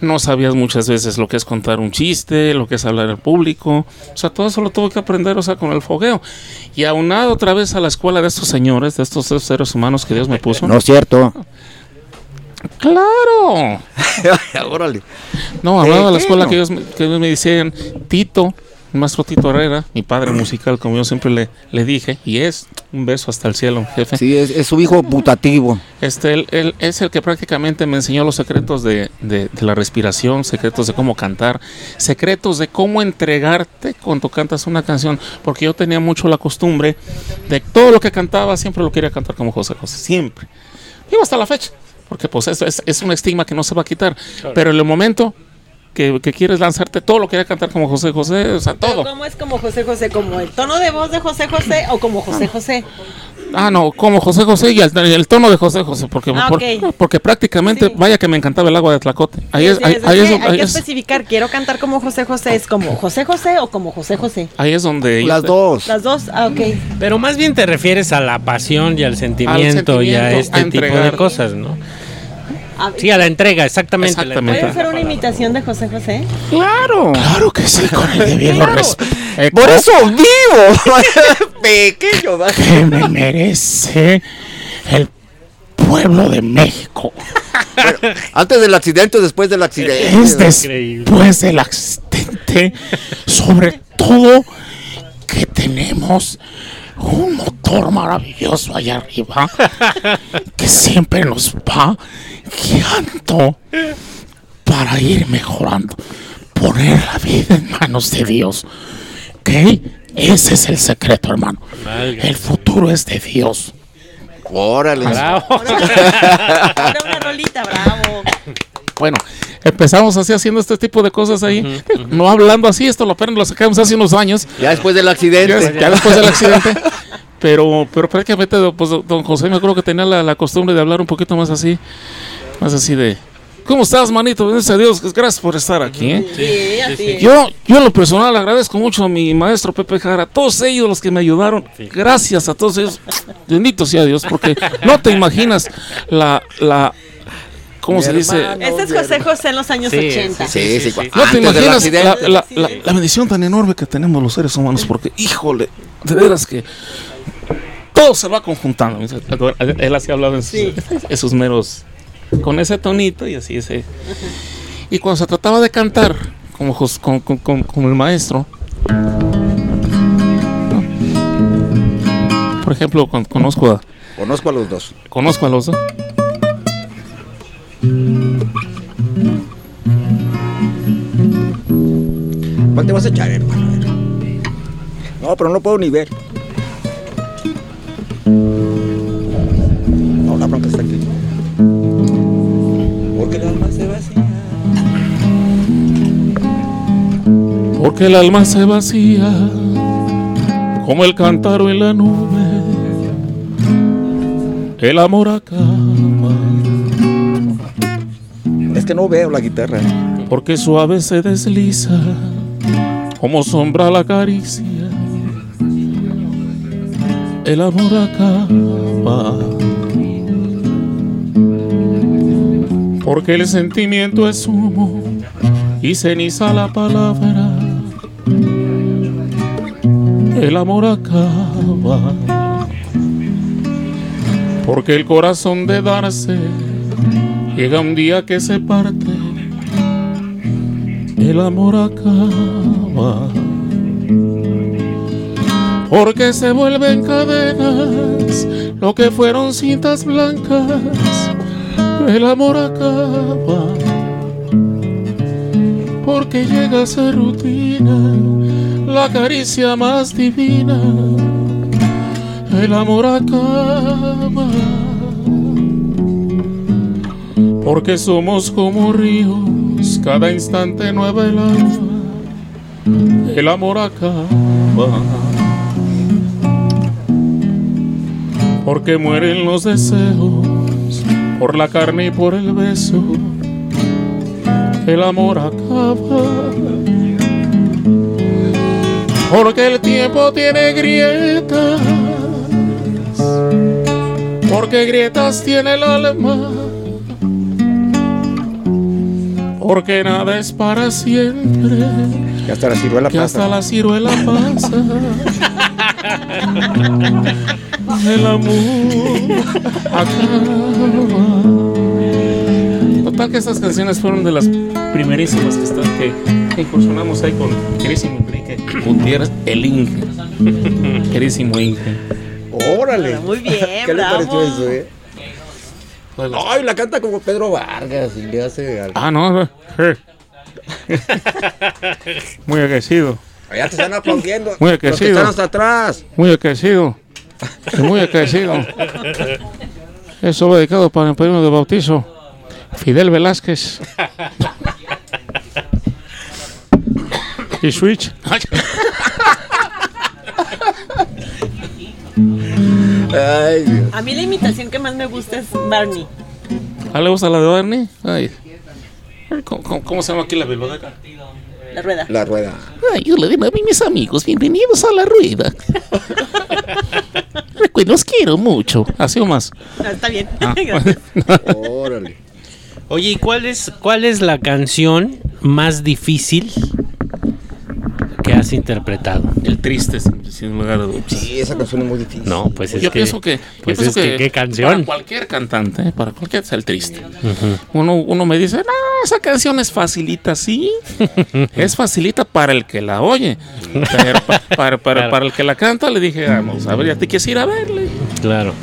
No sabías muchas veces lo que es contar un chiste, lo que es hablar al público. O sea, todo eso lo tuve que aprender, o sea, con el fogueo. Y aunado otra vez a la escuela de estos señores, de estos tres seres humanos que Dios me puso.
No es cierto.
¡Claro! [laughs]
Órale.
No, hablaba de la escuela que ellos, me- que ellos me decían, Tito, el maestro Tito Herrera, mi padre musical, como yo siempre le, le dije, y es un beso hasta el cielo, jefe.
Sí, es, es su hijo putativo.
Este, él, él es el que prácticamente me enseñó los secretos de, de- de la respiración, secretos de cómo cantar, secretos de cómo entregarte cuando cantas una canción, porque yo tenía mucho la costumbre de todo lo que cantaba, siempre lo quería cantar como José José, siempre. Digo hasta la fecha. Porque pues eso es, es un estigma que no se va a quitar. Pero en el momento que, que quieres lanzarte todo lo quería cantar como José José, o sea, todo.
¿Cómo es como José José? ¿Como el tono de voz de José José o como José José?
Ah, no, como José José y el, el tono de José José, porque,
Ah,
por-
ok.
porque prácticamente,
Sí.
vaya que me encantaba el agua de Tlacote. Ahí
Sí,
es,
sí,
ahí,
es
ahí
que
es
hay
ahí
que
es-
especificar, quiero cantar como José José, ¿es como José José o como José José?
ahí es donde...
Las dos.
Las dos, ah, ok.
Pero más bien te refieres a la pasión y al sentimiento, y a
sentimiento,
este
a
tipo de cosas, ¿no?
A-
Sí, a la entrega, exactamente.
Exactamente.
¿Puede ser una imitación de José José?
Claro.
Claro que sí, con el debido
Claro.
respeto
Por eso vivo. [laughs] Pequeño,
que me merece el pueblo de México.
Antes del accidente o después del accidente.
Es
Increíble.
después del accidente, sobre todo que tenemos un motor maravilloso allá arriba [laughs] que siempre nos va guiando para ir mejorando. Poner la vida en manos de Dios. ¿Ok? Ese es el secreto, hermano. El futuro es de Dios.
Órale.
Bravo.
Ahora una rolita, bravo. [laughs]
Bueno, empezamos así haciendo este tipo de cosas ahí. [laughs] No hablando así, esto lo apenas lo sacamos hace unos años.
Ya después del
Ya,
accidente.
ya después del accidente. Pero, pero prácticamente, pues, don José me acuerdo que tenía la, la costumbre de hablar un poquito más así. Más así de. ¿Cómo estás, manito? Gracias a Dios. Gracias por estar aquí. ¿eh?
Sí, así es.
Yo, yo en lo personal agradezco mucho a mi maestro Pepe Jara, a todos ellos los que me ayudaron. Gracias a todos ellos. Bendito sea Dios, porque no te imaginas la, la, ¿cómo se dice?
Este es José José en los años
Sí,
80.
Sí, sí,
sí.
No te imaginas la, la- la- la bendición tan enorme que tenemos los seres humanos, porque, híjole, de veras que todo se va conjuntando. Él así hablaba en sus,
Sí.
en sus meros, con ese tonito y así ese. Y cuando se trataba de cantar, como, con- con- con el maestro, ¿no? por ejemplo, con- conozco a,
Conozco a los dos.
conozco a los dos.
¿Cuál te vas a echar, hermano? No, pero no puedo ni ver. No, la bronca está aquí. Porque el alma se vacía.
Porque el alma se vacía como el cántaro en la nube. El amor acaba
Que no veo la guitarra.
porque suave se desliza como sombra la caricia. El amor acaba porque el sentimiento es humo y ceniza la palabra. El amor acaba porque el corazón de darse llega un día que se parte. El amor acaba porque se vuelven cadenas lo que fueron cintas blancas. El amor acaba porque llega a ser rutina la caricia más divina. El amor acaba porque somos como ríos, cada instante nueva el agua. El amor acaba porque mueren los deseos por la carne y por el beso. El amor acaba porque el tiempo tiene grietas, porque grietas tiene el alma, porque nada es para siempre,
Que hasta la ciruela
que hasta
pasa.
la ciruela pasa. [laughs] El amor acaba. Total que estas canciones fueron de las primerísimas que, están, que, que incursionamos ahí con querísimo Enrique Gutiérrez, el Inge. [laughs] Querísimo Inge.
Órale.
Muy bien,
¿Qué le
bravo.
pareció eso, eh? Ay, la canta como Pedro Vargas y le hace algo.
Ah, no, no. eh. [laughs] Muy agradecido,
Allá te están aplaudiendo.
Muy
Los que están hasta atrás.
muy agradecido, muy agradecido. Eso va dedicado para el padrino de bautizo. Fidel Velázquez. [laughs] y Switch.
Ay, Dios.
A mí la imitación que más me gusta es Barney.
¿Ah, le gusta la de Barney? Ay. ¿Cómo, cómo- cómo se llama aquí la biblioteca?
La rueda.
La rueda.
Ay, hola de nuevo, mis amigos. Bienvenidos a la rueda. Recuerden, [laughs] los quiero mucho.
Así o más.
Está bien.
Ah. [laughs]
Gracias.
Órale.
Oye, ¿y cuál es, cuál es la canción más difícil que has interpretado?
El triste, sin, sin lugar a dudas.
Sí, esa canción es muy difícil.
No, pues es
yo
que,
pienso que, yo
pues
pienso
es que, qué
Para
canción.
cualquier cantante, ¿eh? para cualquier es el triste. uno, uno me dice, no, esa canción es facilita, sí. [laughs] es facilita para el que la oye. Pero pa- para, para,
Claro.
para el que la canta, le dije, vamos, a ver, ya te quieres ir a verle.
Claro.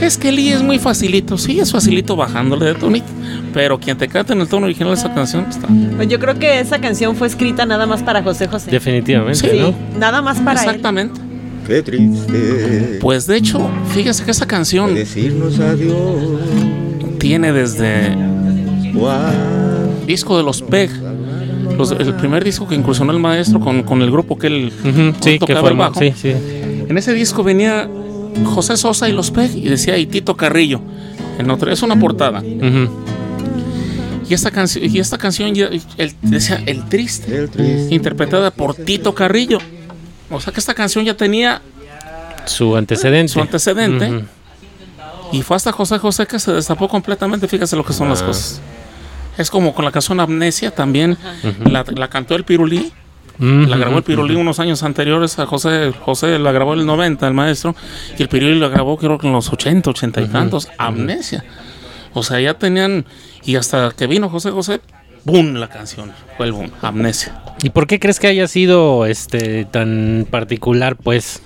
Es que Lee es muy facilito, sí, es facilito bajándole de tonito. Pero quien te canta en el tono original de esa canción está.
Pues yo creo que esa canción fue escrita nada más para José José.
Definitivamente,
Sí.
¿no?
Nada más para él.
Exactamente.
Qué triste.
Pues de hecho, fíjese que esa canción
Decirnos adiós.
tiene desde disco de los PEG. los- el primer disco que incursionó el maestro con, con el grupo que él
Sí, que
tocaba el bajo.
Sí, sí.
En ese disco venía José Sosa y los PEG y decía y Tito Carrillo. En otro, es una portada. Y esta canción, y esta canción ya- el- decía El Triste,
El triste.
interpretada por Tito Carrillo. O sea que esta canción ya tenía
Su antecedente.
su antecedente. Y fue hasta José José que se destapó completamente. Fíjese lo que son las
Ah.
cosas. Es como con la canción Amnesia también. la, la cantó el Pirulí. La grabó el Pirulí unos años anteriores a José. José la grabó en el 90, el maestro. Y el Pirulí la grabó creo que en los 80, 80 y tantos. Amnesia. O sea, ya tenían. Y hasta que vino José José, ¡boom! La canción. Fue el boom. Amnesia.
¿Y por qué crees que haya sido este tan particular, pues,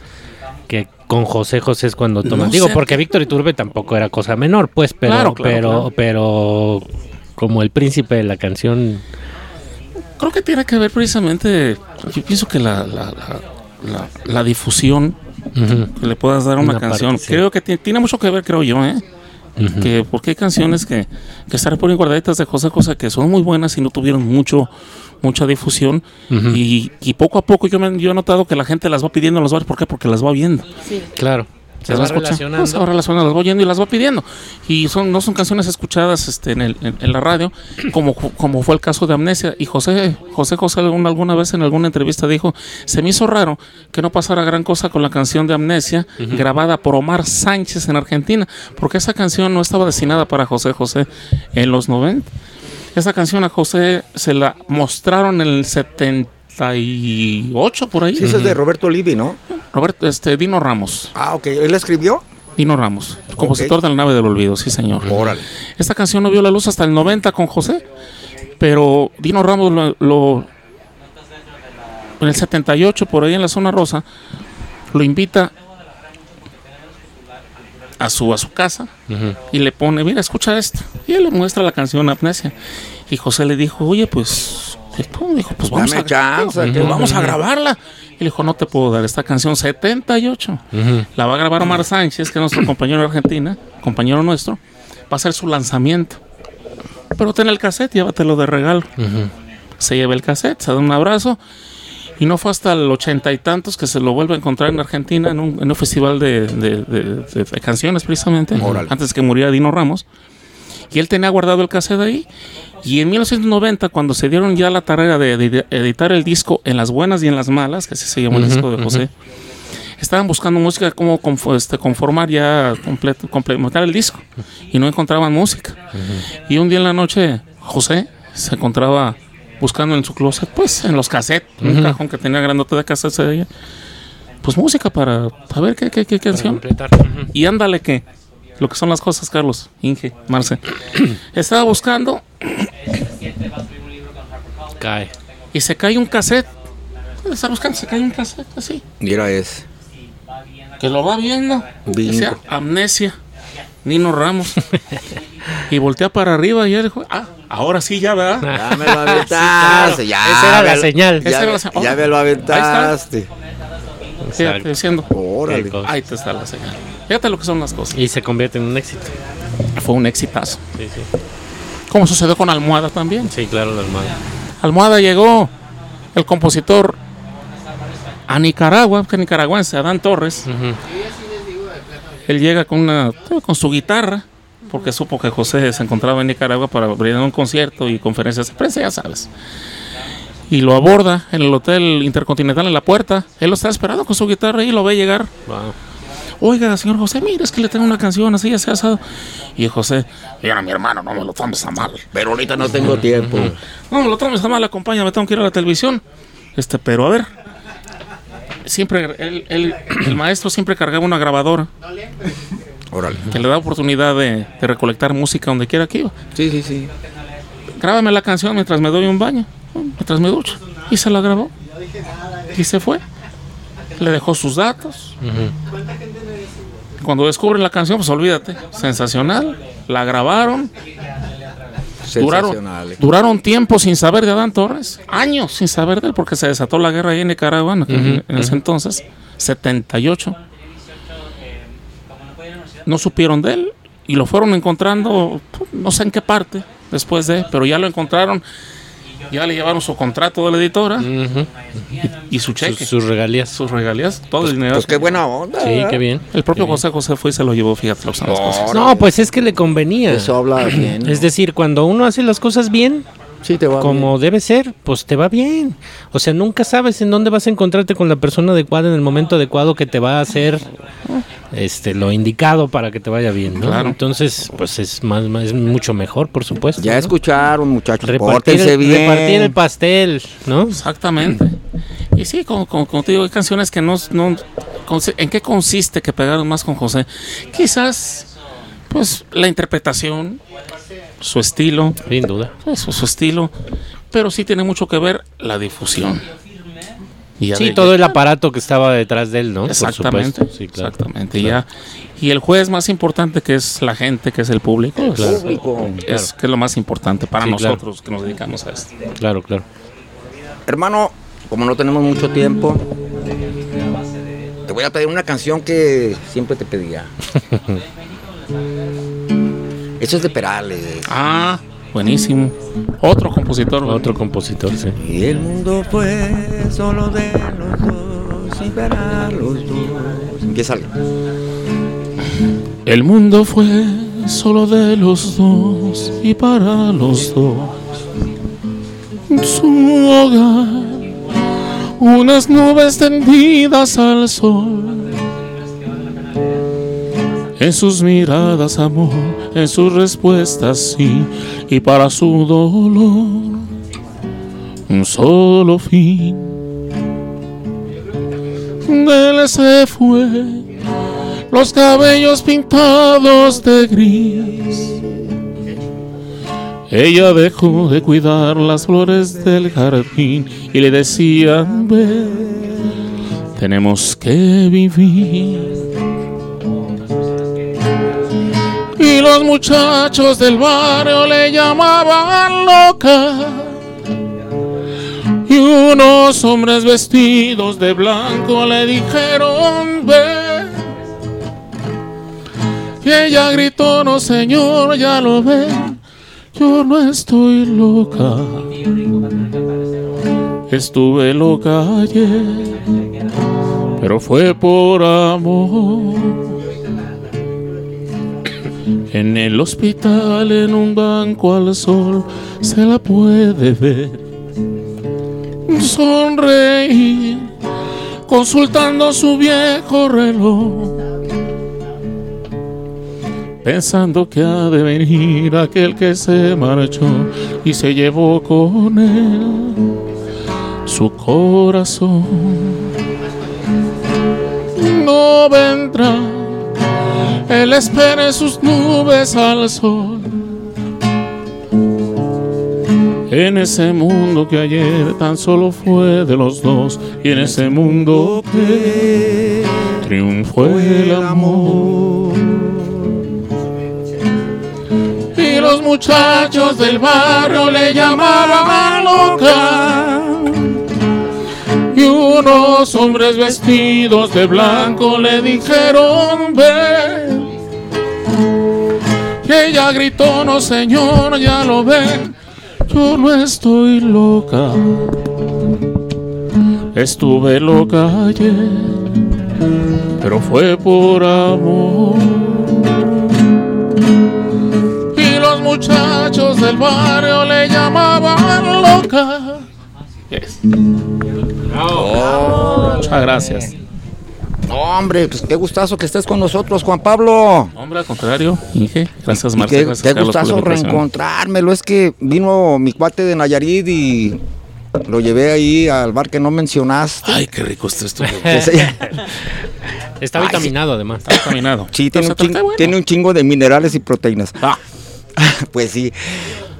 que con José José es cuando toman?
No
Digo,
sé.
porque Víctor Iturbe tampoco era cosa menor, pues, pero,
Claro, claro,
pero,
claro.
pero como el príncipe de la canción.
Creo que tiene que ver precisamente. Yo pienso que la, la, la, la- la difusión que le puedas dar a una,
Una parte,
canción.
sí.
Creo que ti- tiene mucho que ver, creo yo, ¿eh? que porque hay canciones que, que están por guardaditas de José José que son muy buenas y no tuvieron mucho mucha difusión y, y poco a poco yo, me, yo he notado que la gente las va pidiendo en los bares, ¿por qué? Porque las va viendo.
Sí.
Claro. Se
Las
va
escuchando.
relacionando.
Se va relacionando, las va oyendo y las va pidiendo. Y son no son canciones escuchadas este, en, el- en- en la radio, como, como fue el caso de Amnesia. Y José José José alguna, alguna vez en alguna entrevista dijo, se me hizo raro que no pasara gran cosa con la canción de Amnesia, grabada por Omar Sánchez en Argentina, porque esa canción no estaba destinada para José José en los 90. Esa canción a José se la mostraron en el 78 por ahí.
Sí, esa es de Roberto Olivi, ¿no?
Roberto, este, Dino Ramos.
Ah, ok. ¿Él la escribió?
Dino Ramos, compositor de la nave del olvido, sí señor.
Órale.
Esta canción no vio la luz hasta el 90 con José, pero Dino Ramos lo, lo- en el 78 por ahí en la zona rosa lo invita a su a su casa y le pone, mira, escucha esto. Y él le muestra la canción Amnesia. Y José le dijo, oye, pues, esto", dijo, pues vamos,
Dame
a,
chance,
pues,
que-
vamos a grabarla. Y le dijo, no te puedo dar esta canción 78.
Ujú.
La va a grabar Omar Sánchez, que es nuestro compañero de Argentina, compañero nuestro. Va a ser su lanzamiento. Pero ten el cassette, llévatelo de regalo. Se lleva el cassette, se da un abrazo. Y no fue hasta el ochenta y tantos que se lo vuelve a encontrar en Argentina en un, en un festival de, de- de- de- de canciones, precisamente.
Órale.
Antes que muriera Dino Ramos. Y él tenía guardado el cassette ahí. Y en 1990, cuando se dieron ya la tarea de, de editar el disco en las buenas y en las malas, que así se llamó el
Ujú,
disco de. José, estaban buscando música como este, conformar ya complementar el disco y no encontraban música. Y un día en la noche José se encontraba buscando en su closet, pues en los cassettes, un cajón que tenía grandote de cassettes de ella, pues música para, ver qué, qué, qué canción. Y ándale que lo que son las cosas, Carlos, Inge, Marce. [clears throat] Estaba buscando
Cae.
y se cae un cassette. Está buscando, se cae un cassette así.
Mira, es.
que lo va viendo.
Bingo.
Amnesia, Nino Ramos. [laughs] y voltea para arriba y él dijo, ah, ahora sí ya, ¿verdad?
Ya me lo [laughs] aventaste. ya,
Esa era la
me-
señal.
Ya,
Esa era
me-
la
ya
Oh,
me lo
ahí está.
aventaste.
Fíjate,
Exacto.
diciendo,
Órale.
Ahí te está la señal. Fíjate lo que son las cosas.
Y se convierte en un éxito.
fue un exitazo.
Sí, sí.
Como sucedió con Almohada también.
Sí, claro, la almohada.
Almohada llegó el compositor a Nicaragua, que nicaragüense, Adán Torres.
Ujú.
Él llega con una con su guitarra, porque supo que José se encontraba en Nicaragua para brindar un concierto y conferencias de prensa, ya sabes. Y lo aborda en el hotel Intercontinental en la puerta. Él lo está esperando con su guitarra y lo ve llegar.
Wow.
Oiga, señor José, mire, es que le tengo una canción así, así asado. Y José, mira, mi hermano, no me lo tomes a mal.
Pero ahorita no tengo tiempo.
No me lo tomes a mal, acompáñame, tengo que ir a la televisión. Este, pero a ver. Siempre, él- [clears throat] el maestro siempre cargaba una grabadora
Órale.
que le da oportunidad de, de recolectar música donde quiera que iba.
Sí, sí, sí.
Grábame la canción mientras me doy un baño, mientras me ducho. Y se la grabó. Y se fue. Le dejó sus datos. Cuando descubren la canción, pues olvídate. Sensacional. La grabaron. Duraron,
Sensacional. eh.
duraron tiempo sin saber de Adán Torres. Años sin saber de él porque se desató la guerra ahí en Nicaragua en, en- en ese entonces. 78. No supieron de él y lo fueron encontrando, pues, no sé en qué parte después de, pero ya lo encontraron. Ya le llevaron su contrato de la editora y su
Sus,
cheque,
sus regalías.
sus regalías, todo el dinero.
Pues qué buena onda.
Sí,
¿verdad?
qué bien.
el propio. José José fue y se lo llevó, fíjate lo que son las cosas.
No, pues es que le convenía.
Eso habla bien.
Es decir, cuando uno hace las cosas bien,
sí, te va
como debe ser, pues te va bien. O sea, nunca sabes en dónde vas a encontrarte con la persona adecuada en el momento adecuado que te va a hacer este lo indicado para que te vaya bien, ¿no?
Claro.
Entonces, pues es más, más- es mucho mejor, por supuesto.
Ya
¿no?
escucharon, muchachos.
repartir el,
bien.
repartir el pastel, ¿no?
Exactamente. Y sí, como, como, como te digo, hay canciones que no, ¿En qué consiste que pegaron más con José? Quizás, pues, la interpretación, su estilo,
Sin duda.
eso, su estilo, pero sí tiene mucho que ver la difusión. Y ya
Sí,
de-
todo el aparato que estaba detrás de él, ¿no?
Exactamente.
Sí, claro.
exactamente. Y ya- y el juez más importante que es la gente, que es el público, es-
Claro.
Público.
es, que es lo más importante para
Sí, claro.
nosotros que nos dedicamos a esto.
Claro, claro.
Hermano, como no tenemos mucho tiempo, te voy a pedir una canción que siempre te pedía. [laughs] Eso es de Perales.
Ah, buenísimo. Otro compositor.
Otro compositor, sí.
Y el mundo fue solo de los dos, sin ver a los dos. Empieza
El mundo fue solo de los dos y para los dos. Su hogar, unas nubes tendidas al sol. En sus miradas amor, en sus respuestas sí, y para su dolor un solo fin. Él se fue los cabellos pintados de gris. Ella dejó de cuidar las flores del jardín y le decía, ve, tenemos que vivir. Los muchachos del barrio le llamaban loca. Y unos hombres vestidos de blanco le dijeron, ve. Y ella gritó, no señor, ya lo ven, yo no estoy loca. Estuve loca ayer, pero fue por amor. En el hospital, en un banco al sol, se la puede ver. Sonreír, consultando su viejo reloj pensando que ha de venir aquel que se marchó y se llevó con él su corazón. No vendrá, él espera sus nubes al sol. En ese mundo que ayer tan solo fue de los dos y en ese mundo que triunfó el amor. Y los muchachos del barrio le llamaban loca. Y unos hombres vestidos de blanco le dijeron ven. Y ella gritó, no señor, ya lo ven, yo no estoy loca. Estuve loca ayer, pero fue por amor. Y los muchachos del barrio le llamaban loca. Yes. Muchas gracias.
No, hombre, pues qué gustazo que estés con nosotros, Juan Pablo.
Hombre, al contrario, Inge. Gracias, Marcelo.
qué,
gracias,
qué
Carlos,
gustazo reencontrármelo. Es que vino mi cuate de Nayarit y lo llevé ahí al bar que no mencionaste.
Ay, qué rico está esto. [laughs]
Está
Ay,
vitaminado además.
Está caminado.
Sí, un,
bueno.
tiene un chingo de minerales y proteínas.
Ah, [laughs]
pues sí.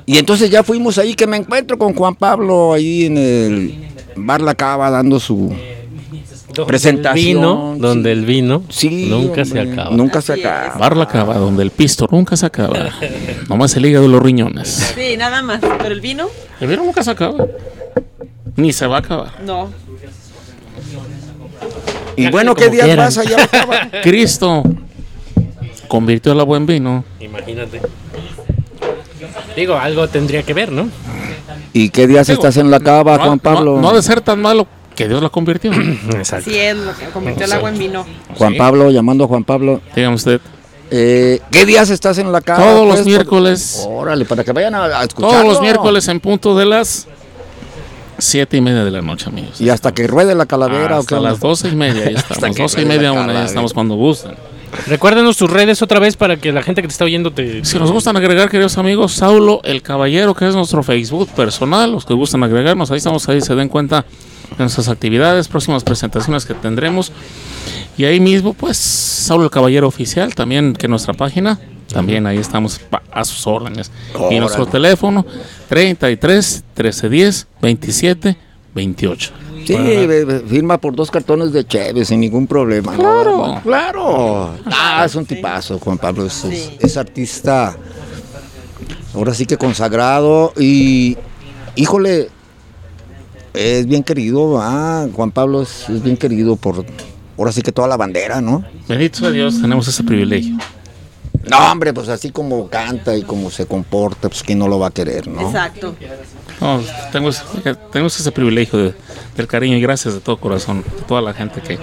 Y entonces ya fuimos ahí que me encuentro con Juan Pablo ahí en el bar La Cava dando su
Donde
presentación.
El vino, donde
sí.
el vino
Sí,
nunca se acaba.
Nunca se
Así
acaba.
Bar la cava, donde el pisto nunca se acaba. [laughs] Nomás el hígado y los riñones.
Sí, nada más. Pero el vino,
El vino nunca se acaba. Ni se va a acabar.
no.
Y bueno, ¿qué días
quieran.
vas allá? a La [laughs] Cava?
Cristo convirtió el agua en vino.
Imagínate. Digo, algo tendría que ver, ¿no?
¿Y qué días
Digo,
estás en La Cava,
no,
Juan Pablo?
No, no ha de ser tan malo que Dios la convirtió. [clears throat]
Exacto.
Sí es lo que convirtió el agua en vino.
Juan
Sí.
Pablo, llamando a Juan Pablo.
Dígame usted.
Eh, ¿Qué días estás en La Cava?
Todos los
pues?
miércoles.
Órale, para que vayan a, a escucharlo.
Todos los miércoles en punto de las siete y media de la noche, amigos.
Y hasta que ruede la calavera. ¿o qué
Hasta
onda?
las doce y media, ya [laughs]
Hasta
estamos. Doce y media, una, ya estamos cuando gusten.
Recuérdanos tus redes otra vez para que la gente que te está oyendo te.
Si nos gustan agregar, queridos amigos, Saulo el Caballero, que es nuestro Facebook personal, los que gustan agregarnos, ahí estamos, ahí se den cuenta nuestras actividades, próximas presentaciones que tendremos. Y ahí mismo, pues, Saulo el Caballero Oficial, también que nuestra página, también ahí estamos a sus órdenes. Y nuestro teléfono, 33 1310 27 28.
Sí, firma por dos cartones de Cheve sin ningún problema. ¿no?
Claro.
claro. Ah, es un tipazo, Juan Pablo. Es, es-
Sí.
es artista, ahora sí que consagrado. Y, híjole, es bien querido. Ah, Juan Pablo es, es bien querido por, ahora sí que toda la bandera, ¿no?
Bendito sea Dios, tenemos ese privilegio.
No, hombre, pues así como canta y como se comporta, pues quién no lo va a querer, ¿no?
Exacto.
No, tengo, tenemos ese privilegio de- del cariño y gracias de todo corazón, de toda la gente que...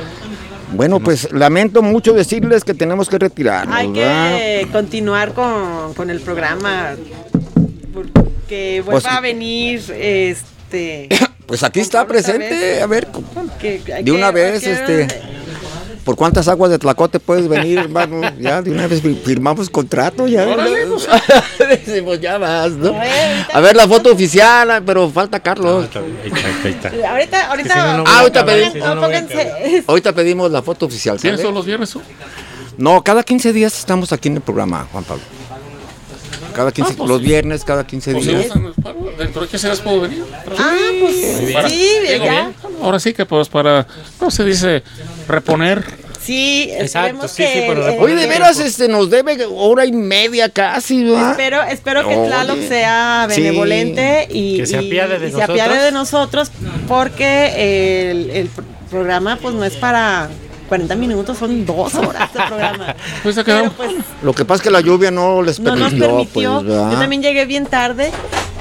Bueno, pues lamento mucho decirles que tenemos que retirarnos,
Hay
¿verdad?
que continuar con, con el programa. Porque vuelva
Pues-
a venir este. [coughs]
Pues aquí está presente,
vez.
a ver,
que
De una
que-
vez,
que-
este, ¿por cuántas aguas de Tlacote puedes venir, hermano? [laughs] Ya, de una vez fi- firmamos contrato, ya. [laughs] Decimos, ya vas, ¿no? A ver la foto oficial, ah, pero falta Carlos.
Ahí está, ahí está.
Ahorita, ahorita.
si no, no
voy a
ahorita
acabar,
pedimos-
si [laughs]
Ahorita pedimos la foto oficial,
¿Tienes todos los viernes? tú?
No, cada 15 días estamos aquí en el programa, Juan Pablo. Cada 15,
Ah, pues
los
sí.
viernes, cada 15
Pues si
días.
dentro de 15 días puedo venir.
Ah, pues
Para-
sí,
digo,
ya.
Ahora sí que pues para, ¿cómo se dice? Reponer.
Sí,
Exacto,
esperemos
sí, sí,
que.
pero
eh,
Oye, de veras, este, nos debe hora y media casi, ¿verdad?
Espero, espero que
Oye.
Tlaloc sea
Sí.
benevolente y,
Que se apiade de
y se apiade
nosotros.
de nosotros porque el, el pr- programa pues no es para 40 minutos, son dos horas de programa. [laughs]
Pues
pues
Lo que pasa es que la lluvia no les
no
permitió,
nos permitió.
pues.
Yo también llegué bien tarde,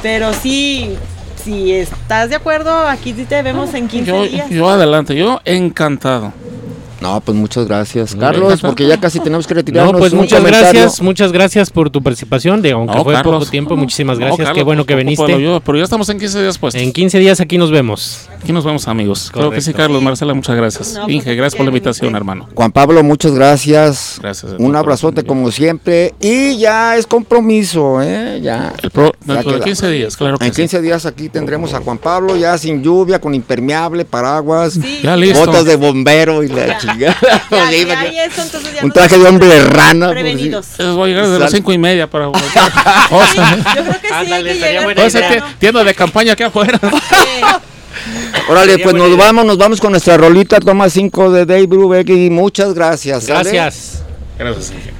pero sí, si estás de acuerdo, aquí sí te vemos en 15
Yo,
días.
yo adelante, yo encantado.
No, pues muchas gracias, Carlos, porque ya casi tenemos que retirarnos.
No, pues muchas
comentario.
gracias, muchas gracias por tu participación, de, aunque
No,
fue
Carlos.
poco tiempo, muchísimas
No,
gracias, qué bueno que viniste.
yo, pero ya estamos en 15 días pues.
En 15 días aquí nos vemos.
Aquí nos vemos amigos. Creo que sí,
Correcto.
Carlos, Marcela, muchas gracias.
No, pues,
Inge, gracias por la invitación, hermano.
Juan Pablo, muchas gracias.
Gracias.
Un abrazote como siempre. Y ya es compromiso, ¿eh? Ya.
El pro,
Ya
dentro de
queda.
15 días, claro que
En
sí.
15 días aquí tendremos a Juan Pablo ya sin lluvia, con impermeable, paraguas,
Sí,
Ya listo.
botas de bombero y la chingada. [laughs]
ya,
Sí,
ya, eso, ya
un traje de hombre rana. pues,
Prevenidos.
sí.
Voy a llegar desde las 5 y media para... [laughs]
Sí, yo creo que sí,
Ándale,
que
tienda de campaña aquí afuera. [laughs]
Órale, pues nos
idea.
vamos, nos vamos con nuestra rolita, toma 5 de Dave Brubeck y muchas gracias. ¿sale?
Gracias.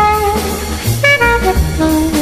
Gracias, Inge.